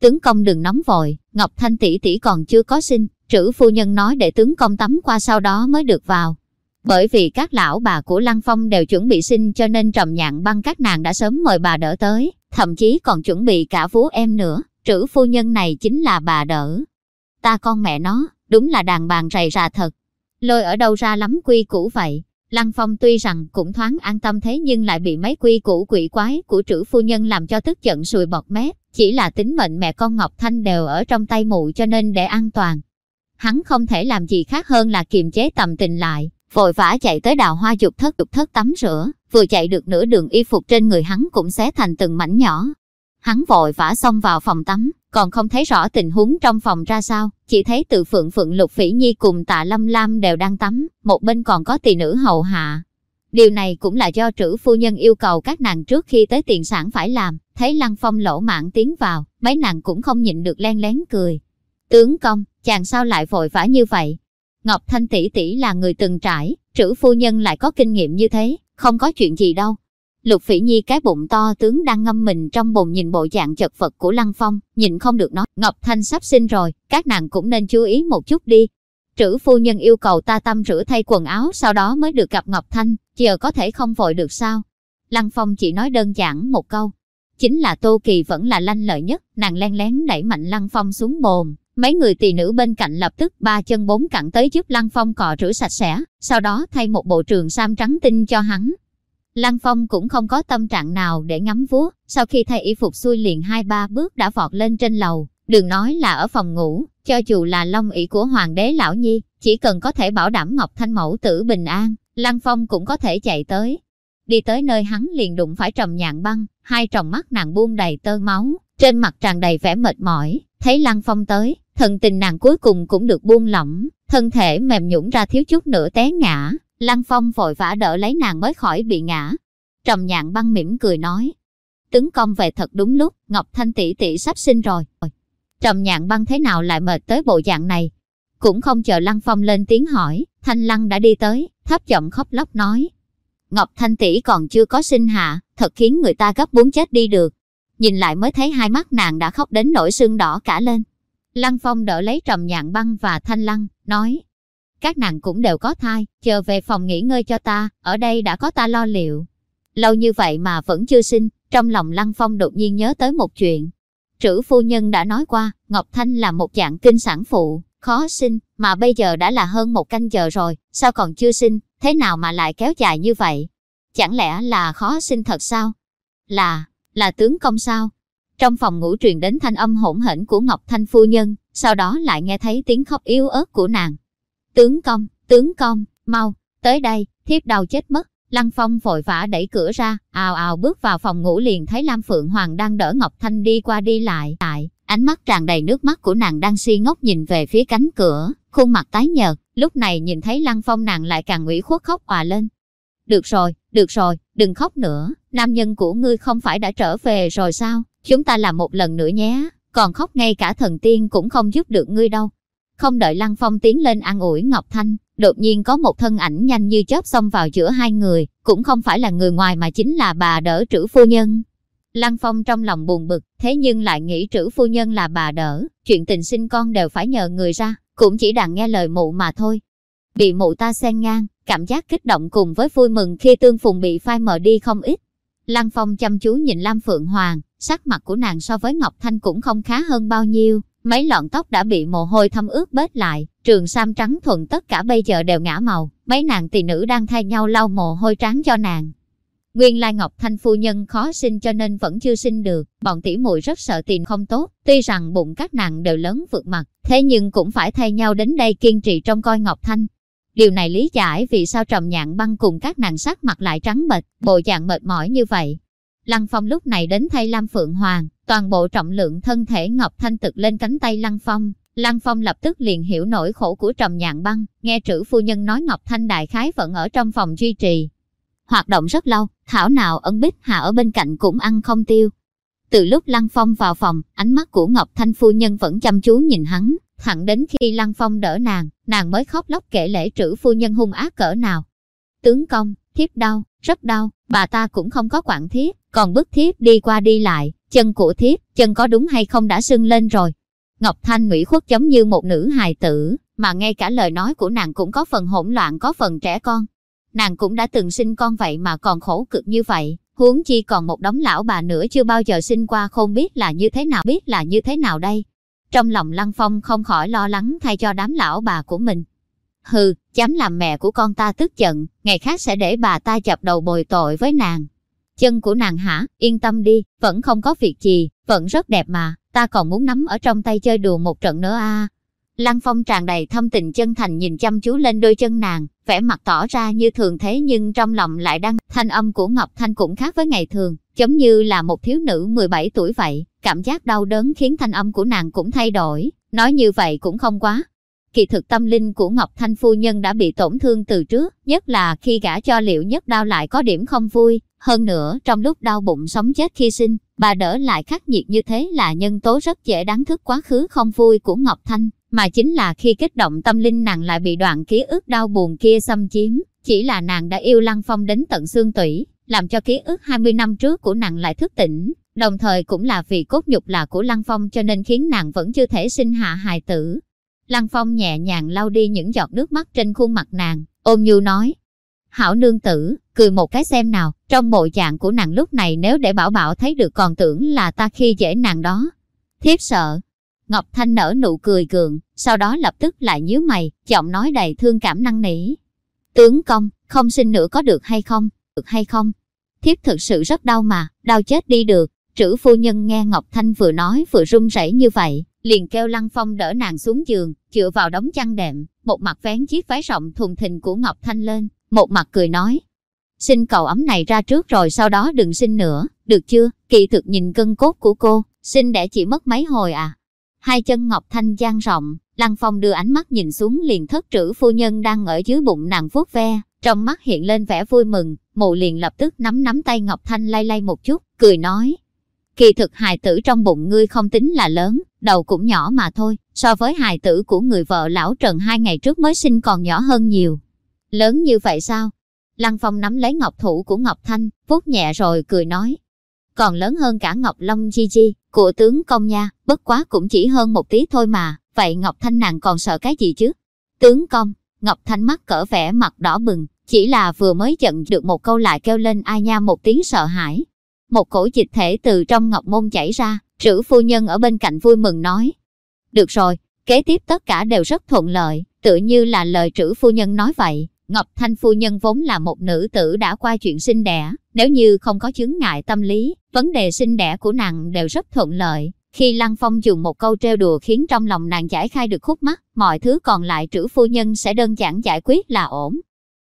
Tướng công đừng nóng vội, Ngọc Thanh tỷ tỷ còn chưa có sinh, trữ phu nhân nói để tướng công tắm qua sau đó mới được vào. Bởi vì các lão bà của Lăng Phong đều chuẩn bị sinh cho nên trầm nhạn băng các nàng đã sớm mời bà đỡ tới, thậm chí còn chuẩn bị cả vú em nữa, trữ phu nhân này chính là bà đỡ. Ta con mẹ nó, đúng là đàn bàn rầy rà thật. Lôi ở đâu ra lắm quy củ vậy, Lăng Phong tuy rằng cũng thoáng an tâm thế nhưng lại bị mấy quy củ quỷ quái của trữ phu nhân làm cho tức giận sùi bọt mép, chỉ là tính mệnh mẹ con Ngọc Thanh đều ở trong tay mụ cho nên để an toàn. Hắn không thể làm gì khác hơn là kiềm chế tầm tình lại, vội vã chạy tới đào hoa dục thất dục thất tắm rửa, vừa chạy được nửa đường y phục trên người hắn cũng xé thành từng mảnh nhỏ. Hắn vội vã xông vào phòng tắm, còn không thấy rõ tình huống trong phòng ra sao, chỉ thấy từ phượng phượng lục phỉ nhi cùng tạ lâm lam đều đang tắm, một bên còn có tỷ nữ hầu hạ. Điều này cũng là do trữ phu nhân yêu cầu các nàng trước khi tới tiền sản phải làm, thấy lăng phong lỗ mạng tiến vào, mấy nàng cũng không nhịn được len lén cười. Tướng công, chàng sao lại vội vã như vậy? Ngọc Thanh tỷ tỷ là người từng trải, trữ phu nhân lại có kinh nghiệm như thế, không có chuyện gì đâu, Lục Phỉ Nhi cái bụng to tướng đang ngâm mình trong bồn nhìn bộ dạng chật vật của Lăng Phong, nhìn không được nói, Ngọc Thanh sắp sinh rồi, các nàng cũng nên chú ý một chút đi. Trữ phu nhân yêu cầu ta tâm rửa thay quần áo sau đó mới được gặp Ngọc Thanh, chờ có thể không vội được sao. Lăng Phong chỉ nói đơn giản một câu. Chính là Tô Kỳ vẫn là lanh lợi nhất, nàng len lén đẩy mạnh Lăng Phong xuống bồn. Mấy người tỳ nữ bên cạnh lập tức ba chân bốn cẳng tới giúp Lăng Phong cọ rửa sạch sẽ, sau đó thay một bộ trường sam trắng tinh cho hắn, Lăng Phong cũng không có tâm trạng nào để ngắm vuốt, sau khi thay y phục xuôi liền hai ba bước đã vọt lên trên lầu, đừng nói là ở phòng ngủ, cho dù là long ỷ của hoàng đế lão nhi, chỉ cần có thể bảo đảm Ngọc Thanh mẫu tử bình an, Lăng Phong cũng có thể chạy tới. Đi tới nơi hắn liền đụng phải trầm nhạn băng, hai tròng mắt nàng buông đầy tơ máu, trên mặt tràn đầy vẻ mệt mỏi, thấy Lăng Phong tới, thần tình nàng cuối cùng cũng được buông lỏng, thân thể mềm nhũn ra thiếu chút nữa té ngã, Lăng Phong vội vã đỡ lấy nàng mới khỏi bị ngã. Trầm nhạn băng mỉm cười nói. Tướng công về thật đúng lúc, Ngọc Thanh tỷ tỷ sắp sinh rồi. Trầm nhạn băng thế nào lại mệt tới bộ dạng này? Cũng không chờ Lăng Phong lên tiếng hỏi, Thanh Lăng đã đi tới, thấp giọng khóc lóc nói. Ngọc Thanh tỷ còn chưa có sinh hạ, thật khiến người ta gấp muốn chết đi được. Nhìn lại mới thấy hai mắt nàng đã khóc đến nỗi sưng đỏ cả lên. Lăng Phong đỡ lấy Trầm Nhạn Băng và Thanh Lăng, nói, các nàng cũng đều có thai, chờ về phòng nghỉ ngơi cho ta, ở đây đã có ta lo liệu. Lâu như vậy mà vẫn chưa sinh, trong lòng Lăng Phong đột nhiên nhớ tới một chuyện. Trữ phu nhân đã nói qua, Ngọc Thanh là một dạng kinh sản phụ, khó sinh, mà bây giờ đã là hơn một canh giờ rồi, sao còn chưa sinh, thế nào mà lại kéo dài như vậy? Chẳng lẽ là khó sinh thật sao? Là, là tướng công sao? Trong phòng ngủ truyền đến thanh âm hỗn hển của Ngọc Thanh phu nhân, sau đó lại nghe thấy tiếng khóc yếu ớt của nàng. Tướng công, tướng công, mau, tới đây, thiếp đau chết mất. Lăng Phong vội vã đẩy cửa ra, ào ào bước vào phòng ngủ liền thấy Lam Phượng Hoàng đang đỡ Ngọc Thanh đi qua đi lại. Tại, ánh mắt tràn đầy nước mắt của nàng đang si ngốc nhìn về phía cánh cửa, khuôn mặt tái nhợt, lúc này nhìn thấy Lăng Phong nàng lại càng ủy khuất khóc òa lên. Được rồi, được rồi, đừng khóc nữa, nam nhân của ngươi không phải đã trở về rồi sao, chúng ta làm một lần nữa nhé, còn khóc ngay cả thần tiên cũng không giúp được ngươi đâu. Không đợi Lăng Phong tiến lên an ủi Ngọc Thanh, đột nhiên có một thân ảnh nhanh như chớp xông vào giữa hai người, cũng không phải là người ngoài mà chính là bà đỡ trữ phu nhân. Lăng Phong trong lòng buồn bực, thế nhưng lại nghĩ trữ phu nhân là bà đỡ, chuyện tình sinh con đều phải nhờ người ra, cũng chỉ đàn nghe lời mụ mà thôi. Bị mụ ta xen ngang, cảm giác kích động cùng với vui mừng khi tương phùng bị phai mờ đi không ít. Lăng Phong chăm chú nhìn Lam Phượng Hoàng, sắc mặt của nàng so với Ngọc Thanh cũng không khá hơn bao nhiêu, Mấy lọn tóc đã bị mồ hôi thấm ướt bết lại, trường sam trắng thuần tất cả bây giờ đều ngã màu, mấy nàng tỳ nữ đang thay nhau lau mồ hôi trắng cho nàng. Nguyên lai Ngọc Thanh phu nhân khó sinh cho nên vẫn chưa sinh được, bọn tỷ muội rất sợ tiền không tốt, tuy rằng bụng các nàng đều lớn vượt mặt, thế nhưng cũng phải thay nhau đến đây kiên trì trong coi Ngọc Thanh. Điều này lý giải vì sao trầm nhạn băng cùng các nàng sắc mặt lại trắng bệch, bộ dạng mệt mỏi như vậy. Lăng Phong lúc này đến thay Lam Phượng Hoàng, toàn bộ trọng lượng thân thể Ngọc Thanh tực lên cánh tay Lăng Phong. Lăng Phong lập tức liền hiểu nỗi khổ của Trầm Nhạn Băng, nghe trữ phu nhân nói Ngọc Thanh đại khái vẫn ở trong phòng duy trì. Hoạt động rất lâu, thảo nào ấn bích hạ ở bên cạnh cũng ăn không tiêu. Từ lúc Lăng Phong vào phòng, ánh mắt của Ngọc Thanh phu nhân vẫn chăm chú nhìn hắn, thẳng đến khi Lăng Phong đỡ nàng, nàng mới khóc lóc kể lễ trữ phu nhân hung ác cỡ nào. Tướng công, thiếp đau, rất đau, bà ta cũng không có quản thiết, còn bức thiếp đi qua đi lại, chân của thiếp, chân có đúng hay không đã sưng lên rồi. Ngọc Thanh ủy khuất giống như một nữ hài tử, mà ngay cả lời nói của nàng cũng có phần hỗn loạn có phần trẻ con. Nàng cũng đã từng sinh con vậy mà còn khổ cực như vậy, huống chi còn một đống lão bà nữa chưa bao giờ sinh qua không biết là như thế nào biết là như thế nào đây. Trong lòng Lăng Phong không khỏi lo lắng thay cho đám lão bà của mình. Hừ, dám làm mẹ của con ta tức giận, ngày khác sẽ để bà ta chập đầu bồi tội với nàng. Chân của nàng hả, yên tâm đi, vẫn không có việc gì, vẫn rất đẹp mà, ta còn muốn nắm ở trong tay chơi đùa một trận nữa a. Lăng Phong tràn đầy thâm tình chân thành nhìn chăm chú lên đôi chân nàng, vẻ mặt tỏ ra như thường thế nhưng trong lòng lại đang thanh âm của Ngọc Thanh cũng khác với ngày thường, giống như là một thiếu nữ 17 tuổi vậy, cảm giác đau đớn khiến thanh âm của nàng cũng thay đổi, nói như vậy cũng không quá. Kỳ thực tâm linh của Ngọc Thanh phu nhân đã bị tổn thương từ trước, nhất là khi gả cho liệu nhất đau lại có điểm không vui, hơn nữa trong lúc đau bụng sống chết khi sinh, bà đỡ lại khắc nghiệt như thế là nhân tố rất dễ đáng thức quá khứ không vui của Ngọc Thanh mà chính là khi kích động tâm linh nàng lại bị đoạn ký ức đau buồn kia xâm chiếm, chỉ là nàng đã yêu Lăng Phong đến tận xương tủy, làm cho ký ức 20 năm trước của nàng lại thức tỉnh, đồng thời cũng là vì cốt nhục là của Lăng Phong cho nên khiến nàng vẫn chưa thể sinh hạ hài tử. Lăng Phong nhẹ nhàng lau đi những giọt nước mắt trên khuôn mặt nàng, ôm nhu nói. Hảo nương tử, cười một cái xem nào, trong bộ dạng của nàng lúc này nếu để bảo bảo thấy được còn tưởng là ta khi dễ nàng đó. Thiếp sợ, Ngọc Thanh nở nụ cười cường, sau đó lập tức lại nhíu mày, giọng nói đầy thương cảm năng nỉ. Tướng công, không xin nữa có được hay không? Được hay không? Thiếp thực sự rất đau mà, đau chết đi được. Trữ phu nhân nghe Ngọc Thanh vừa nói vừa run rẩy như vậy, liền kêu Lăng Phong đỡ nàng xuống giường, dựa vào đống chăn đệm, một mặt vén chiếc váy rộng thùng thình của Ngọc Thanh lên, một mặt cười nói. Xin cầu ấm này ra trước rồi sau đó đừng xin nữa, được chưa? Kỳ thực nhìn cân cốt của cô, xin đẻ chỉ mất mấy hồi à, hai chân ngọc thanh dang rộng, Lăng Phong đưa ánh mắt nhìn xuống liền thất trữ phu nhân đang ở dưới bụng nàng vuốt ve, trong mắt hiện lên vẻ vui mừng, mụ liền lập tức nắm nắm tay Ngọc Thanh lay lay một chút, cười nói. Kỳ thực hài tử trong bụng ngươi không tính là lớn, đầu cũng nhỏ mà thôi, so với hài tử của người vợ lão Trần hai ngày trước mới sinh còn nhỏ hơn nhiều. Lớn như vậy sao? Lăng Phong nắm lấy ngọc thủ của Ngọc Thanh, vuốt nhẹ rồi cười nói còn lớn hơn cả Ngọc Long Chi Chi, của tướng công nha, bất quá cũng chỉ hơn một tí thôi mà, vậy Ngọc Thanh nàng còn sợ cái gì chứ? Tướng công, Ngọc Thanh mắt cỡ vẻ mặt đỏ bừng, chỉ là vừa mới giận được một câu lại kêu lên ai nha một tiếng sợ hãi. Một cổ dịch thể từ trong ngọc môn chảy ra, trữ phu nhân ở bên cạnh vui mừng nói. Được rồi, kế tiếp tất cả đều rất thuận lợi, tự như là lời trữ phu nhân nói vậy. Ngọc Thanh phu nhân vốn là một nữ tử đã qua chuyện sinh đẻ, nếu như không có chứng ngại tâm lý, vấn đề sinh đẻ của nàng đều rất thuận lợi. Khi Lăng Phong dùng một câu trêu đùa khiến trong lòng nàng giải khai được khúc mắc, mọi thứ còn lại trữ phu nhân sẽ đơn giản giải quyết là ổn.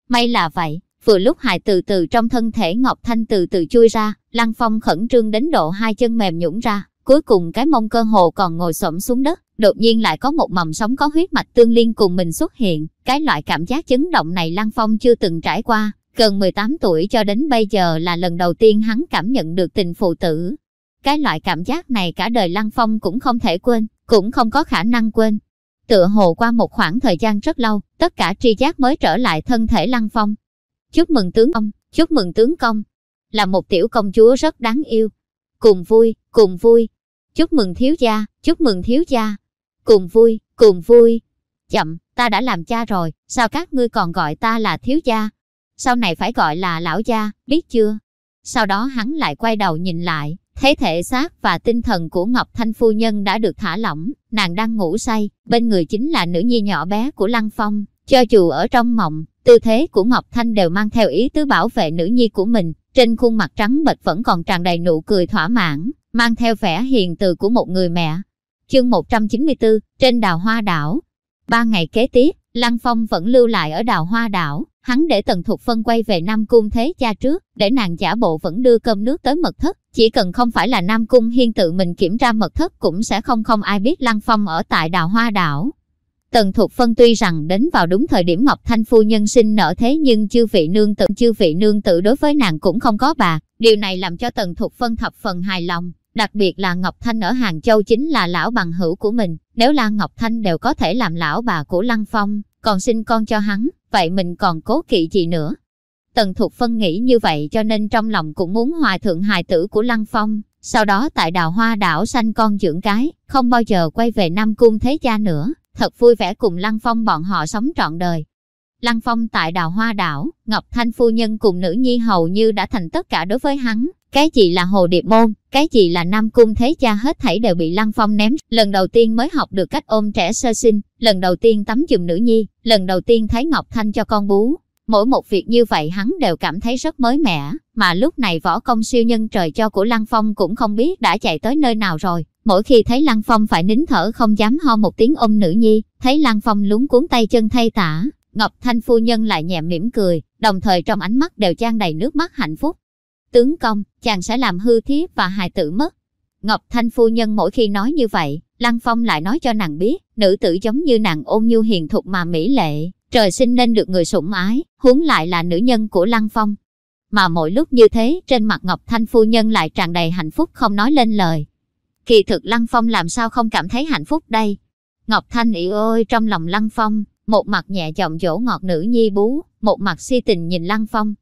May là vậy, vừa lúc hài từ từ trong thân thể Ngọc Thanh từ từ chui ra, Lăng Phong khẩn trương đến độ hai chân mềm nhũn ra, cuối cùng cái mông cơ hồ còn ngồi xổm xuống đất, đột nhiên lại có một mầm sống có huyết mạch tương liên cùng mình xuất hiện, cái loại cảm giác chấn động này Lăng Phong chưa từng trải qua, gần 18 tuổi cho đến bây giờ là lần đầu tiên hắn cảm nhận được tình phụ tử. Cái loại cảm giác này cả đời Lăng Phong cũng không thể quên, cũng không có khả năng quên. Tựa hồ qua một khoảng thời gian rất lâu, tất cả tri giác mới trở lại thân thể Lăng Phong. Chúc mừng tướng công, chúc mừng tướng công. Là một tiểu công chúa rất đáng yêu. Cùng vui, cùng vui. Chúc mừng thiếu gia, chúc mừng thiếu gia. Cùng vui, cùng vui. Chậm, ta đã làm cha rồi, sao các ngươi còn gọi ta là thiếu gia? Sau này phải gọi là lão gia, biết chưa? Sau đó hắn lại quay đầu nhìn lại, thấy thể xác và tinh thần của Ngọc Thanh phu nhân đã được thả lỏng, nàng đang ngủ say, bên người chính là nữ nhi nhỏ bé của Lăng Phong. Cho dù ở trong mộng, tư thế của Ngọc Thanh đều mang theo ý tứ bảo vệ nữ nhi của mình, trên khuôn mặt trắng bệch vẫn còn tràn đầy nụ cười thỏa mãn, mang theo vẻ hiền từ của một người mẹ. Chương 194, trên đào hoa đảo. Ba ngày kế tiếp, Lăng Phong vẫn lưu lại ở đào hoa đảo, hắn để Tần Thục Phân quay về Nam Cung Thế Cha trước, để nàng giả bộ vẫn đưa cơm nước tới mật thất, chỉ cần không phải là Nam Cung Hiên tự mình kiểm tra mật thất cũng sẽ không không ai biết Lăng Phong ở tại đào hoa đảo. Tần Thục Phân tuy rằng đến vào đúng thời điểm Ngọc Thanh Phu nhân sinh nở thế nhưng chư vị nương tự chư vị nương tự đối với nàng cũng không có bà điều này làm cho Tần Thục Phân thập phần hài lòng. Đặc biệt là Ngọc Thanh ở Hàng Châu chính là lão bằng hữu của mình, nếu là Ngọc Thanh đều có thể làm lão bà của Lăng Phong, còn sinh con cho hắn, vậy mình còn cố kỵ gì nữa. Tần Thục Phân nghĩ như vậy cho nên trong lòng cũng muốn hòa thượng hài tử của Lăng Phong, sau đó tại đào hoa đảo sanh con dưỡng cái, không bao giờ quay về Nam Cung Thế Cha nữa, thật vui vẻ cùng Lăng Phong bọn họ sống trọn đời. Lăng Phong tại đào hoa đảo, Ngọc Thanh phu nhân cùng nữ nhi hầu như đã thành tất cả đối với hắn. Cái gì là hồ điệp môn, cái gì là Nam Cung Thế Cha hết thảy đều bị Lăng Phong ném. Lần đầu tiên mới học được cách ôm trẻ sơ sinh, lần đầu tiên tắm chùm nữ nhi, lần đầu tiên thấy Ngọc Thanh cho con bú, Mỗi một việc như vậy hắn đều cảm thấy rất mới mẻ, mà lúc này võ công siêu nhân trời cho của Lăng Phong cũng không biết đã chạy tới nơi nào rồi. Mỗi khi thấy Lăng Phong phải nín thở không dám ho một tiếng ôm nữ nhi, thấy Lăng Phong lúng cuốn tay chân thay tả, Ngọc Thanh phu nhân lại nhẹ mỉm cười, đồng thời trong ánh mắt đều trang đầy nước mắt hạnh phúc. Tướng công, chàng sẽ làm hư thiếp và hài tử mất. Ngọc Thanh phu nhân mỗi khi nói như vậy, Lăng Phong lại nói cho nàng biết, nữ tử giống như nàng ôn nhu hiền thục mà mỹ lệ, trời sinh nên được người sủng ái, huống lại là nữ nhân của Lăng Phong. Mà mỗi lúc như thế, trên mặt Ngọc Thanh phu nhân lại tràn đầy hạnh phúc không nói lên lời. Kỳ thực Lăng Phong làm sao không cảm thấy hạnh phúc đây? Ngọc Thanh ỉ ơi trong lòng Lăng Phong, một mặt nhẹ giọng dỗ ngọt nữ nhi bú, một mặt si tình nhìn Lăng Phong.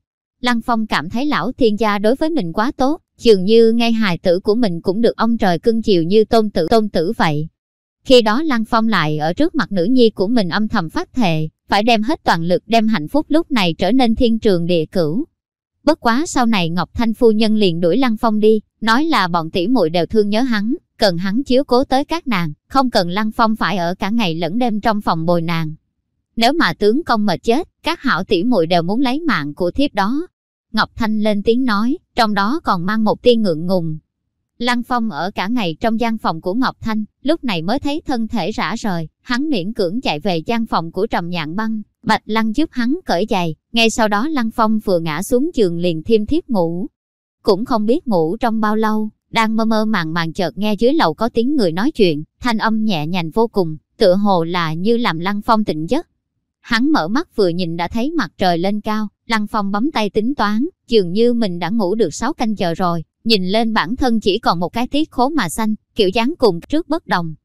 Lăng Phong cảm thấy lão thiên gia đối với mình quá tốt, dường như ngay hài tử của mình cũng được ông trời cưng chiều như tôn tử tôn tử vậy. Khi đó Lăng Phong lại ở trước mặt nữ nhi của mình âm thầm phát thệ, phải đem hết toàn lực đem hạnh phúc lúc này trở nên thiên trường địa cửu. Bất quá sau này Ngọc Thanh phu nhân liền đuổi Lăng Phong đi, nói là bọn tỷ muội đều thương nhớ hắn, cần hắn chiếu cố tới các nàng, không cần Lăng Phong phải ở cả ngày lẫn đêm trong phòng bồi nàng. Nếu mà tướng công mệt chết, các hảo tỷ muội đều muốn lấy mạng của thiếp đó. Ngọc Thanh lên tiếng nói, trong đó còn mang một tia ngượng ngùng. Lăng Phong ở cả ngày trong gian phòng của Ngọc Thanh, lúc này mới thấy thân thể rã rời, hắn miễn cưỡng chạy về gian phòng của Trầm Nhạn Băng, Bạch Lăng giúp hắn cởi giày, ngay sau đó Lăng Phong vừa ngã xuống giường liền thêm thiếp ngủ. Cũng không biết ngủ trong bao lâu, đang mơ mơ màng màng chợt nghe dưới lầu có tiếng người nói chuyện, thanh âm nhẹ nhàng vô cùng, tựa hồ là như làm Lăng Phong tỉnh giấc. Hắn mở mắt vừa nhìn đã thấy mặt trời lên cao, Lăng Phong bấm tay tính toán, dường như mình đã ngủ được 6 canh giờ rồi, nhìn lên bản thân chỉ còn một cái tiết khố mà xanh, kiểu dáng cùng trước bất đồng.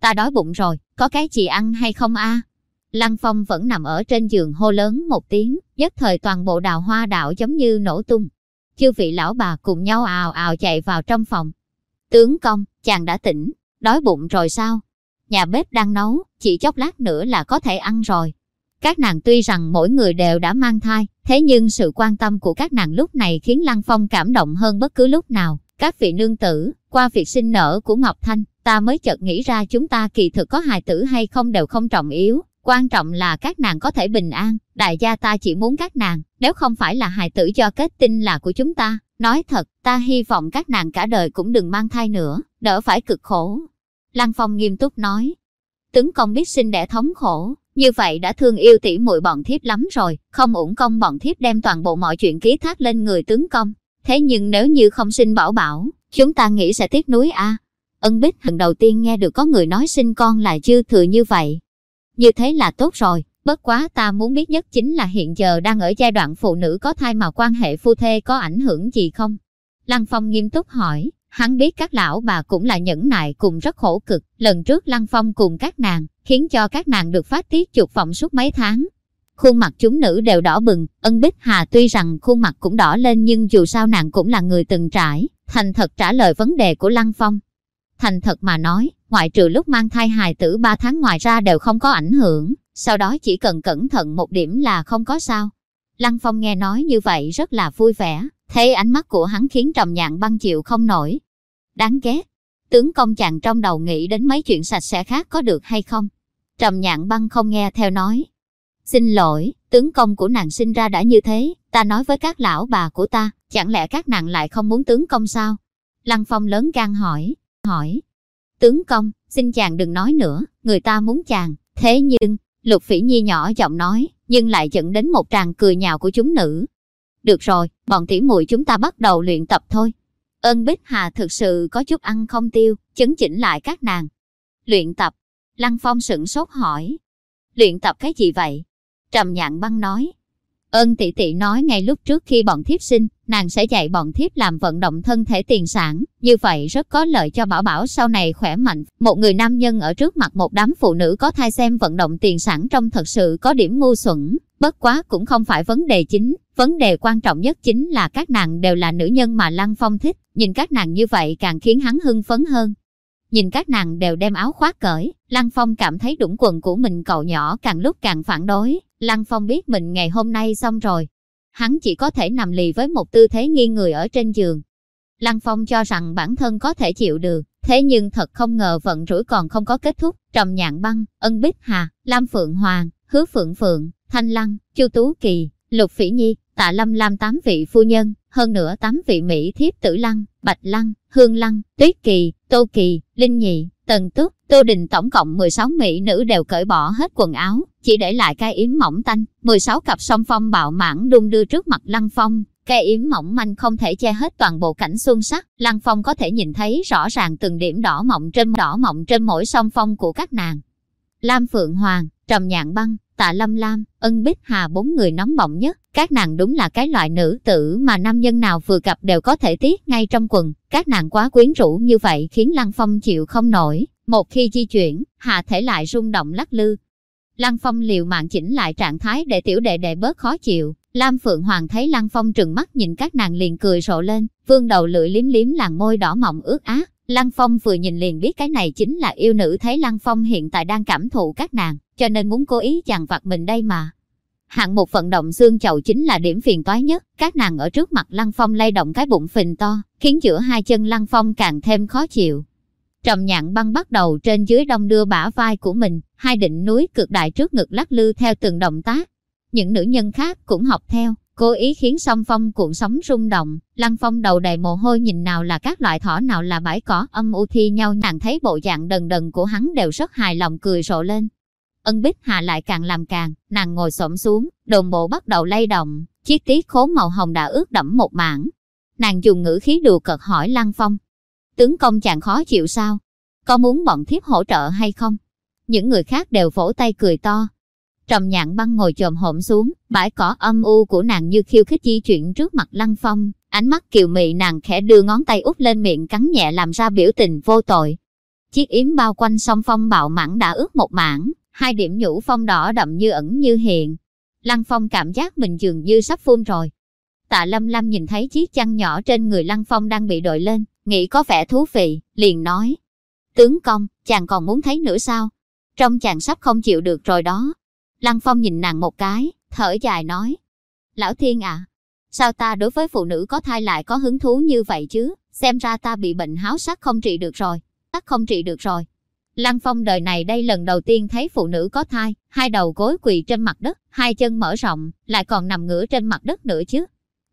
Ta đói bụng rồi, có cái gì ăn hay không a? Lăng Phong vẫn nằm ở trên giường hô lớn một tiếng, nhất thời toàn bộ đào hoa đạo giống như nổ tung. Chư vị lão bà cùng nhau ào ào chạy vào trong phòng. Tướng công, chàng đã tỉnh, đói bụng rồi sao? Nhà bếp đang nấu, chỉ chốc lát nữa là có thể ăn rồi. Các nàng tuy rằng mỗi người đều đã mang thai, thế nhưng sự quan tâm của các nàng lúc này khiến Lăng Phong cảm động hơn bất cứ lúc nào. Các vị nương tử, qua việc sinh nở của Ngọc Thanh, ta mới chợt nghĩ ra chúng ta kỳ thực có hài tử hay không đều không trọng yếu. Quan trọng là các nàng có thể bình an, đại gia ta chỉ muốn các nàng, nếu không phải là hài tử cho kết tinh là của chúng ta. Nói thật, ta hy vọng các nàng cả đời cũng đừng mang thai nữa, đỡ phải cực khổ. Lăng Phong nghiêm túc nói, tướng công biết sinh đẻ thống khổ, như vậy đã thương yêu tỉ muội bọn thiếp lắm rồi, không uổng công bọn thiếp đem toàn bộ mọi chuyện ký thác lên người tướng công. Thế nhưng nếu như không sinh bảo bảo, chúng ta nghĩ sẽ tiếc núi a. À? Ân Bích lần đầu tiên nghe được có người nói sinh con là dư thừa như vậy. Như thế là tốt rồi, bất quá ta muốn biết nhất chính là hiện giờ đang ở giai đoạn phụ nữ có thai mà quan hệ phu thê có ảnh hưởng gì không? Lăng Phong nghiêm túc hỏi, Hắn biết các lão bà cũng là nhẫn nại cùng rất khổ cực, lần trước Lăng Phong cùng các nàng, khiến cho các nàng được phát tiết chuột vọng suốt mấy tháng. Khuôn mặt chúng nữ đều đỏ bừng, ân Bích Hà tuy rằng khuôn mặt cũng đỏ lên nhưng dù sao nàng cũng là người từng trải, thành thật trả lời vấn đề của Lăng Phong. Thành thật mà nói, ngoại trừ lúc mang thai hài tử 3 tháng ngoài ra đều không có ảnh hưởng, sau đó chỉ cần cẩn thận một điểm là không có sao. Lăng Phong nghe nói như vậy rất là vui vẻ, Thấy ánh mắt của hắn khiến trầm nhạn băng chịu không nổi. Đáng ghét. Tướng công chàng trong đầu nghĩ đến mấy chuyện sạch sẽ khác có được hay không? Trầm nhạn băng không nghe theo nói. Xin lỗi, tướng công của nàng sinh ra đã như thế, ta nói với các lão bà của ta, chẳng lẽ các nàng lại không muốn tướng công sao? Lăng Phong lớn gan hỏi, hỏi. Tướng công, xin chàng đừng nói nữa, người ta muốn chàng. Thế nhưng, Lục Phỉ Nhi nhỏ giọng nói, nhưng lại dẫn đến một tràng cười nhạo của chúng nữ. Được rồi, bọn tỉ muội chúng ta bắt đầu luyện tập thôi. Ân Bích Hà thực sự có chút ăn không tiêu, chấn chỉnh lại các nàng. Luyện tập. Lăng Phong sửng sốt hỏi. Luyện tập cái gì vậy? Trầm nhạn băng nói. Ân tỷ tỷ nói ngay lúc trước khi bọn thiếp sinh, nàng sẽ dạy bọn thiếp làm vận động thân thể tiền sản, như vậy rất có lợi cho bảo bảo sau này khỏe mạnh. Một người nam nhân ở trước mặt một đám phụ nữ có thai xem vận động tiền sản trong thật sự có điểm ngu xuẩn, bất quá cũng không phải vấn đề chính, vấn đề quan trọng nhất chính là các nàng đều là nữ nhân mà Lăng Phong thích, nhìn các nàng như vậy càng khiến hắn hưng phấn hơn. Nhìn các nàng đều đem áo khoác cởi, Lăng Phong cảm thấy đũng quần của mình cậu nhỏ càng lúc càng phản đối. Lăng Phong biết mình ngày hôm nay xong rồi. Hắn chỉ có thể nằm lì với một tư thế nghiêng người ở trên giường. Lăng Phong cho rằng bản thân có thể chịu được, thế nhưng thật không ngờ vận rủi còn không có kết thúc. Trầm Nhạn Băng, Ân Bích Hà, Lam Phượng Hoàng, Hứa Phượng Phượng, Thanh Lăng, Chu Tú Kỳ, Lục Phỉ Nhi, Tạ Lâm Lam tám vị phu nhân, hơn nữa tám vị Mỹ thiếp tử lăng, bạch lăng, hương lăng, tuyết kỳ, tô kỳ, linh nhị, tần túc, tô đình tổng cộng 16 mỹ nữ đều cởi bỏ hết quần áo, chỉ để lại cái yếm mỏng tanh, 16 cặp song phong bạo mãn đung đưa trước mặt lăng phong. cây yếm mỏng manh không thể che hết toàn bộ cảnh xuân sắc, Lăng Phong có thể nhìn thấy rõ ràng từng điểm đỏ mọng trên đỏ mọng trên mỗi song phong của các nàng. Lam Phượng Hoàng, Trầm Nhạn Băng, Tạ Lâm Lam, Ân Bích Hà bốn người nóng bỏng nhất, các nàng đúng là cái loại nữ tử mà nam nhân nào vừa gặp đều có thể tiếc ngay trong quần, các nàng quá quyến rũ như vậy khiến Lăng Phong chịu không nổi, một khi di chuyển, hạ thể lại rung động lắc lư. Lăng Phong liều mạng chỉnh lại trạng thái để tiểu đệ đệ bớt khó chịu, Lam Phượng Hoàng thấy Lăng Phong trừng mắt nhìn các nàng liền cười rộ lên, vương đầu lưỡi liếm liếm làn môi đỏ mọng ướt át, Lăng Phong vừa nhìn liền biết cái này chính là yêu nữ thấy Lăng Phong hiện tại đang cảm thụ các nàng, cho nên muốn cố ý chàng vặt mình đây mà. Hạng một vận động xương chậu chính là điểm phiền toái nhất, các nàng ở trước mặt Lăng Phong lay động cái bụng phình to, khiến giữa hai chân Lăng Phong càng thêm khó chịu. Trầm nhạn băng bắt đầu trên dưới đông đưa bả vai của mình, hai đỉnh núi cực đại trước ngực lắc lư theo từng động tác. Những nữ nhân khác cũng học theo, cố ý khiến song phong cuộn sóng rung động, lăng phong đầu đầy mồ hôi nhìn nào là các loại thỏ nào là bãi cỏ âm u thi nhau nàng thấy bộ dạng đần đần của hắn đều rất hài lòng cười rộ lên. Ân Bích Hà lại càng làm càng, nàng ngồi xổm xuống, đồn bộ bắt đầu lay động, chiếc tí khố màu hồng đã ướt đẫm một mảng. Nàng dùng ngữ khí đùa cợt hỏi Lăng Phong. Tướng công chàng khó chịu sao? Có muốn bọn thiếp hỗ trợ hay không? Những người khác đều vỗ tay cười to, Trầm nhạn băng ngồi chồm hổm xuống, bãi cỏ âm u của nàng như khiêu khích di chuyển trước mặt lăng phong, ánh mắt kiều mị nàng khẽ đưa ngón tay út lên miệng cắn nhẹ làm ra biểu tình vô tội. Chiếc yếm bao quanh song phong bạo mãn đã ướt một mảng, hai điểm nhũ phong đỏ đậm như ẩn như hiện. Lăng phong cảm giác mình dường như sắp phun rồi. Tạ lâm lâm nhìn thấy chiếc chăn nhỏ trên người lăng phong đang bị đội lên, nghĩ có vẻ thú vị, liền nói. Tướng công, chàng còn muốn thấy nữa sao? Trong chàng sắp không chịu được rồi đó. Lăng Phong nhìn nàng một cái, thở dài nói. Lão Thiên à, sao ta đối với phụ nữ có thai lại có hứng thú như vậy chứ? Xem ra ta bị bệnh háo sắc không trị được rồi, tắc không trị được rồi. Lăng Phong đời này đây lần đầu tiên thấy phụ nữ có thai, hai đầu gối quỳ trên mặt đất, hai chân mở rộng, lại còn nằm ngửa trên mặt đất nữa chứ.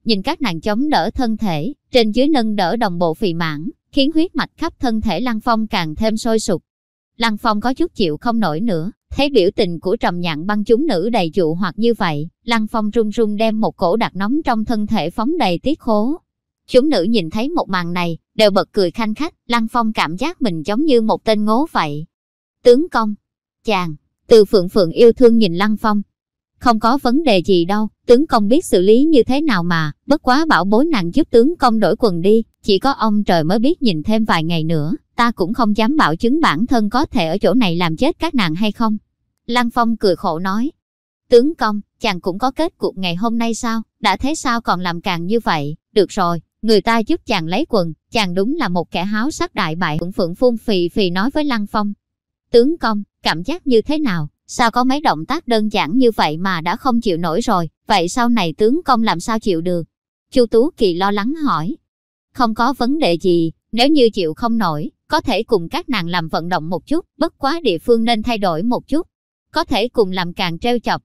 Nhìn các nàng chống đỡ thân thể, trên dưới nâng đỡ đồng bộ phì mãn, khiến huyết mạch khắp thân thể Lăng Phong càng thêm sôi sục. Lăng Phong có chút chịu không nổi nữa, Thấy biểu tình của trầm nhạn băng chúng nữ đầy dụ hoặc như vậy, Lăng Phong run run đem một cổ đặc nóng trong thân thể phóng đầy tiết khố. Chúng nữ nhìn thấy một màn này, đều bật cười khanh khách, Lăng Phong cảm giác mình giống như một tên ngố vậy. Tướng công, chàng, từ phượng phượng yêu thương nhìn Lăng Phong. Không có vấn đề gì đâu, tướng công biết xử lý như thế nào mà, bất quá bảo bối nàng giúp tướng công đổi quần đi, chỉ có ông trời mới biết nhìn thêm vài ngày nữa, ta cũng không dám bảo chứng bản thân có thể ở chỗ này làm chết các nàng hay không. Lăng Phong cười khổ nói, tướng công, chàng cũng có kết cuộc ngày hôm nay sao, đã thế sao còn làm càng như vậy, được rồi, người ta giúp chàng lấy quần, chàng đúng là một kẻ háo sắc đại bại phượng phượng phun phì phì nói với Lăng Phong. Tướng công, cảm giác như thế nào, sao có mấy động tác đơn giản như vậy mà đã không chịu nổi rồi, vậy sau này tướng công làm sao chịu được? Chu Tú Kỳ lo lắng hỏi. Không có vấn đề gì, nếu như chịu không nổi, có thể cùng các nàng làm vận động một chút, bất quá địa phương nên thay đổi một chút. Có thể cùng làm càng treo chọc.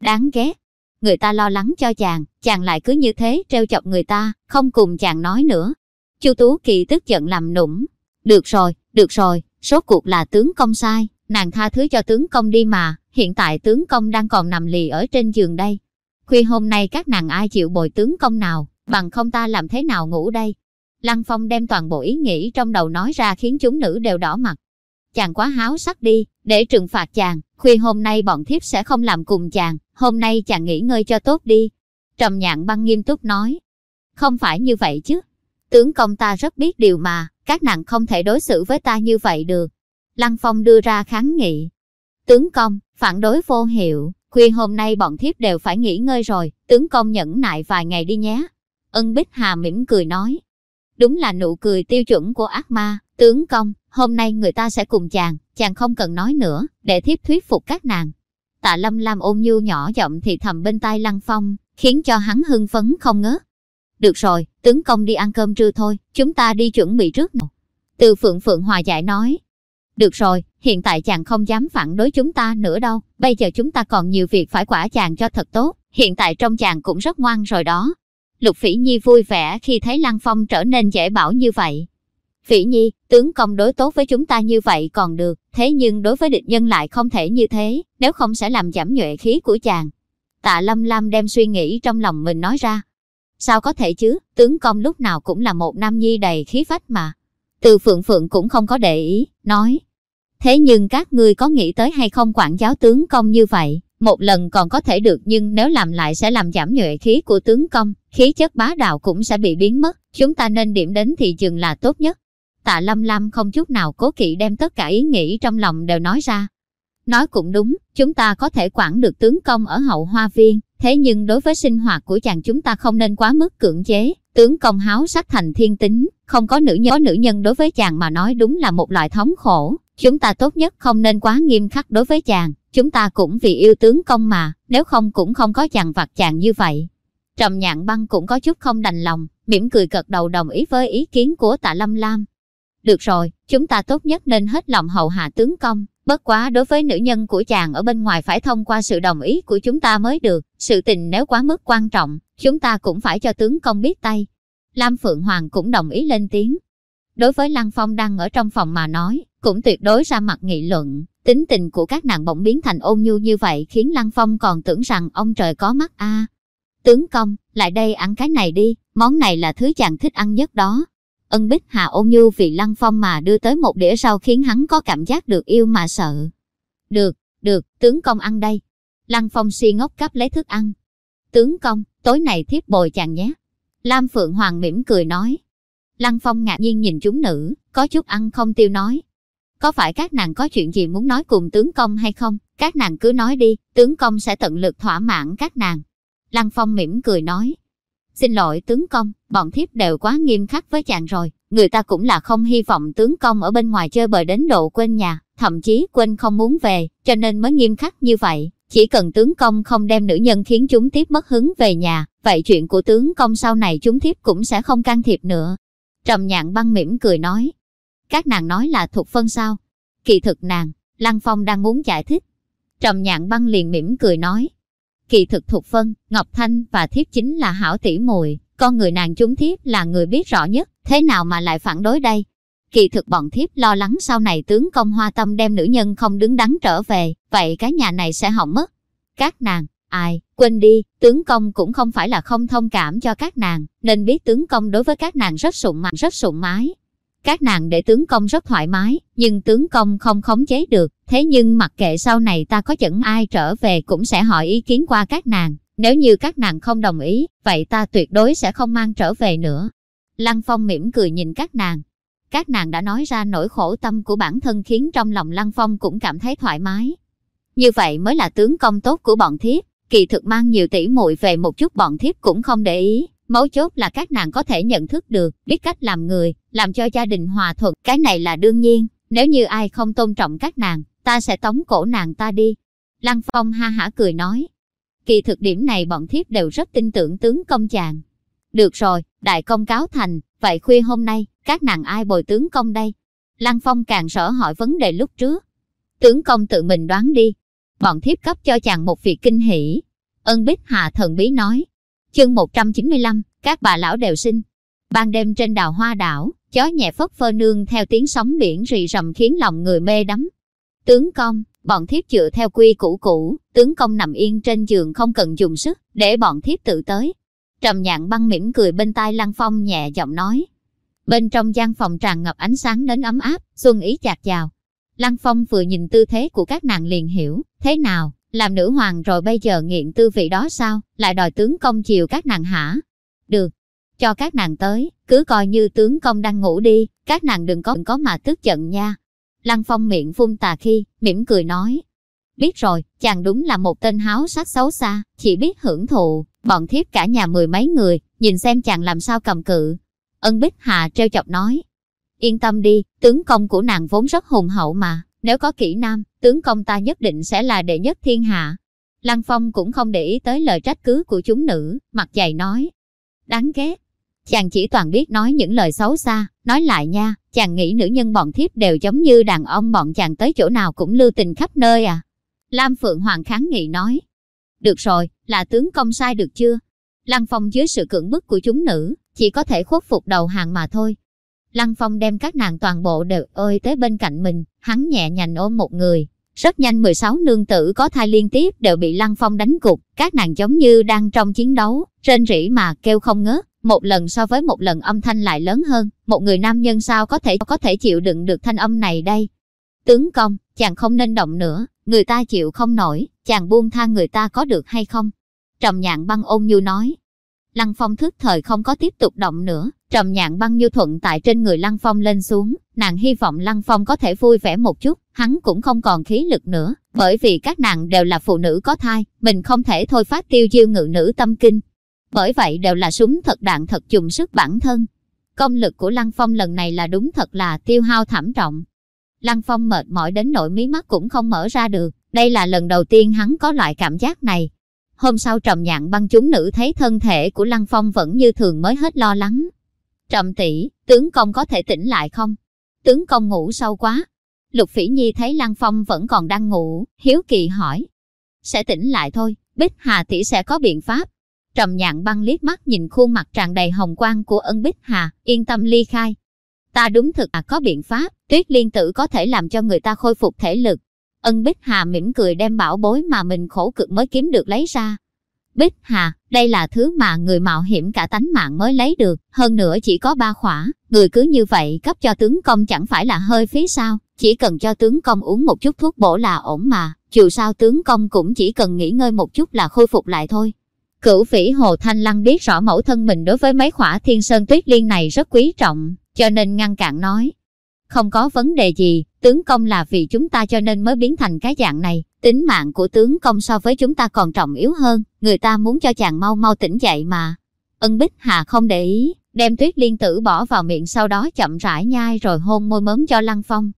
Đáng ghét. Người ta lo lắng cho chàng, chàng lại cứ như thế treo chọc người ta, không cùng chàng nói nữa. Chu Tú Kỳ tức giận làm nũng. Được rồi, được rồi, số cuộc là tướng công sai, nàng tha thứ cho tướng công đi mà, hiện tại tướng công đang còn nằm lì ở trên giường đây. Khuya hôm nay các nàng ai chịu bồi tướng công nào, bằng không ta làm thế nào ngủ đây. Lăng Phong đem toàn bộ ý nghĩ trong đầu nói ra khiến chúng nữ đều đỏ mặt. chàng quá háo sắc đi, để trừng phạt chàng, khuya hôm nay bọn thiếp sẽ không làm cùng chàng, hôm nay chàng nghỉ ngơi cho tốt đi. Trầm nhạn băng nghiêm túc nói. Không phải như vậy chứ. Tướng công ta rất biết điều mà, các nàng không thể đối xử với ta như vậy được. Lăng Phong đưa ra kháng nghị. Tướng công, phản đối vô hiệu, khuya hôm nay bọn thiếp đều phải nghỉ ngơi rồi, tướng công nhẫn nại vài ngày đi nhé. Ân Bích Hà mỉm cười nói. Đúng là nụ cười tiêu chuẩn của ác ma, tướng công, hôm nay người ta sẽ cùng chàng, chàng không cần nói nữa, để thiếp thuyết phục các nàng. Tạ Lâm Lam ôn nhu nhỏ giọng thì thầm bên tai Lăng Phong, khiến cho hắn hưng phấn không ngớt. Được rồi, tướng công đi ăn cơm trưa thôi, chúng ta đi chuẩn bị trước nào. Từ Phượng Phượng hòa giải nói. Được rồi, hiện tại chàng không dám phản đối chúng ta nữa đâu, bây giờ chúng ta còn nhiều việc phải quả chàng cho thật tốt, hiện tại trong chàng cũng rất ngoan rồi đó. Lục Phỉ Nhi vui vẻ khi thấy Lăng Phong trở nên dễ bảo như vậy. Phỉ Nhi, tướng công đối tốt với chúng ta như vậy còn được, thế nhưng đối với địch nhân lại không thể như thế, nếu không sẽ làm giảm nhuệ khí của chàng. Tạ Lâm Lam đem suy nghĩ trong lòng mình nói ra. Sao có thể chứ, tướng công lúc nào cũng là một nam nhi đầy khí phách mà. Từ Phượng Phượng cũng không có để ý, nói. Thế nhưng các ngươi có nghĩ tới hay không quản giáo tướng công như vậy, một lần còn có thể được nhưng nếu làm lại sẽ làm giảm nhuệ khí của tướng công, khí chất bá đạo cũng sẽ bị biến mất, chúng ta nên điểm đến thị trường là tốt nhất. Tạ Lâm Lam không chút nào cố kỵ đem tất cả ý nghĩ trong lòng đều nói ra. Nói cũng đúng, chúng ta có thể quản được tướng công ở hậu hoa viên, thế nhưng đối với sinh hoạt của chàng chúng ta không nên quá mức cưỡng chế. Tướng công háo sắc thành thiên tính, không có nữ nhân, có nữ nhân đối với chàng mà nói đúng là một loại thống khổ. Chúng ta tốt nhất không nên quá nghiêm khắc đối với chàng, chúng ta cũng vì yêu tướng công mà, nếu không cũng không có chàng vặt chàng như vậy. Trầm nhạn băng cũng có chút không đành lòng, mỉm cười gật đầu đồng ý với ý kiến của tạ Lâm Lam. Được rồi, chúng ta tốt nhất nên hết lòng hầu hạ tướng công, bất quá đối với nữ nhân của chàng ở bên ngoài phải thông qua sự đồng ý của chúng ta mới được, sự tình nếu quá mức quan trọng, chúng ta cũng phải cho tướng công biết tay. Lam Phượng Hoàng cũng đồng ý lên tiếng. Đối với Lăng Phong đang ở trong phòng mà nói, cũng tuyệt đối ra mặt nghị luận, tính tình của các nàng bỗng biến thành ôn nhu như vậy khiến Lăng Phong còn tưởng rằng ông trời có mắt a. Tướng công, lại đây ăn cái này đi, món này là thứ chàng thích ăn nhất đó. Ân Bích Hà ôn nhu vì Lăng Phong mà đưa tới một đĩa rau khiến hắn có cảm giác được yêu mà sợ. Được, được, tướng công ăn đây. Lăng Phong si ngốc cắp lấy thức ăn. Tướng công, tối này thiếp bồi chàng nhé. Lam Phượng Hoàng mỉm cười nói. Lăng Phong ngạc nhiên nhìn chúng nữ, có chút ăn không tiêu nói. Có phải các nàng có chuyện gì muốn nói cùng tướng công hay không? Các nàng cứ nói đi, tướng công sẽ tận lực thỏa mãn các nàng. Lăng Phong mỉm cười nói. Xin lỗi tướng công, bọn thiếp đều quá nghiêm khắc với chàng rồi. Người ta cũng là không hy vọng tướng công ở bên ngoài chơi bời đến độ quên nhà, thậm chí quên không muốn về, cho nên mới nghiêm khắc như vậy. Chỉ cần tướng công không đem nữ nhân khiến chúng tiếp mất hứng về nhà, vậy chuyện của tướng công sau này chúng tiếp cũng sẽ không can thiệp nữa. Trầm nhạn băng mỉm cười nói. Các nàng nói là thuộc phân sao? Kỳ thực nàng, Lăng Phong đang muốn giải thích. Trầm nhạn băng liền mỉm cười nói. Kỳ thực thuộc phân, Ngọc Thanh và thiếp chính là hảo tỷ mùi, con người nàng chúng thiếp là người biết rõ nhất, thế nào mà lại phản đối đây? Kỳ thực bọn thiếp lo lắng sau này tướng công hoa tâm đem nữ nhân không đứng đắn trở về, vậy cái nhà này sẽ hỏng mất. Các nàng, ai, quên đi, tướng công cũng không phải là không thông cảm cho các nàng, nên biết tướng công đối với các nàng rất sụng mặt rất sụng mái. Các nàng để tướng công rất thoải mái, nhưng tướng công không khống chế được, thế nhưng mặc kệ sau này ta có dẫn ai trở về cũng sẽ hỏi ý kiến qua các nàng, nếu như các nàng không đồng ý, vậy ta tuyệt đối sẽ không mang trở về nữa. Lăng Phong mỉm cười nhìn các nàng. Các nàng đã nói ra nỗi khổ tâm của bản thân khiến trong lòng Lăng Phong cũng cảm thấy thoải mái. Như vậy mới là tướng công tốt của bọn thiếp, kỳ thực mang nhiều tỷ muội về một chút bọn thiếp cũng không để ý. Mấu chốt là các nàng có thể nhận thức được, biết cách làm người, làm cho gia đình hòa thuận. Cái này là đương nhiên, nếu như ai không tôn trọng các nàng, ta sẽ tống cổ nàng ta đi. Lăng Phong ha hả cười nói. Kỳ thực điểm này bọn thiếp đều rất tin tưởng tướng công chàng. Được rồi, đại công cáo thành, vậy khuya hôm nay, các nàng ai bồi tướng công đây? Lăng Phong càng sở hỏi vấn đề lúc trước. Tướng công tự mình đoán đi. Bọn thiếp cấp cho chàng một việc kinh hỷ. Ân Bích Hà thần bí nói. Chương 195, các bà lão đều sinh. Ban đêm trên đào hoa đảo, chó nhẹ phất phơ nương theo tiếng sóng biển rì rầm khiến lòng người mê đắm. Tướng công, bọn thiếp chữa theo quy củ cũ, tướng công nằm yên trên giường không cần dùng sức, để bọn thiếp tự tới. Trầm nhạn băng mỉm cười bên tai Lăng Phong nhẹ giọng nói. Bên trong gian phòng tràn ngập ánh sáng đến ấm áp, xuân ý chạc chào. Lăng Phong vừa nhìn tư thế của các nàng liền hiểu, thế nào, làm nữ hoàng rồi bây giờ nghiện tư vị đó sao, lại đòi tướng công chiều các nàng hả? Được, cho các nàng tới, cứ coi như tướng công đang ngủ đi, các nàng đừng có, đừng có mà tức giận nha. Lăng Phong miệng phun tà khi, mỉm cười nói. Biết rồi, chàng đúng là một tên háo sắc xấu xa, chỉ biết hưởng thụ, bọn thiếp cả nhà mười mấy người, nhìn xem chàng làm sao cầm cự. Ân Bích Hà treo chọc nói. Yên tâm đi, tướng công của nàng vốn rất hùng hậu mà, nếu có kỹ nam, tướng công ta nhất định sẽ là đệ nhất thiên hạ. Lăng Phong cũng không để ý tới lời trách cứ của chúng nữ, mặt dày nói. Đáng ghét. Chàng chỉ toàn biết nói những lời xấu xa, nói lại nha, chàng nghĩ nữ nhân bọn thiếp đều giống như đàn ông bọn chàng tới chỗ nào cũng lưu tình khắp nơi à. Lam Phượng Hoàng kháng nghị nói. Được rồi, là tướng công sai được chưa? Lăng Phong dưới sự cưỡng bức của chúng nữ, chỉ có thể khuất phục đầu hàng mà thôi. Lăng Phong đem các nàng toàn bộ đều ơi tới bên cạnh mình, hắn nhẹ nhàng ôm một người. Rất nhanh 16 nương tử có thai liên tiếp đều bị Lăng Phong đánh cục, các nàng giống như đang trong chiến đấu, rên rỉ mà kêu không ngớt, một lần so với một lần âm thanh lại lớn hơn, một người nam nhân sao có thể có thể chịu đựng được thanh âm này đây. Tướng công, chàng không nên động nữa, người ta chịu không nổi, chàng buông tha người ta có được hay không? Trầm nhạn băng ôn nhu nói. Lăng Phong thức thời không có tiếp tục động nữa, trầm nhạn băng như thuận tại trên người Lăng Phong lên xuống, nàng hy vọng Lăng Phong có thể vui vẻ một chút, hắn cũng không còn khí lực nữa, bởi vì các nàng đều là phụ nữ có thai, mình không thể thôi phát tiêu diêu ngự nữ tâm kinh. Bởi vậy đều là súng thật đạn thật dùng sức bản thân. Công lực của Lăng Phong lần này là đúng thật là tiêu hao thảm trọng. Lăng Phong mệt mỏi đến nỗi mí mắt cũng không mở ra được, đây là lần đầu tiên hắn có loại cảm giác này. Hôm sau trầm nhạn băng chúng nữ thấy thân thể của Lăng Phong vẫn như thường mới hết lo lắng. Trầm tỷ, tướng công có thể tỉnh lại không? Tướng công ngủ sâu quá. Lục Phỉ Nhi thấy Lăng Phong vẫn còn đang ngủ, hiếu kỳ hỏi. Sẽ tỉnh lại thôi, Bích Hà tỷ sẽ có biện pháp. Trầm nhạn băng liếc mắt nhìn khuôn mặt tràn đầy hồng quang của ân Bích Hà, yên tâm ly khai. Ta đúng thực à có biện pháp, tuyết liên tử có thể làm cho người ta khôi phục thể lực. Ân Bích Hà mỉm cười đem bảo bối mà mình khổ cực mới kiếm được lấy ra. Bích Hà, đây là thứ mà người mạo hiểm cả tánh mạng mới lấy được, hơn nữa chỉ có ba khỏa, người cứ như vậy cấp cho tướng công chẳng phải là hơi phí sao, chỉ cần cho tướng công uống một chút thuốc bổ là ổn mà, dù sao tướng công cũng chỉ cần nghỉ ngơi một chút là khôi phục lại thôi. Cửu phỉ Hồ Thanh Lăng biết rõ mẫu thân mình đối với mấy khỏa thiên sơn tuyết liên này rất quý trọng, cho nên ngăn cản nói. Không có vấn đề gì, tướng công là vì chúng ta cho nên mới biến thành cái dạng này, tính mạng của tướng công so với chúng ta còn trọng yếu hơn, người ta muốn cho chàng mau mau tỉnh dậy mà. Ân Bích Hà không để ý, đem tuyết liên tử bỏ vào miệng sau đó chậm rãi nhai rồi hôn môi mớm cho Lăng Phong.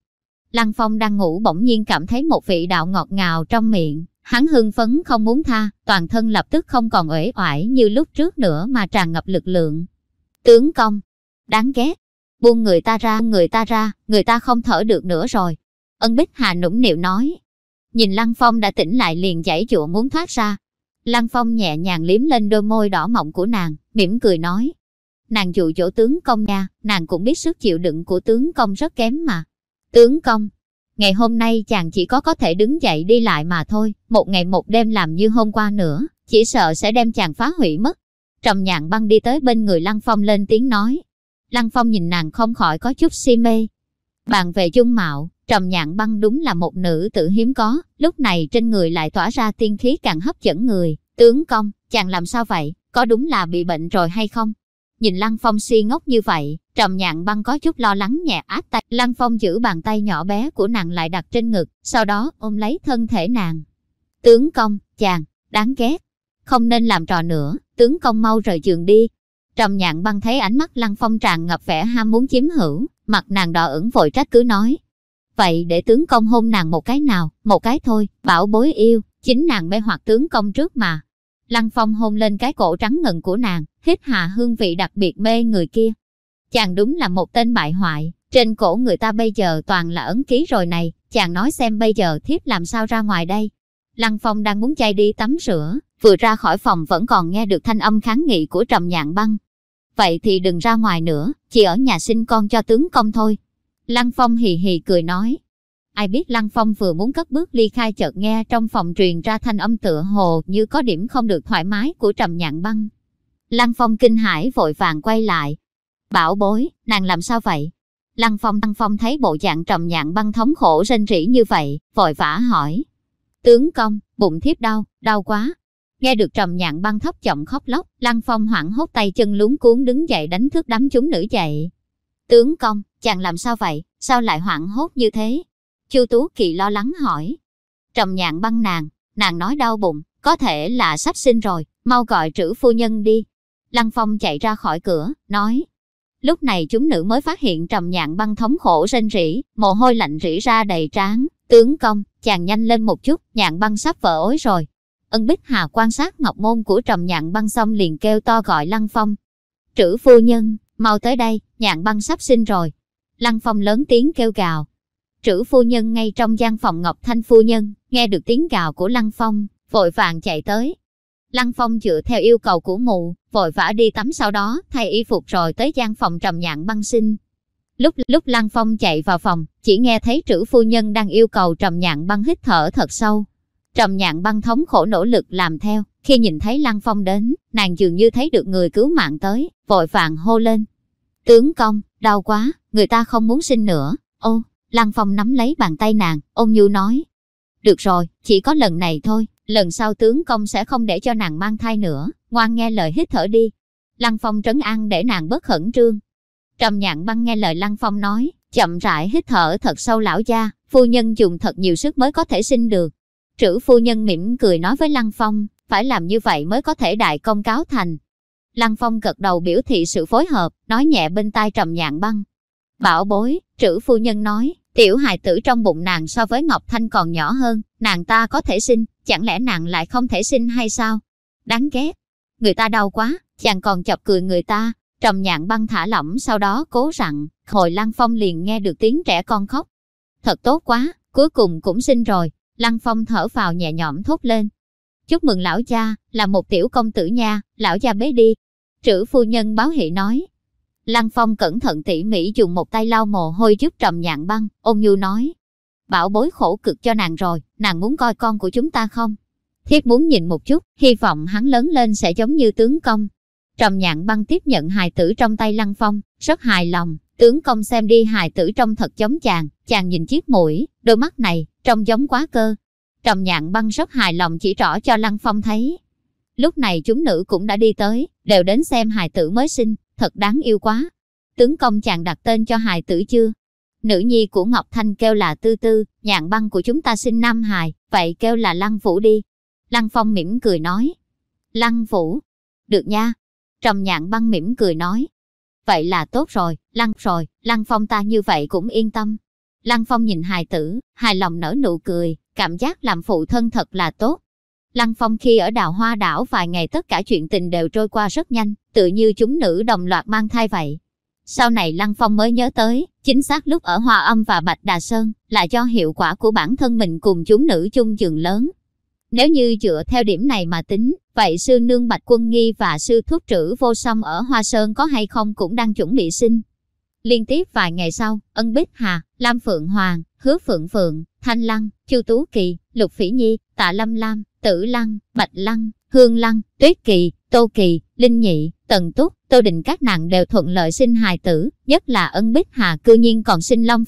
Lăng Phong đang ngủ bỗng nhiên cảm thấy một vị đạo ngọt ngào trong miệng, hắn hưng phấn không muốn tha, toàn thân lập tức không còn uể oải như lúc trước nữa mà tràn ngập lực lượng. Tướng công, đáng ghét, buông người ta ra, người ta ra, người ta không thở được nữa rồi. Ân Bích Hà nũng nịu nói. Nhìn Lăng Phong đã tỉnh lại liền giãy dụa muốn thoát ra. Lăng Phong nhẹ nhàng liếm lên đôi môi đỏ mọng của nàng, mỉm cười nói. Nàng dụ dỗ tướng công nha, nàng cũng biết sức chịu đựng của tướng công rất kém mà. Tướng công, ngày hôm nay chàng chỉ có có thể đứng dậy đi lại mà thôi, một ngày một đêm làm như hôm qua nữa, chỉ sợ sẽ đem chàng phá hủy mất. Trầm nhạn băng đi tới bên người Lăng Phong lên tiếng nói. Lăng Phong nhìn nàng không khỏi có chút si mê. Bàn về dung mạo, trầm nhạn băng đúng là một nữ tử hiếm có, lúc này trên người lại tỏa ra tiên khí càng hấp dẫn người. Tướng công, chàng làm sao vậy, có đúng là bị bệnh rồi hay không? Nhìn Lăng Phong si ngốc như vậy, trầm nhạn băng có chút lo lắng nhẹ áp tay. Lăng Phong giữ bàn tay nhỏ bé của nàng lại đặt trên ngực, sau đó ôm lấy thân thể nàng. Tướng công, chàng, đáng ghét. Không nên làm trò nữa, tướng công mau rời giường đi, Trầm nhạn băng thấy ánh mắt lăng phong tràn ngập vẻ ham muốn chiếm hữu, mặt nàng đỏ ửng vội trách cứ nói. Vậy để tướng công hôn nàng một cái nào, một cái thôi, bảo bối yêu, chính nàng mê hoặc tướng công trước mà. Lăng phong hôn lên cái cổ trắng ngần của nàng, hít hà hương vị đặc biệt mê người kia. Chàng đúng là một tên bại hoại, trên cổ người ta bây giờ toàn là ấn ký rồi này, chàng nói xem bây giờ thiếp làm sao ra ngoài đây. Lăng Phong đang muốn chay đi tắm rửa, vừa ra khỏi phòng vẫn còn nghe được thanh âm kháng nghị của Trầm Nhạn Băng. Vậy thì đừng ra ngoài nữa, chỉ ở nhà sinh con cho tướng công thôi. Lăng Phong hì hì cười nói. Ai biết Lăng Phong vừa muốn cất bước ly khai chợt nghe trong phòng truyền ra thanh âm tựa hồ như có điểm không được thoải mái của Trầm Nhạn Băng. Lăng Phong kinh hãi vội vàng quay lại. Bảo bối, nàng làm sao vậy? Lăng Phong Lăng Phong thấy bộ dạng trầm nhạn băng thống khổ rên rỉ như vậy, vội vã hỏi. Tướng công, bụng thiếp đau, đau quá. Nghe được trầm nhạn băng thấp giọng khóc lóc, Lăng Phong hoảng hốt tay chân luống cuốn đứng dậy đánh thức đám chúng nữ dậy. Tướng công, chàng làm sao vậy, sao lại hoảng hốt như thế? Chu Tú Kỳ lo lắng hỏi. Trầm nhạn băng nàng, nàng nói đau bụng, có thể là sắp sinh rồi, mau gọi trữ phu nhân đi. Lăng Phong chạy ra khỏi cửa, nói. Lúc này chúng nữ mới phát hiện trầm nhạn băng thống khổ rên rỉ, mồ hôi lạnh rỉ ra đầy trán. Tướng công, chàng nhanh lên một chút, nhạn băng sắp vỡ ối rồi. Ân Bích Hà quan sát ngọc môn của trầm nhạn băng xong liền kêu to gọi Lăng Phong. Trữ phu nhân, mau tới đây, nhạn băng sắp sinh rồi. Lăng Phong lớn tiếng kêu gào. Trữ phu nhân ngay trong gian phòng Ngọc Thanh phu nhân, nghe được tiếng gào của Lăng Phong, vội vàng chạy tới. Lăng Phong dựa theo yêu cầu của mụ, vội vã đi tắm sau đó, thay y phục rồi tới gian phòng trầm nhạn băng sinh. Lúc lúc Lăng Phong chạy vào phòng, chỉ nghe thấy trữ phu nhân đang yêu cầu trầm nhạn băng hít thở thật sâu. Trầm nhạn băng thống khổ nỗ lực làm theo, khi nhìn thấy Lăng Phong đến, nàng dường như thấy được người cứu mạng tới, vội vàng hô lên. Tướng công, đau quá, người ta không muốn sinh nữa. Ô, Lăng Phong nắm lấy bàn tay nàng, ôn nhu nói. Được rồi, chỉ có lần này thôi, lần sau tướng công sẽ không để cho nàng mang thai nữa, ngoan nghe lời hít thở đi. Lăng Phong trấn an để nàng bớt khẩn trương. Trầm nhạn băng nghe lời Lăng Phong nói, chậm rãi hít thở thật sâu lão gia, phu nhân dùng thật nhiều sức mới có thể sinh được. Trữ phu nhân mỉm cười nói với Lăng Phong, phải làm như vậy mới có thể đại công cáo thành. Lăng Phong gật đầu biểu thị sự phối hợp, nói nhẹ bên tai trầm nhạn băng. Bảo bối, trữ phu nhân nói, tiểu hài tử trong bụng nàng so với Ngọc Thanh còn nhỏ hơn, nàng ta có thể sinh, chẳng lẽ nàng lại không thể sinh hay sao? Đáng ghét. Người ta đau quá, chàng còn chọc cười người ta. Trầm nhạn băng thả lỏng sau đó cố rặn, hồi Lăng Phong liền nghe được tiếng trẻ con khóc. Thật tốt quá, cuối cùng cũng sinh rồi. Lăng Phong thở vào nhẹ nhõm thốt lên. Chúc mừng lão cha, là một tiểu công tử nha, lão cha bế đi. Trữ phu nhân báo hỷ nói. Lăng Phong cẩn thận tỉ mỉ dùng một tay lau mồ hôi giúp trầm nhạn băng, ôn nhu nói. Bảo bối khổ cực cho nàng rồi, nàng muốn coi con của chúng ta không? thiết muốn nhìn một chút, hy vọng hắn lớn lên sẽ giống như tướng công. Trầm nhạn băng tiếp nhận hài tử trong tay Lăng Phong, rất hài lòng. Tướng công xem đi hài tử trông thật giống chàng, chàng nhìn chiếc mũi, đôi mắt này, trông giống quá cơ. Trầm nhạn băng rất hài lòng chỉ rõ cho Lăng Phong thấy. Lúc này chúng nữ cũng đã đi tới, đều đến xem hài tử mới sinh, thật đáng yêu quá. Tướng công chàng đặt tên cho hài tử chưa? Nữ nhi của Ngọc Thanh kêu là Tư Tư, nhạn băng của chúng ta sinh Nam hài, vậy kêu là Lăng Vũ đi. Lăng Phong mỉm cười nói. Lăng Vũ. Được nha. Trầm nhạn băng mỉm cười nói. Vậy là tốt rồi, Lăng rồi, Lăng Phong ta như vậy cũng yên tâm. Lăng Phong nhìn hài tử, hài lòng nở nụ cười, cảm giác làm phụ thân thật là tốt. Lăng Phong khi ở đào hoa đảo vài ngày tất cả chuyện tình đều trôi qua rất nhanh, tự như chúng nữ đồng loạt mang thai vậy. Sau này Lăng Phong mới nhớ tới, chính xác lúc ở Hoa Âm và Bạch Đà Sơn, là do hiệu quả của bản thân mình cùng chúng nữ chung giường lớn. Nếu như dựa theo điểm này mà tính, vậy sư nương Bạch Quân Nghi và sư thuốc trữ vô song ở Hoa Sơn có hay không cũng đang chuẩn bị sinh. Liên tiếp vài ngày sau, Ân Bích Hà, Lam Phượng Hoàng, Hứa Phượng Phượng, Thanh Lăng, Chu Tú Kỳ, Lục Phỉ Nhi, Tạ Lâm Lam, Tử Lăng, Bạch Lăng, Hương Lăng, Tuyết Kỳ, Tô Kỳ, Linh Nhị, Tần Túc, Tô Đình các nàng đều thuận lợi sinh hài tử, nhất là Ân Bích Hà cư nhiên còn sinh long